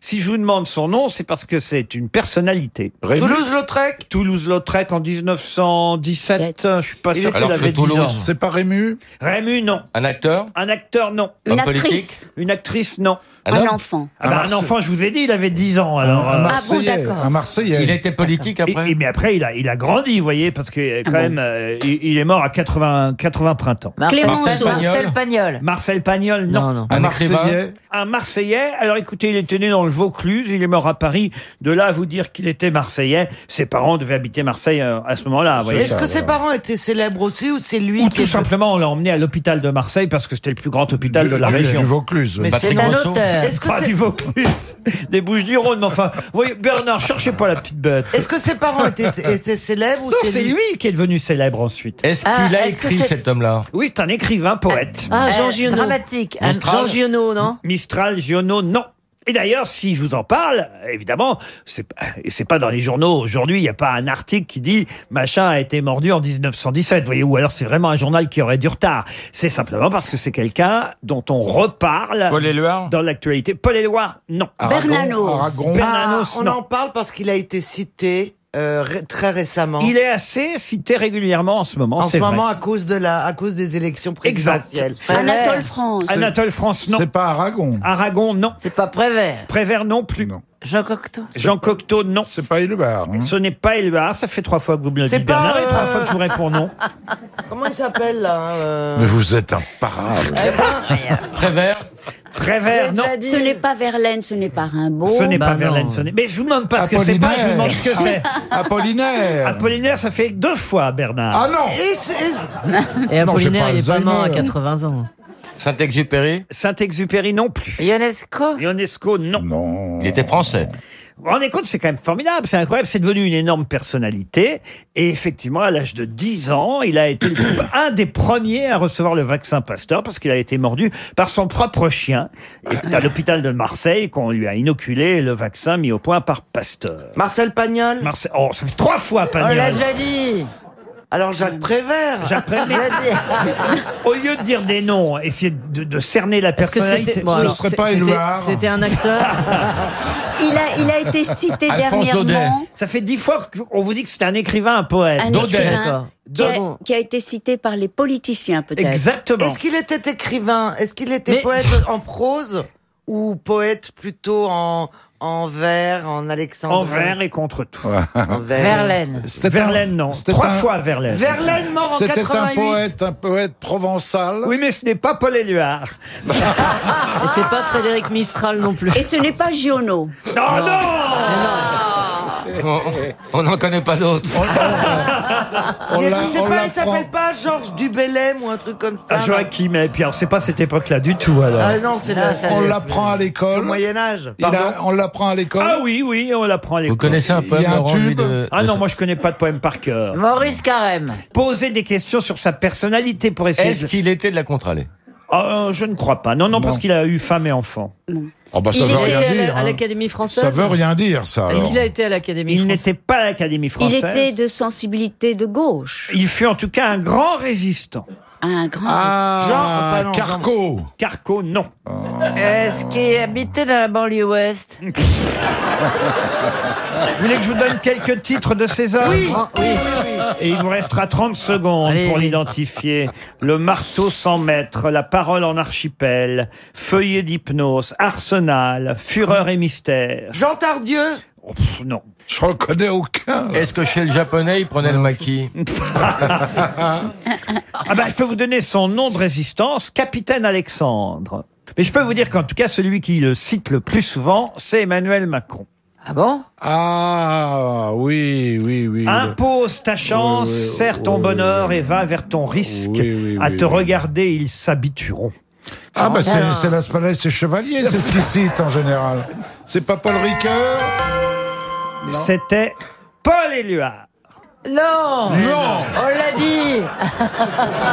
Si je vous demande son nom, c'est parce que c'est une personnalité. Toulouse-Lautrec Toulouse-Lautrec en 1917. Je suis pas Il sûr était- qu'il Alors que avait 10 Toulouse- ans. C'est pas Rému? Rému, non. Un acteur? Un acteur, non. Une Homme actrice politique Une actrice, non. Un enfant. Ah bah, un enfant, je vous ai dit, il avait 10 ans. Alors, Un euh, Marseillais, d'accord. un Marseillais. Il était politique après et, et- mais après, il a, il a grandi, vous voyez, parce que quand Ah bon même, euh, il, il est mort à 80, 80 printemps. Clémenceau. Marcel Pagnol. Marcel Pagnol. Marcel Pagnol, non. Non, non. Un Marseillais. Un Marseillais. Alors écoutez, il était né dans le Vaucluse, il est mort à Paris. De là à vous dire qu'il était Marseillais, ses parents devaient habiter Marseille euh, à ce moment-là. vous voyez. Est-ce que ses parents étaient célèbres aussi ou c'est lui Ou qui tout est- simplement, on l'a emmené à l'hôpital de Marseille parce que c'était le plus grand hôpital de la Du- région. Du Vaucluse. Mais C'est un auteur. Est-ce que Pas c'est- du Vaucluse, des Bouches du Rhône. Mais enfin, vous voyez, Bernard, cherchez pas la petite bête. Est-ce que ses parents étaient, étaient célèbres ou Non, c'est lui qui est devenu célèbre ensuite. Est-ce qu'il Ah, a est-ce que écrit c'est- cet homme-là Oui, c'est un écrivain, poète. Ah, Jean Euh, Giono. Dramatique. Ah, Mistral. Jean Giono, non? Mistral, Giono, non. Et d'ailleurs, si je vous en parle, évidemment, c'est et c'est pas dans les journaux aujourd'hui, il n'y a pas un article qui dit machin a été mordu en 1917, vous voyez, ou alors c'est vraiment un journal qui aurait du retard. C'est simplement parce que c'est quelqu'un dont on reparle Paul Éluard? dans l'actualité. Paul Éluard, non. Aragon, Bernanos. Aragon? Bernanos, Ah, on non. en parle parce qu'il a été cité euh, ré- très récemment. Il est assez cité régulièrement en ce moment, en c'est ce moment vrai. à cause de la, à cause des élections Exact. présidentielles. Anatole France. Anatole France, non. C'est pas Aragon. Aragon, non. C'est pas Prévert. Prévert, non plus. Non. Jean Cocteau. Jean Cocteau, non. C'est pas Éluard. hein. Ce n'est pas Éluard. Ça fait trois fois que vous me le C'est dites, pas, Bernard, et trois euh, fois que je vous réponds non. Comment il s'appelle là euh Mais vous êtes imparable. Prévert Prévert, non. Ce n'est pas Verlaine, ce n'est pas Rimbaud. Ce n'est Bah pas non. Verlaine, ce n'est. Mais je vous demande pas ce que c'est pas, je vous demande ce que c'est. Apollinaire. Apollinaire, ça fait deux fois, Bernard. Ah non Et c'est- et- Et Non, Apollinaire, j'ai pas il est pas mort à Alzheimer. 80 ans. Saint-Exupéry Saint-Exupéry non plus. Ionesco. Ionesco non. Non. Il était français. Vous vous rendez compte, c'est quand même formidable, c'est incroyable, c'est devenu une énorme personnalité. Et effectivement, à l'âge de 10 ans, il a été le- un des premiers à recevoir le vaccin Pasteur parce qu'il a été mordu par son propre chien. Et c'est à l'hôpital de Marseille qu'on lui a inoculé le vaccin mis au point par Pasteur. Marcel Pagnol Marseille, oh, ça fait trois fois, On l'a Pagnol. déjà dit. Alors Jacques Prévert Jacques Prévert. Au lieu de dire des noms, essayer de, de cerner la Est-ce que personnalité. c'était bon, Ce alors, serait c'est- pas c'était- Éluard. C'était un acteur. Il a, il a été cité Alphonse Daudet. dernièrement. Ça fait dix fois qu'on vous dit que c'est un écrivain, un poète. Un Daudet. écrivain D'accord. qui a, Bon. qui a été cité par les politiciens, peut-être. Exactement. Est-ce qu'il était écrivain? Est-ce qu'il était Mais- poète en prose? Ou poète plutôt en, en vers, en Alexandre Envers et contre tout. En vers. Verlaine. Verlaine, non. c'était Trois un- fois Verlaine. Verlaine mort en C'était un 88. poète, un poète provençal. Oui, mais ce n'est pas Paul Éluard. Et c'est pas Frédéric Mistral non plus. Et ce n'est pas Giono. Non, non On- On n'en connaît pas d'autres. On Il, l'a- sait on pas, il l'apprend. s'appelle pas Georges Dubélem ou un truc comme ça. Ah, Joachim, et puis alors, c'est pas cette époque-là du tout, alors. Ah non, c'est ça, On c'est- l'apprend à c'est au l'école. Moyen Âge. Il a- On l'apprend à l'école. Ah oui, oui, on l'apprend à l'école. Vous connaissez un Il y poème, a un Laurent, lui, tube. de, Ah de- non, moi je connais pas de poème par cœur. Maurice Carême. Poser des questions sur sa personnalité pour essayer Est-ce de... qu'il était de la contre-allée? Ah, euh, je ne crois pas. Non, non, parce qu'il a eu femme et enfant. Oh, bah, ça Il veut rien était à dire. à hein. l'Académie française. Ça veut rien dire, ça. Est-ce qu'il a été à l'Académie Il française n'était pas à l'Académie Il française. était de sensibilité de gauche. Il fut en tout cas un grand résistant. Un grand. Ah, Jean- pas non, Carco. Carco, non. Est-ce qu'il habitait dans la banlieue ouest Vous voulez que je vous donne quelques titres de ces œuvres Oui. oui. Et il vous restera 30 secondes Allez, pour oui. l'identifier. Le marteau sans maître, la parole en archipel, feuillet d'hypnose, arsenal, fureur et mystère. Jean Tardieu Oh, pff, non. Je reconnais aucun. Est-ce que chez le japonais, il prenait le maquis Ah ben, je peux vous donner son nom de résistance, Capitaine Alexandre. Mais je peux vous dire qu'en tout cas, celui qui le cite le plus souvent, c'est Emmanuel Macron. Ah bon? Ah, oui, oui, oui. Impose ta chance, Oui, oui, serre ton oui, bonheur oui. et va vers ton risque. Oui, oui, à oui, te oui. regarder, ils s'habitueront. Ah, bah, c'est c'est Las Palais, c'est Chevalier, c'est ce qu'il cite en général. C'est pas Paul Ricoeur? C'était Paul Éluard. Non Non On l'a dit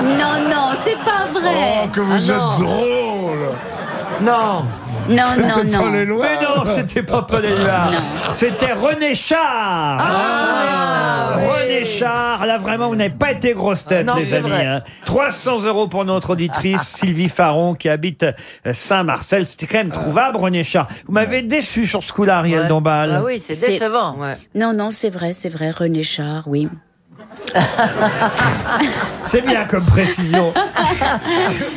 Non, non, c'est pas vrai. Oh, que vous Ah, non. êtes drôle Non Non, non, C'était non. Paul Éluard Mais non, c'était pas Paul Éluard. C'était René Char. Ah, oui. René Char. Là, vraiment, vous n'avez pas été grosse tête, Non, les c'est amis. vrai. hein. 300 euros pour notre auditrice Sylvie Faron qui habite euh, Saint-Marcel. C'était quand même trouvable, René Char. Vous m'avez déçu sur ce coup-là, Ariel Ouais. Dombal. Ah oui, c'est C'est- décevant. Ouais. Non, non, c'est vrai, c'est vrai. René Char, oui. C'est bien comme précision.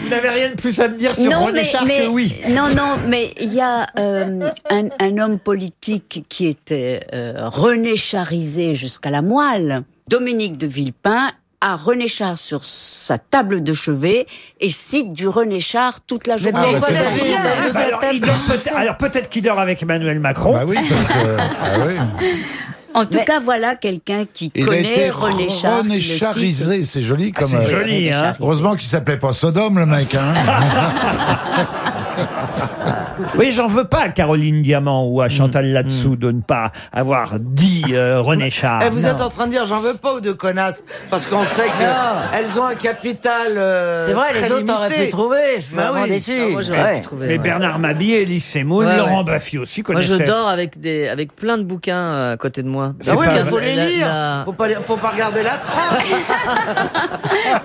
Vous n'avez rien de plus à me dire sur René Char que oui. Non, non, mais il y a euh, un, un homme politique qui était euh, René Charisé jusqu'à la moelle. Dominique de Villepin a René Char sur sa table de chevet et cite du René Char toute la journée. Ah, bah, c'est bon. alors, peut- peut-être qu'il dort avec Emmanuel Macron. Bah oui, parce que- ah oui. En tout cas, voilà quelqu'un qui Il a connaît été René Char. cite. renécharisé, c'est joli comme. c'est euh, joli, hein. Heureusement qu'il s'appelait pas Sodome, le mec. Hein. Oui, j'en veux pas à Caroline Diamant ou à Chantal Latsou de ne pas avoir dit euh, René Char. Eh, vous êtes en train de dire j'en veux pas ou de connasses parce qu'on sait qu'elles ont un capital. euh, C'est vrai, les très autres auraient limité. pu trouver. Je suis Bah vraiment oui. déçu. Ah, moi, j'aurais Ouais. pu trouver. Mais ouais. Bernard Mabie, Elie Semoun, Ouais, Laurent ouais. Baffy aussi Moi, je connaissaient. dors avec, des, avec plein de bouquins euh, à côté de moi. C'est Ah mais vrai. faut les La- lire. la- Faut pas, les- faut pas regarder la tranche.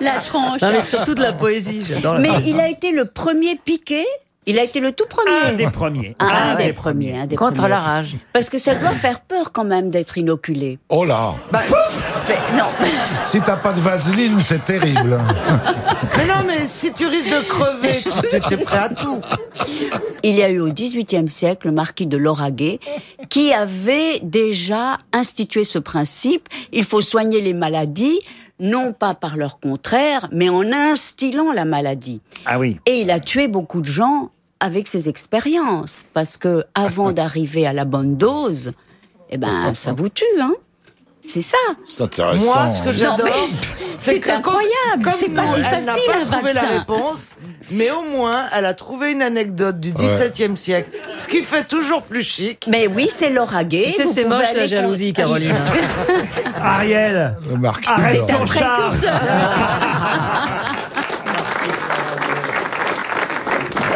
La tranche. Non, mais surtout de la poésie. J'adore la Mais poésie. il a été le premier piqué. Il a été le tout premier. Un des premiers. Un, des premiers. un des Contre premiers. la rage. Parce que ça doit faire peur quand même d'être inoculé. Oh là Mais non. Si t'as pas de vaseline, c'est terrible. mais non, mais si tu risques de crever, tu étais prêt à tout. Il y a eu au XVIIIe siècle le marquis de Lauragais qui avait déjà institué ce principe. Il faut soigner les maladies, non pas par leur contraire, mais en instillant la maladie. Ah oui. Et il a tué beaucoup de gens avec ses expériences, parce que avant d'arriver à la bonne dose, eh ben, ça vous tue, hein. C'est ça. C'est intéressant. Moi, ce que hein. j'adore, c'est incroyable. comme C'est pas si elle n'a facile, pas un trouvé la vaccin. réponse, mais au moins, elle a trouvé une anecdote du Ouais. XVIIe siècle, ce qui fait toujours plus chic. Mais oui, c'est Lauragais. Tu sais, c'est moche la jalousie, con- Caroline. Ariel, arrête ton char.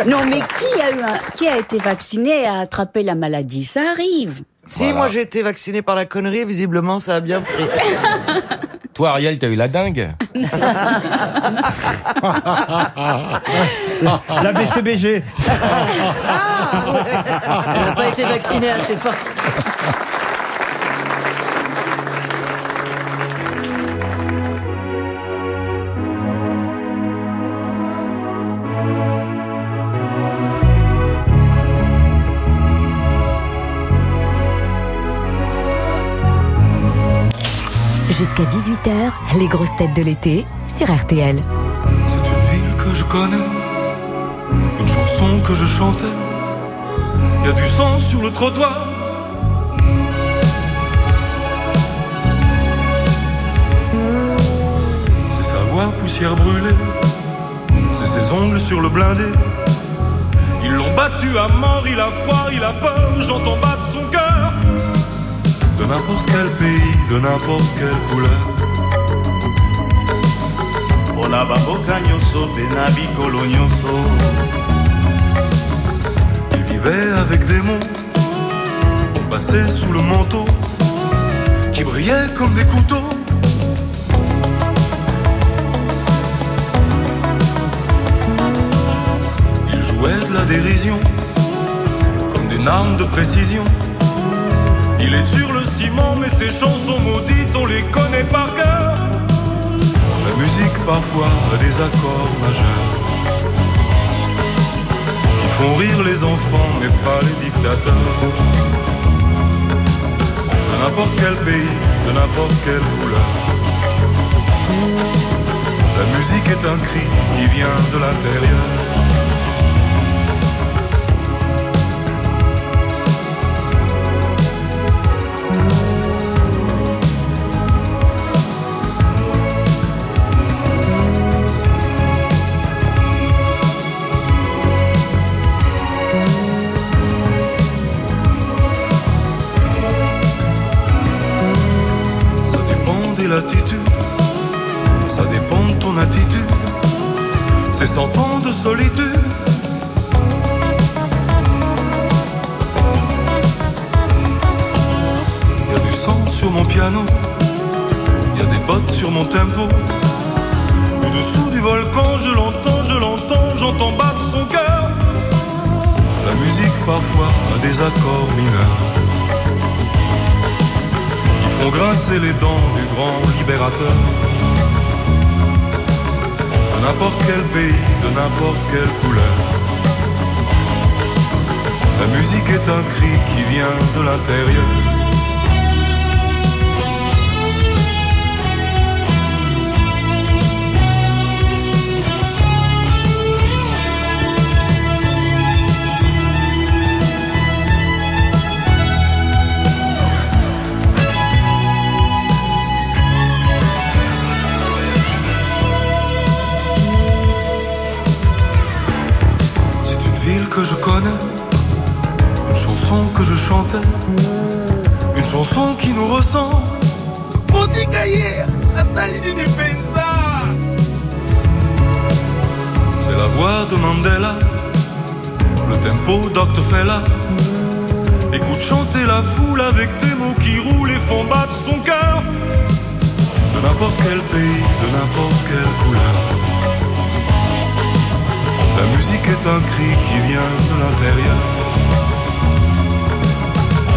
Non, mais qui a, eu un- qui a été vacciné et a attrapé la maladie? Ça arrive. Si, moi j'ai été vacciné par la connerie, visiblement ça a bien pris. Toi, Ariel, t'as eu la dingue La BCBG. Elle n'a pas été vaccinée assez fort. 18h, les grosses têtes de l'été sur RTL. C'est une ville que je connais, une chanson que je chantais. Il y a du sang sur le trottoir. C'est sa voix poussière brûlée, c'est ses ongles sur le blindé. Ils l'ont battu à mort, il a froid, il a peur, j'entends battre son cœur. De n'importe quel pays, de n'importe quelle couleur. Ona baboka nyonso pe na vivait avec des mots Passés sous le manteau Qui brillaient comme des couteaux. Il jouait de la dérision Comme des armes de précision. Il est sur le ciment mais ses chansons maudites on les connaît par cœur parfois des accords majeurs qui font rire les enfants mais pas les dictateurs. De n'importe quel pays, de n'importe quelle couleur. La musique est un cri qui vient de l'intérieur. Cent de solitude. Il y a du sang sur mon piano, il y a des bottes sur mon tempo. Au-dessous du volcan, je l'entends, je l'entends, j'entends battre son cœur. La musique parfois a des accords mineurs qui font grincer les dents du grand libérateur. N'importe quel pays, de n'importe quelle couleur. La musique est un cri qui vient de l'intérieur. Je connais, une chanson que je chantais, une chanson qui nous ressemble. C'est la voix de Mandela, le tempo Dr. Fella. Écoute chanter la foule avec des mots qui roulent et font battre son cœur. De n'importe quel pays, de n'importe quelle couleur. La musique est un cri qui vient de l'intérieur.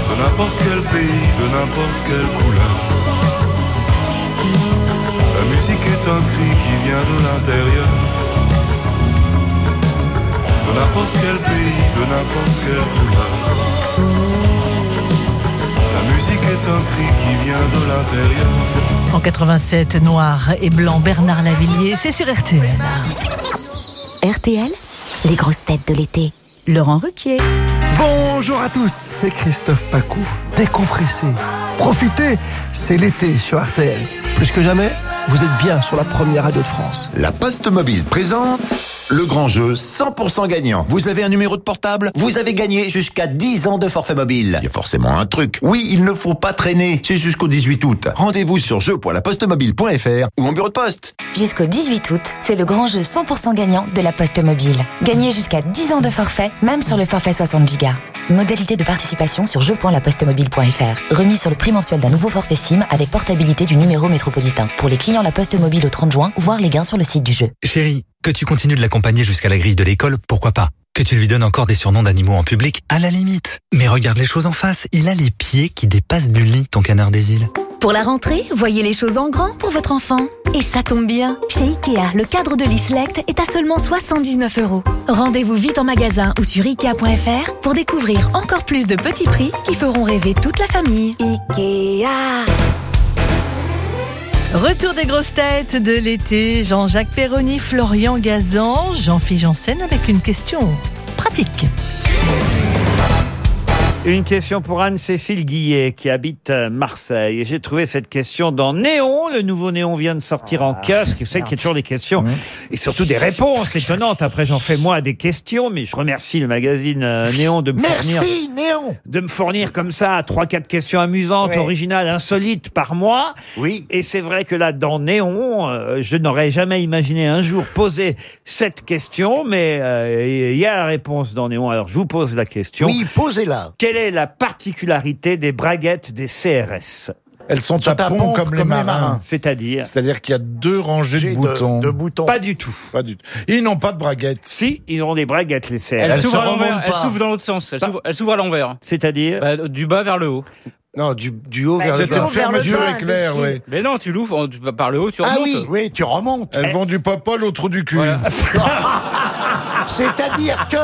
De n'importe quel pays, de n'importe quelle couleur. La musique est un cri qui vient de l'intérieur. De n'importe quel pays, de n'importe quelle couleur. La musique est un cri qui vient de l'intérieur. En 87, noir et blanc, Bernard Lavillier, c'est sur RTL. RTL, les grosses têtes de l'été. Laurent Ruquier. Bonjour à tous, c'est Christophe Pacou. Décompressé. Profitez, c'est l'été sur RTL. Plus que jamais, vous êtes bien sur la première radio de France. La Poste Mobile présente le grand jeu 100% gagnant. Vous avez un numéro de portable? Vous avez gagné jusqu'à 10 ans de forfait mobile. Il y a forcément un truc. Oui, il ne faut pas traîner. C'est jusqu'au 18 août. Rendez-vous sur jeu.lapostemobile.fr ou en bureau de poste. Jusqu'au 18 août, c'est le grand jeu 100% gagnant de la Poste Mobile. Gagnez jusqu'à 10 ans de forfait, même sur le forfait 60 Go. Modalité de participation sur jeu.lapostemobile.fr. Remis sur le prix mensuel d'un nouveau forfait SIM avec portabilité du numéro métropolitain. Pour les clients La Poste Mobile au 30 juin, voir les gains sur le site du jeu. Chérie, que tu continues de l'accompagner jusqu'à la grille de l'école, pourquoi pas? Que tu lui donnes encore des surnoms d'animaux en public, à la limite. Mais regarde les choses en face, il a les pieds qui dépassent du lit, ton canard des îles. Pour la rentrée, voyez les choses en grand pour votre enfant. Et ça tombe bien. Chez Ikea, le cadre de l'e-select est à seulement 79 euros. Rendez-vous vite en magasin ou sur Ikea.fr pour découvrir encore plus de petits prix qui feront rêver toute la famille. Ikea. Retour des grosses têtes de l'été, Jean-Jacques Perroni, Florian Gazan, Jean-Philippe Janssen avec une question pratique. Une question pour Anne-Cécile Guillet qui habite euh, Marseille. J'ai trouvé cette question dans Néon. Le nouveau Néon vient de sortir en kiosque. Vous savez qu'il y a toujours des questions et surtout des réponses étonnantes. Après, j'en fais moi des questions, mais je remercie le magazine euh, Néon de me fournir Merci, Néon de me fournir comme ça trois quatre questions amusantes, Ouais. originales, insolites par mois. Oui. Et c'est vrai que là, dans Néon, euh, je n'aurais jamais imaginé un jour poser cette question, mais euh, il y a la réponse dans Néon. Alors, je vous pose la question. Oui, posez-la. Quelle est la particularité des braguettes des CRS Elles sont à pont comme, les marins. C'est-à-dire? C'est-à-dire qu'il y a deux rangées de boutons. de boutons. Pas du tout. Pas du tout. Ils n'ont pas de braguettes. Si, ils ont des braguettes, les CRS. Elle Elle s'ouvre se à l'envers, remonte elle pas. s'ouvre dans l'autre sens. Elle s'ouvre- elle s'ouvre à l'envers. C'est-à-dire? Bah, Du bas vers le haut. Non, du, du haut Bah, vers le C'est une bas. fermeture éclair, oui. Mais non, tu l'ouvres par le haut, tu Ah remontes. oui, oui, tu remontes. Elles vont du popol au trou du cul. Voilà. C'est-à-dire que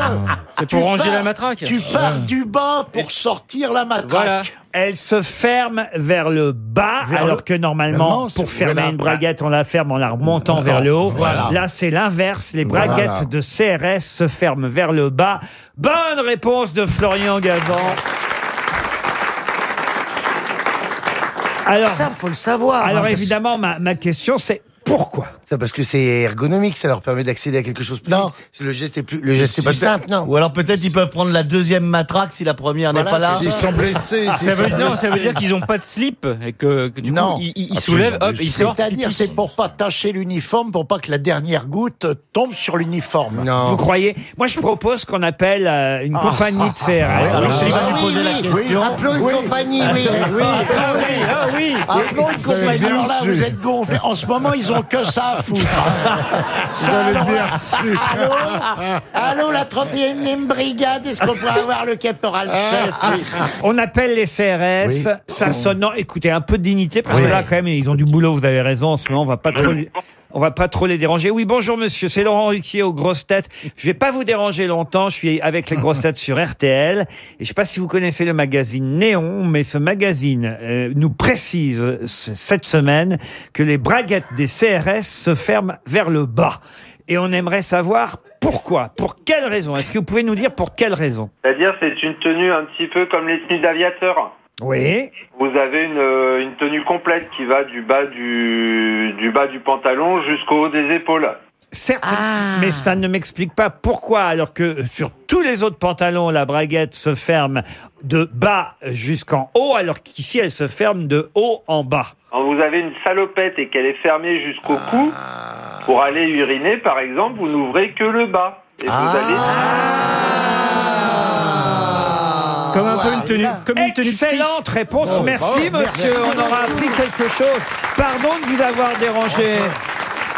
C'est pour ranger pars- la matraque. tu pars du bas pour sortir la matraque. Voilà. Elle se ferme vers le bas, Vers alors le- que normalement, Non, pour c'est- fermer voilà. une braguette, on la ferme en la remontant vers le haut. Voilà. Là, c'est l'inverse. Les braguettes Voilà. de CRS se ferment vers le bas. Bonne réponse de Florian Gazan. Alors, Ça, faut le savoir. hein, alors parce- évidemment, ma, ma question, c'est pourquoi? Ça, parce que c'est ergonomique, ça leur permet d'accéder à quelque chose plus Non. vite. C'est Le geste est plus, le geste est si. simple, non. Ou alors peut-être ils peuvent prendre la deuxième matraque si la première n'est pas là. S'ils sont blessés. s'ils Ça veut, sont non, ça veut blessés. dire qu'ils ont pas de slip et que, que du Non. coup, ils, ils- ils Ah, soulèvent, hop, ils sortent. C'est-à-dire, ils c'est pour pas tacher l'uniforme, pour pas que la dernière goutte tombe sur l'uniforme. Non. Vous croyez? Moi, je propose qu'on appelle euh, une compagnie de CRS. Alors, oui, va oui, poser oui, la oui, question. Appelons une Oui. compagnie, oui. Ah oui, ah oui. Appelons une Vous avez compagnie. Alors là, vous êtes gonflés. En ce moment, ils ont que ça à foutre. Vous allez me dire dessus. Allô, la 31e brigade, est-ce qu'on pourrait avoir le caporal chef oui. On appelle les CRS, Oui. ça sonne. Non, écoutez, un peu de dignité, parce que là, quand même, ils ont du boulot, vous avez raison, en ce moment, on va pas trop. On va pas trop les déranger. Oui, bonjour monsieur, c'est Laurent Ruquier aux grosses têtes. Je vais pas vous déranger longtemps, je suis avec les grosses têtes sur RTL. Et je sais pas si vous connaissez le magazine Néon, mais ce magazine euh, nous précise cette semaine que les braguettes des CRS se ferment vers le bas. Et on aimerait savoir pourquoi, pour quelle raison? Est-ce que vous pouvez nous dire pour quelle raison? C'est-à-dire, c'est une tenue un petit peu comme les tenues d'aviateurs. Oui. Vous avez une, euh, une tenue complète qui va du bas du, du bas du pantalon jusqu'au haut des épaules. Certes, mais ça ne m'explique pas pourquoi, alors que sur tous les autres pantalons, la braguette se ferme de bas jusqu'en haut, alors qu'ici, elle se ferme de haut en bas. Quand vous avez une salopette et qu'elle est fermée jusqu'au cou, pour aller uriner, par exemple, vous n'ouvrez que le bas. Et vous allez... Comme un peu une tenue, comme une tenue Excellente réponse, Oh, merci bravo, monsieur, merci. on aura appris quelque chose. Pardon de vous avoir dérangé.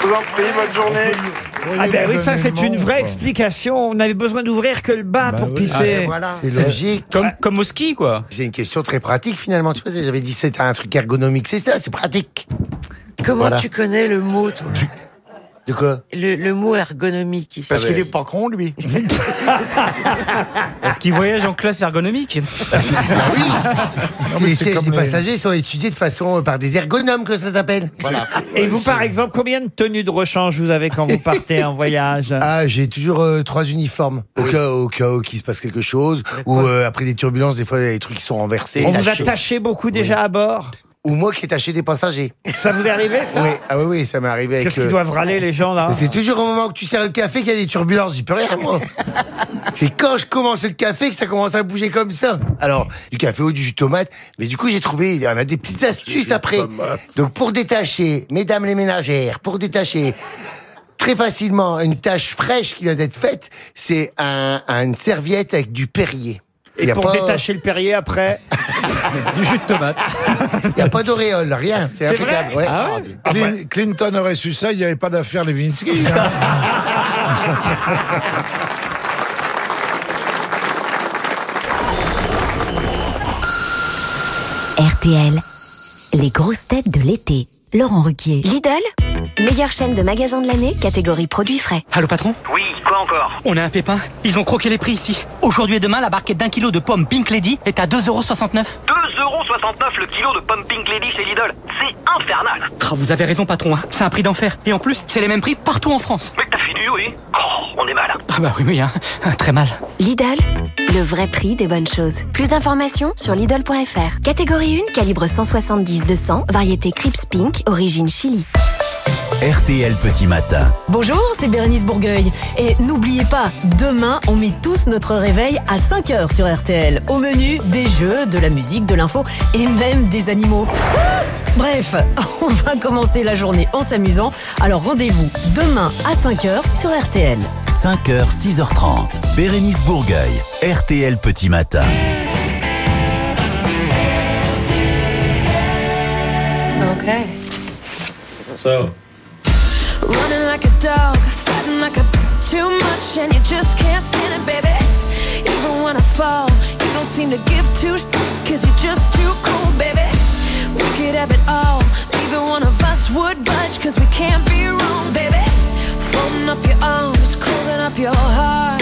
Je vous en prie, bonne journée. Ah ben oui, ça c'est une vraie explication. On avait besoin d'ouvrir que le bas pour pisser. C'est logique. Comme, comme au ski, quoi. C'est une question très pratique finalement. Tu vois, j'avais dit c'est un truc ergonomique, c'est ça, c'est pratique. Comment Voilà. tu connais le mot, toi? De quoi le, le mot ergonomique ici. Parce qu'il est pas con, lui. Est-ce qu'il voyage en classe ergonomique les c'est sièges comme des les- passagers sont étudiés de façon euh, par des ergonomes que ça s'appelle. Voilà. Et vous par exemple, combien de tenues de rechange vous avez quand vous partez en voyage? Ah, j'ai toujours euh, trois uniformes. Au cas, au cas où qu'il se passe quelque chose, ou euh, après des turbulences, des fois il y a des trucs qui sont renversés. On vous a taché beaucoup déjà à bord? Ou moi qui ai taché des passagers. Ça vous est arrivé ça Oui, ah oui, oui, ça m'est arrivé avec. Qu'est-ce qu'ils euh, doivent râler les gens là C'est toujours au moment où tu sers le café qu'il y a des turbulences. J'y peux rien, moi. C'est quand je commence le café que ça commence à bouger comme ça. Alors, du café ou du jus de tomate. Mais du coup, j'ai trouvé, on a des petites astuces après. Donc, pour détacher, mesdames les ménagères, pour détacher très facilement une tâche fraîche qui vient d'être faite, c'est un, un- une serviette avec du Perrier. Et pour pas- détacher le Perrier après Du jus de tomate. Il n'y a pas d'auréole, rien. C'est impeccable. vrai ouais. Ah ouais Clin- Clinton aurait su ça, il n'y avait pas d'affaire Levinsky. hein. RTL, les grosses têtes de l'été. Laurent Ruquier. Lidl, meilleure chaîne de magasins de l'année, catégorie produits frais. Allô patron? Oui, encore On a un pépin. Ils ont croqué les prix ici. Aujourd'hui et demain, la barquette d'un kilo de pommes Pink Lady est à 2,69€. 2,69€ le kilo de pommes Pink Lady chez Lidl. C'est infernal. Ah, vous avez raison patron, hein. c'est un prix d'enfer. Et en plus, c'est les mêmes prix partout en France. Mais t'as fini, oui. Oh, on est mal. Ah bah oui, oui, hein. très mal. Lidl, le vrai prix des bonnes choses. Plus d'informations sur Lidl.fr. Catégorie 1, calibre 170-200, variété Crips Pink, origine Chili. RTL Petit Matin. Bonjour, c'est Bérénice Bourgueil. Et n'oubliez pas, demain, on met tous notre réveil à 5h sur RTL. Au menu, des jeux, de la musique, de l'info et même des animaux. Ah Bref, on va commencer la journée en s'amusant. Alors rendez-vous demain à 5h sur RTL. 5h, 6h30. Bérénice Bourgueil. RTL Petit Matin. So. Running like a dog, fighting like a too much, and you just can't stand it, baby. Even when I fall, you don't seem to give sh- cause you're just too cool, baby. We could have it all, neither one of us would budge, cause we can't be wrong, baby. Folding up your arms, closing up your heart.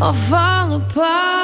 Or fall apart.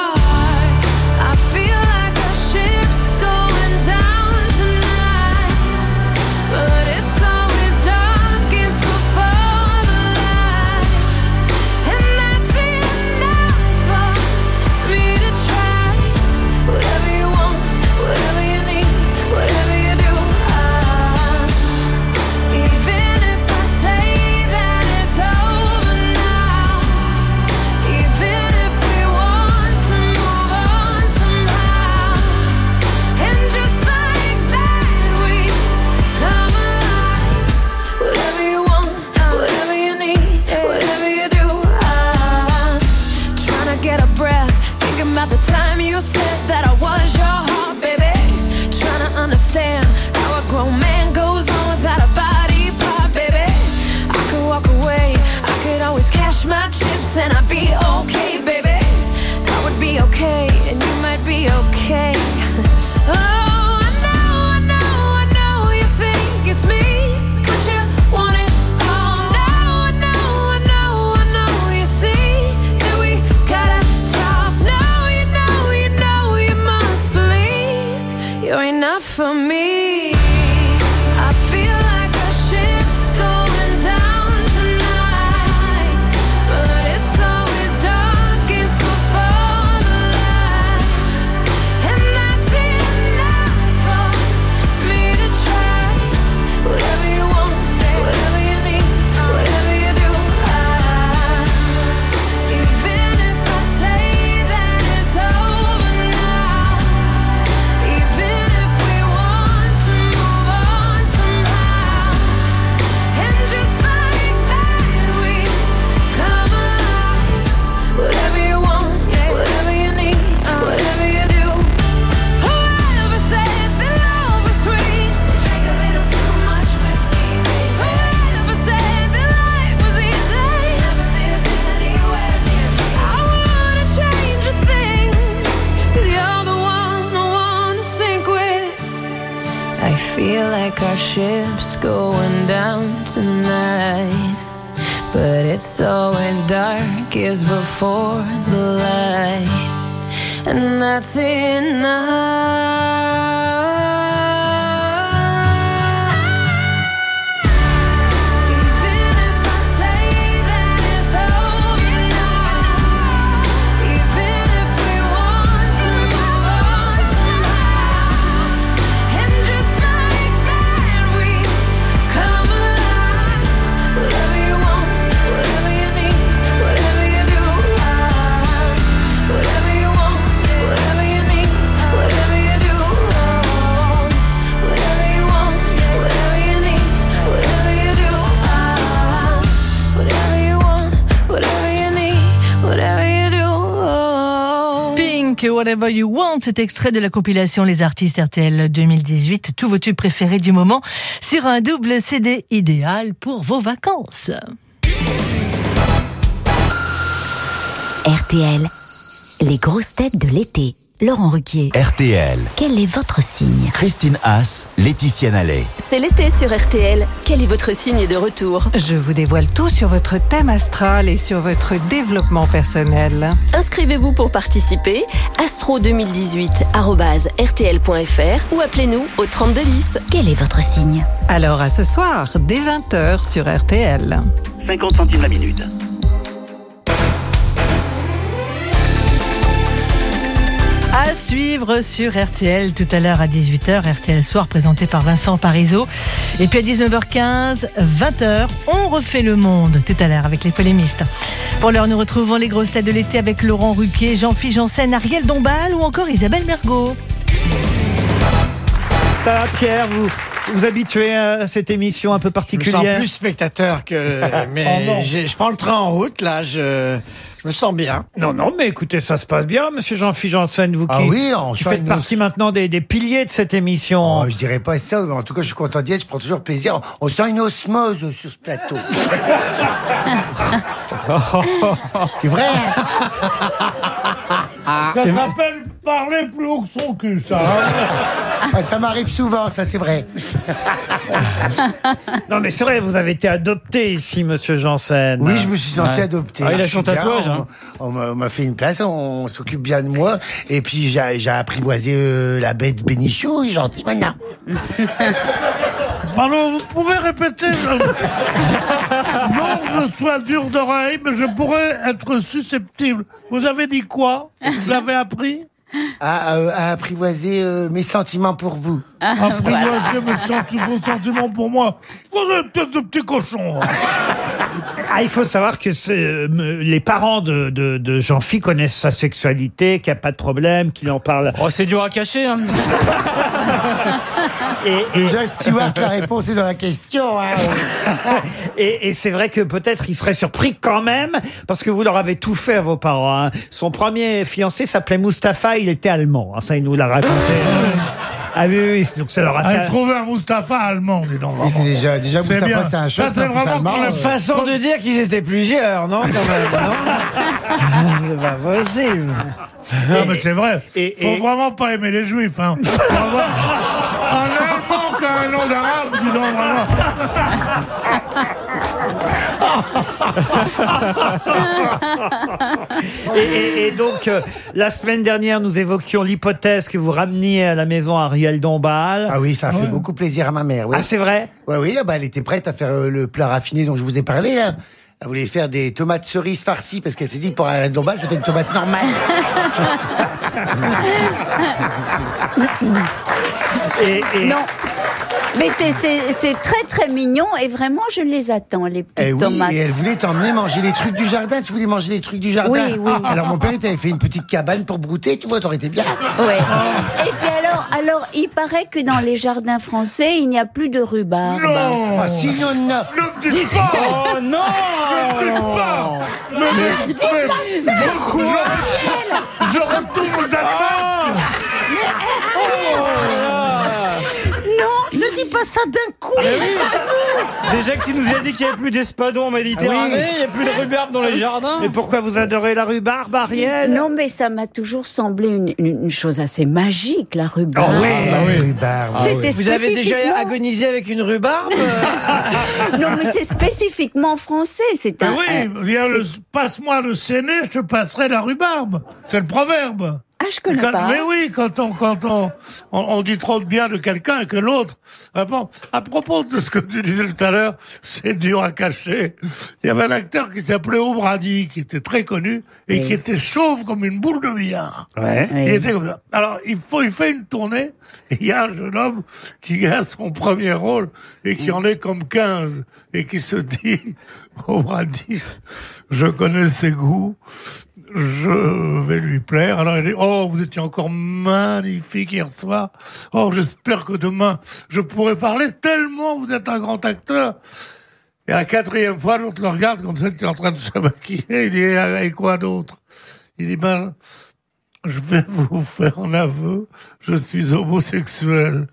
Cet extrait de la compilation Les Artistes RTL 2018, tous vos tubes préférés du moment, sur un double CD idéal pour vos vacances. RTL, les grosses têtes de l'été. Laurent Ruquier. RTL. Quel est votre signe? Christine Haas, Laetitia Nallet. C'est l'été sur RTL. Quel est votre signe de retour Je vous dévoile tout sur votre thème astral et sur votre développement personnel. Inscrivez-vous pour participer astro2018@rtl.fr ou appelez-nous au 3210. Quel est votre signe? Alors à ce soir, dès 20h sur RTL. 50 centimes la minute. Suivre sur RTL tout à l'heure à 18h, RTL Soir présenté par Vincent Parisot. Et puis à 19h15, 20h, on refait le monde tout à l'heure avec les polémistes. Pour l'heure, nous retrouvons les grosses têtes de l'été avec Laurent Ruquier, Jean-Philippe Janssen, Ariel Dombal ou encore Isabelle Mergot. Ça Pierre, vous vous habituez à cette émission un peu Je me sens particulière plus spectateur que. Mais Oh j'ai- je prends le train en route, là, je, je me sens bien. Non, non, mais écoutez, ça se passe bien, monsieur Jean-Philippe Janssen, vous Ah qui, oui, on qui faites partie maintenant des, des piliers de cette émission. Oh, je dirais pas ça, mais en tout cas, je suis content d'y être, je prends toujours plaisir. On sent une osmose sur ce plateau. C'est vrai. Ça s'appelle parler plus haut que son cul, ça. hein. Ah, ça m'arrive souvent, ça c'est vrai. Non, mais c'est vrai, vous avez été adopté ici, monsieur Janssen. Oui, je me suis senti Ouais. adopté. Ah, il a Je son suis bien, tatouage, on- hein. On, m'a- on m'a fait une place, on, s'occupe bien de moi. Et puis j'ai j'ai apprivoisé euh, la bête Bénichou, il est gentil maintenant. Pardon, vous pouvez répéter euh, Non, je sois dur d'oreille, mais je pourrais être susceptible. Vous avez dit quoi? Vous l'avez appris? À, euh, à apprivoiser euh, mes sentiments pour vous. Apprivoiser mes senti- vos sentiments pour moi. Vous êtes peut-être de petits cochons. hein. Ah, il faut savoir que c'est, euh, me- les parents de, de, de Jean-Phi connaissent sa sexualité, qu'il n'y a pas de problème, qu'il en parle. Oh, c'est dur à cacher, hein. Et, Déjà, Stewart, la réponse est dans la question. hein. et, et c'est vrai que peut-être il serait surpris quand même, parce que vous leur avez tout fait à vos parents. hein. Son premier fiancé s'appelait Mustapha, il était allemand. hein, ça, il nous l'a raconté. Ah oui, oui, donc ça leur a Allez fait... trouver un Mustapha allemand, dis donc. Oui, c'est vraiment. déjà, déjà C'est Moustapha, bien. c'est un Ça, choc. c'est en plus, vraiment allemand, euh, Façon de dire qu'ils étaient plusieurs, non, quand même, non C'est pas possible. Non, mais c'est vrai. Et- Faut et- vraiment pas aimer les juifs. Hein. Faut avoir un allemand qui a un nom d'arabe, dis donc vraiment. Et, et- et donc, euh, la semaine dernière, nous évoquions l'hypothèse que vous rameniez à la maison Ariel Dombal. Ah oui, ça a fait beaucoup plaisir à ma mère. Oui. Ah, c'est vrai? Ouais, oui, ah bah, elle était prête à faire euh, le plat raffiné dont je vous ai parlé, là. Elle voulait faire des tomates cerises farcies parce qu'elle s'est dit pour un dombal, ça fait une tomate normale. Et, et- Non. Mais c'est- c'est c'est très très mignon et vraiment je les attends, les petites Eh oui, tomates. et elle voulait t'emmener manger les trucs du jardin. Tu voulais manger les trucs du jardin Oui, oui. Ah, Alors mon père, il t'avait fait une petite cabane pour brouter, tu vois, t'aurais été bien. Ouais. Et puis alors, alors, il paraît que dans les jardins français, il n'y a plus de rhubarbe. Non Ah, si, non, non. Ne me dites pas Oh non Ne me dites pas Ne me dites pas Je retourne au Danemark Non, ne dis pas ça d'un coup. Déjà que tu nous as dit qu'il n'y avait plus d'espadons en Méditerranée, Ah oui. il n'y a plus de rhubarbe dans les jardins. Mais pourquoi vous adorez la rhubarbe, Ariel? Non, mais ça m'a toujours semblé une, chose assez magique, la rhubarbe. Oh oui. Ah oui, rhubarbe. C'était Vous avez déjà spécifiquement- agonisé avec une rhubarbe? Non, mais c'est spécifiquement français. C'est Mais un. oui, viens le, passe-moi le séné, je te passerai la rhubarbe. C'est le proverbe. Ah, je connais Quand- pas. Mais oui, quand on quand on, on, on dit trop de bien de quelqu'un et que l'autre. Vraiment, à propos de ce que tu disais tout à l'heure, c'est dur à cacher. Il y avait un acteur qui s'appelait O'Brady, qui était très connu et qui était chauve comme une boule de billard. Ouais. Il était comme ça. Alors, il faut, il fait une tournée, et il y a un jeune homme qui a son premier rôle, et qui en est comme 15, et qui se dit, au Brady, je connais ses goûts, je vais lui plaire. Alors il dit, oh, vous étiez encore magnifique hier soir. Oh, j'espère que demain, je pourrai parler tellement vous êtes un grand acteur. Et la quatrième fois, l'autre le regarde comme ça, il est en train de se maquiller. Il dit, et quoi d'autre? Il dit, ben, je vais vous faire un aveu, je suis homosexuel.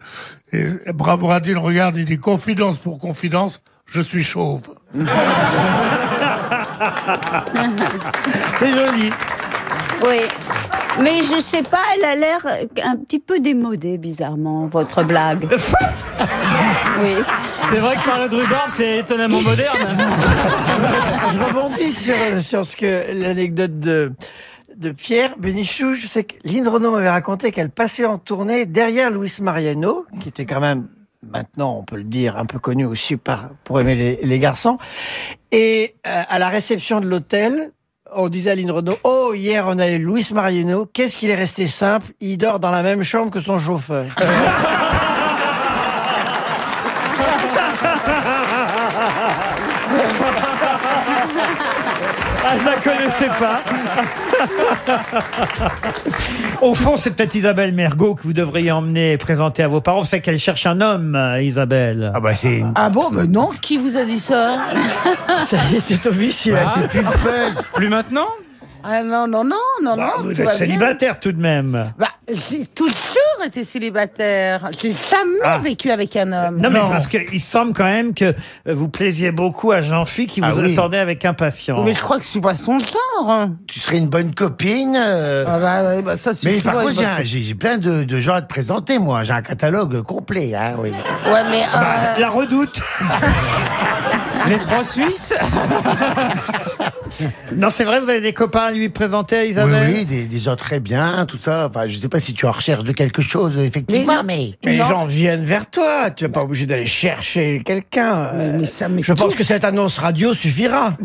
Et le regarde, il dit confidence pour confidence, je suis chauve. C'est joli. Oui. Mais je sais pas, elle a l'air un petit peu démodée, bizarrement, votre blague. oui. C'est vrai que parler de rhubarbe, c'est étonnamment moderne. Je rebondis sur, sur ce que l'anecdote de, de Pierre Bénichou. Je sais que Lynn Renaud m'avait raconté qu'elle passait en tournée derrière Luis Mariano, qui était quand même, maintenant on peut le dire, un peu connu aussi par, pour aimer les, les garçons. Et euh, à la réception de l'hôtel, on disait à Lynn Renaud, oh, hier on a eu Luis Mariano, qu'est-ce qu'il est resté simple? Il dort dans la même chambre que son chauffeur. Ah, je la connaissais pas. Au fond, c'est peut-être Isabelle Mergot que vous devriez emmener et présenter à vos parents. C'est qu'elle cherche un homme, euh, Isabelle. Ah bah c'est Ah bon, mais non, qui vous a dit ça? Ça y est, c'est officiel. Ah. Plus maintenant? Ah non, non, non, non, Bah, non. vous tout êtes va bien. célibataire tout de même. Bah, j'ai toujours été célibataire. J'ai jamais Ah. vécu avec un homme. Non, mais parce qu'il semble quand même que vous plaisiez beaucoup à Jean-Phi qui vous Ah oui. attendait avec impatience. Mais je crois que je suis pas son genre. Tu serais une bonne copine. euh, Ah bah, ouais, bah ça Mais suffit, par contre, j'ai bah, un- j'ai j'ai plein de, de gens à te présenter, moi. J'ai un catalogue complet. Hein, oui. Ouais, mais. euh, La redoute. Les trois Suisses non, c'est vrai, vous avez des copains à lui présenter à Oui, Isabelle oui, des, des gens très bien, tout ça. Enfin, je sais pas si tu es en recherche de quelque chose, effectivement, mais. Mais les gens viennent vers toi. Tu n'es pas obligé d'aller chercher quelqu'un. Mais- mais ça m'est Je pense que cette annonce radio suffira.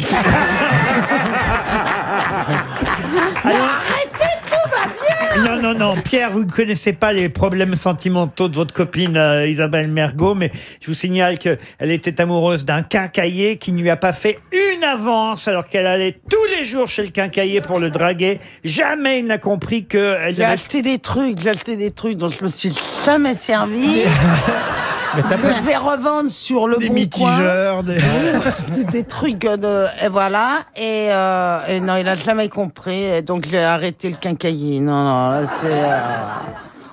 Arrêtez, tout va bien Non, non, non, Pierre, vous ne connaissez pas les problèmes sentimentaux de votre copine euh, Isabelle Mergot, mais je vous signale qu'elle était amoureuse d'un quincailler qui ne lui a pas fait une avance alors qu'elle allait tous les jours chez le quincailler pour le draguer. Jamais il n'a compris qu'elle J'ai devait... acheté des trucs, j'ai acheté des trucs dont je me suis jamais servi. que je vais revendre sur le Des bon mitigeurs, coin. des- des, des trucs de et voilà et, euh, et non il a jamais compris et donc j'ai arrêté le quincailler non non là, c'est euh,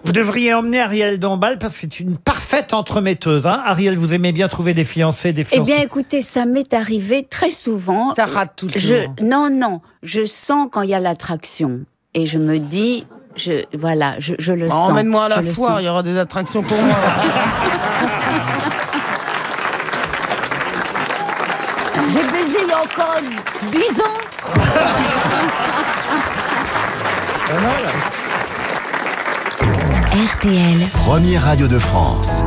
Vous devriez emmener Ariel Dombal parce que c'est une parfaite entremetteuse. Hein Ariel, vous aimez bien trouver des fiancés, des Eh fiancés. bien, écoutez, ça m'est arrivé très souvent. ça rate tout le Je, temps. non, non, je sens quand il y a l'attraction. Et je me dis, je, voilà, je, je le sens. Emmène-moi à la foire, il y aura des attractions pour moi. J'ai baisé il y a encore 10 ans. RTL. Première radio de France.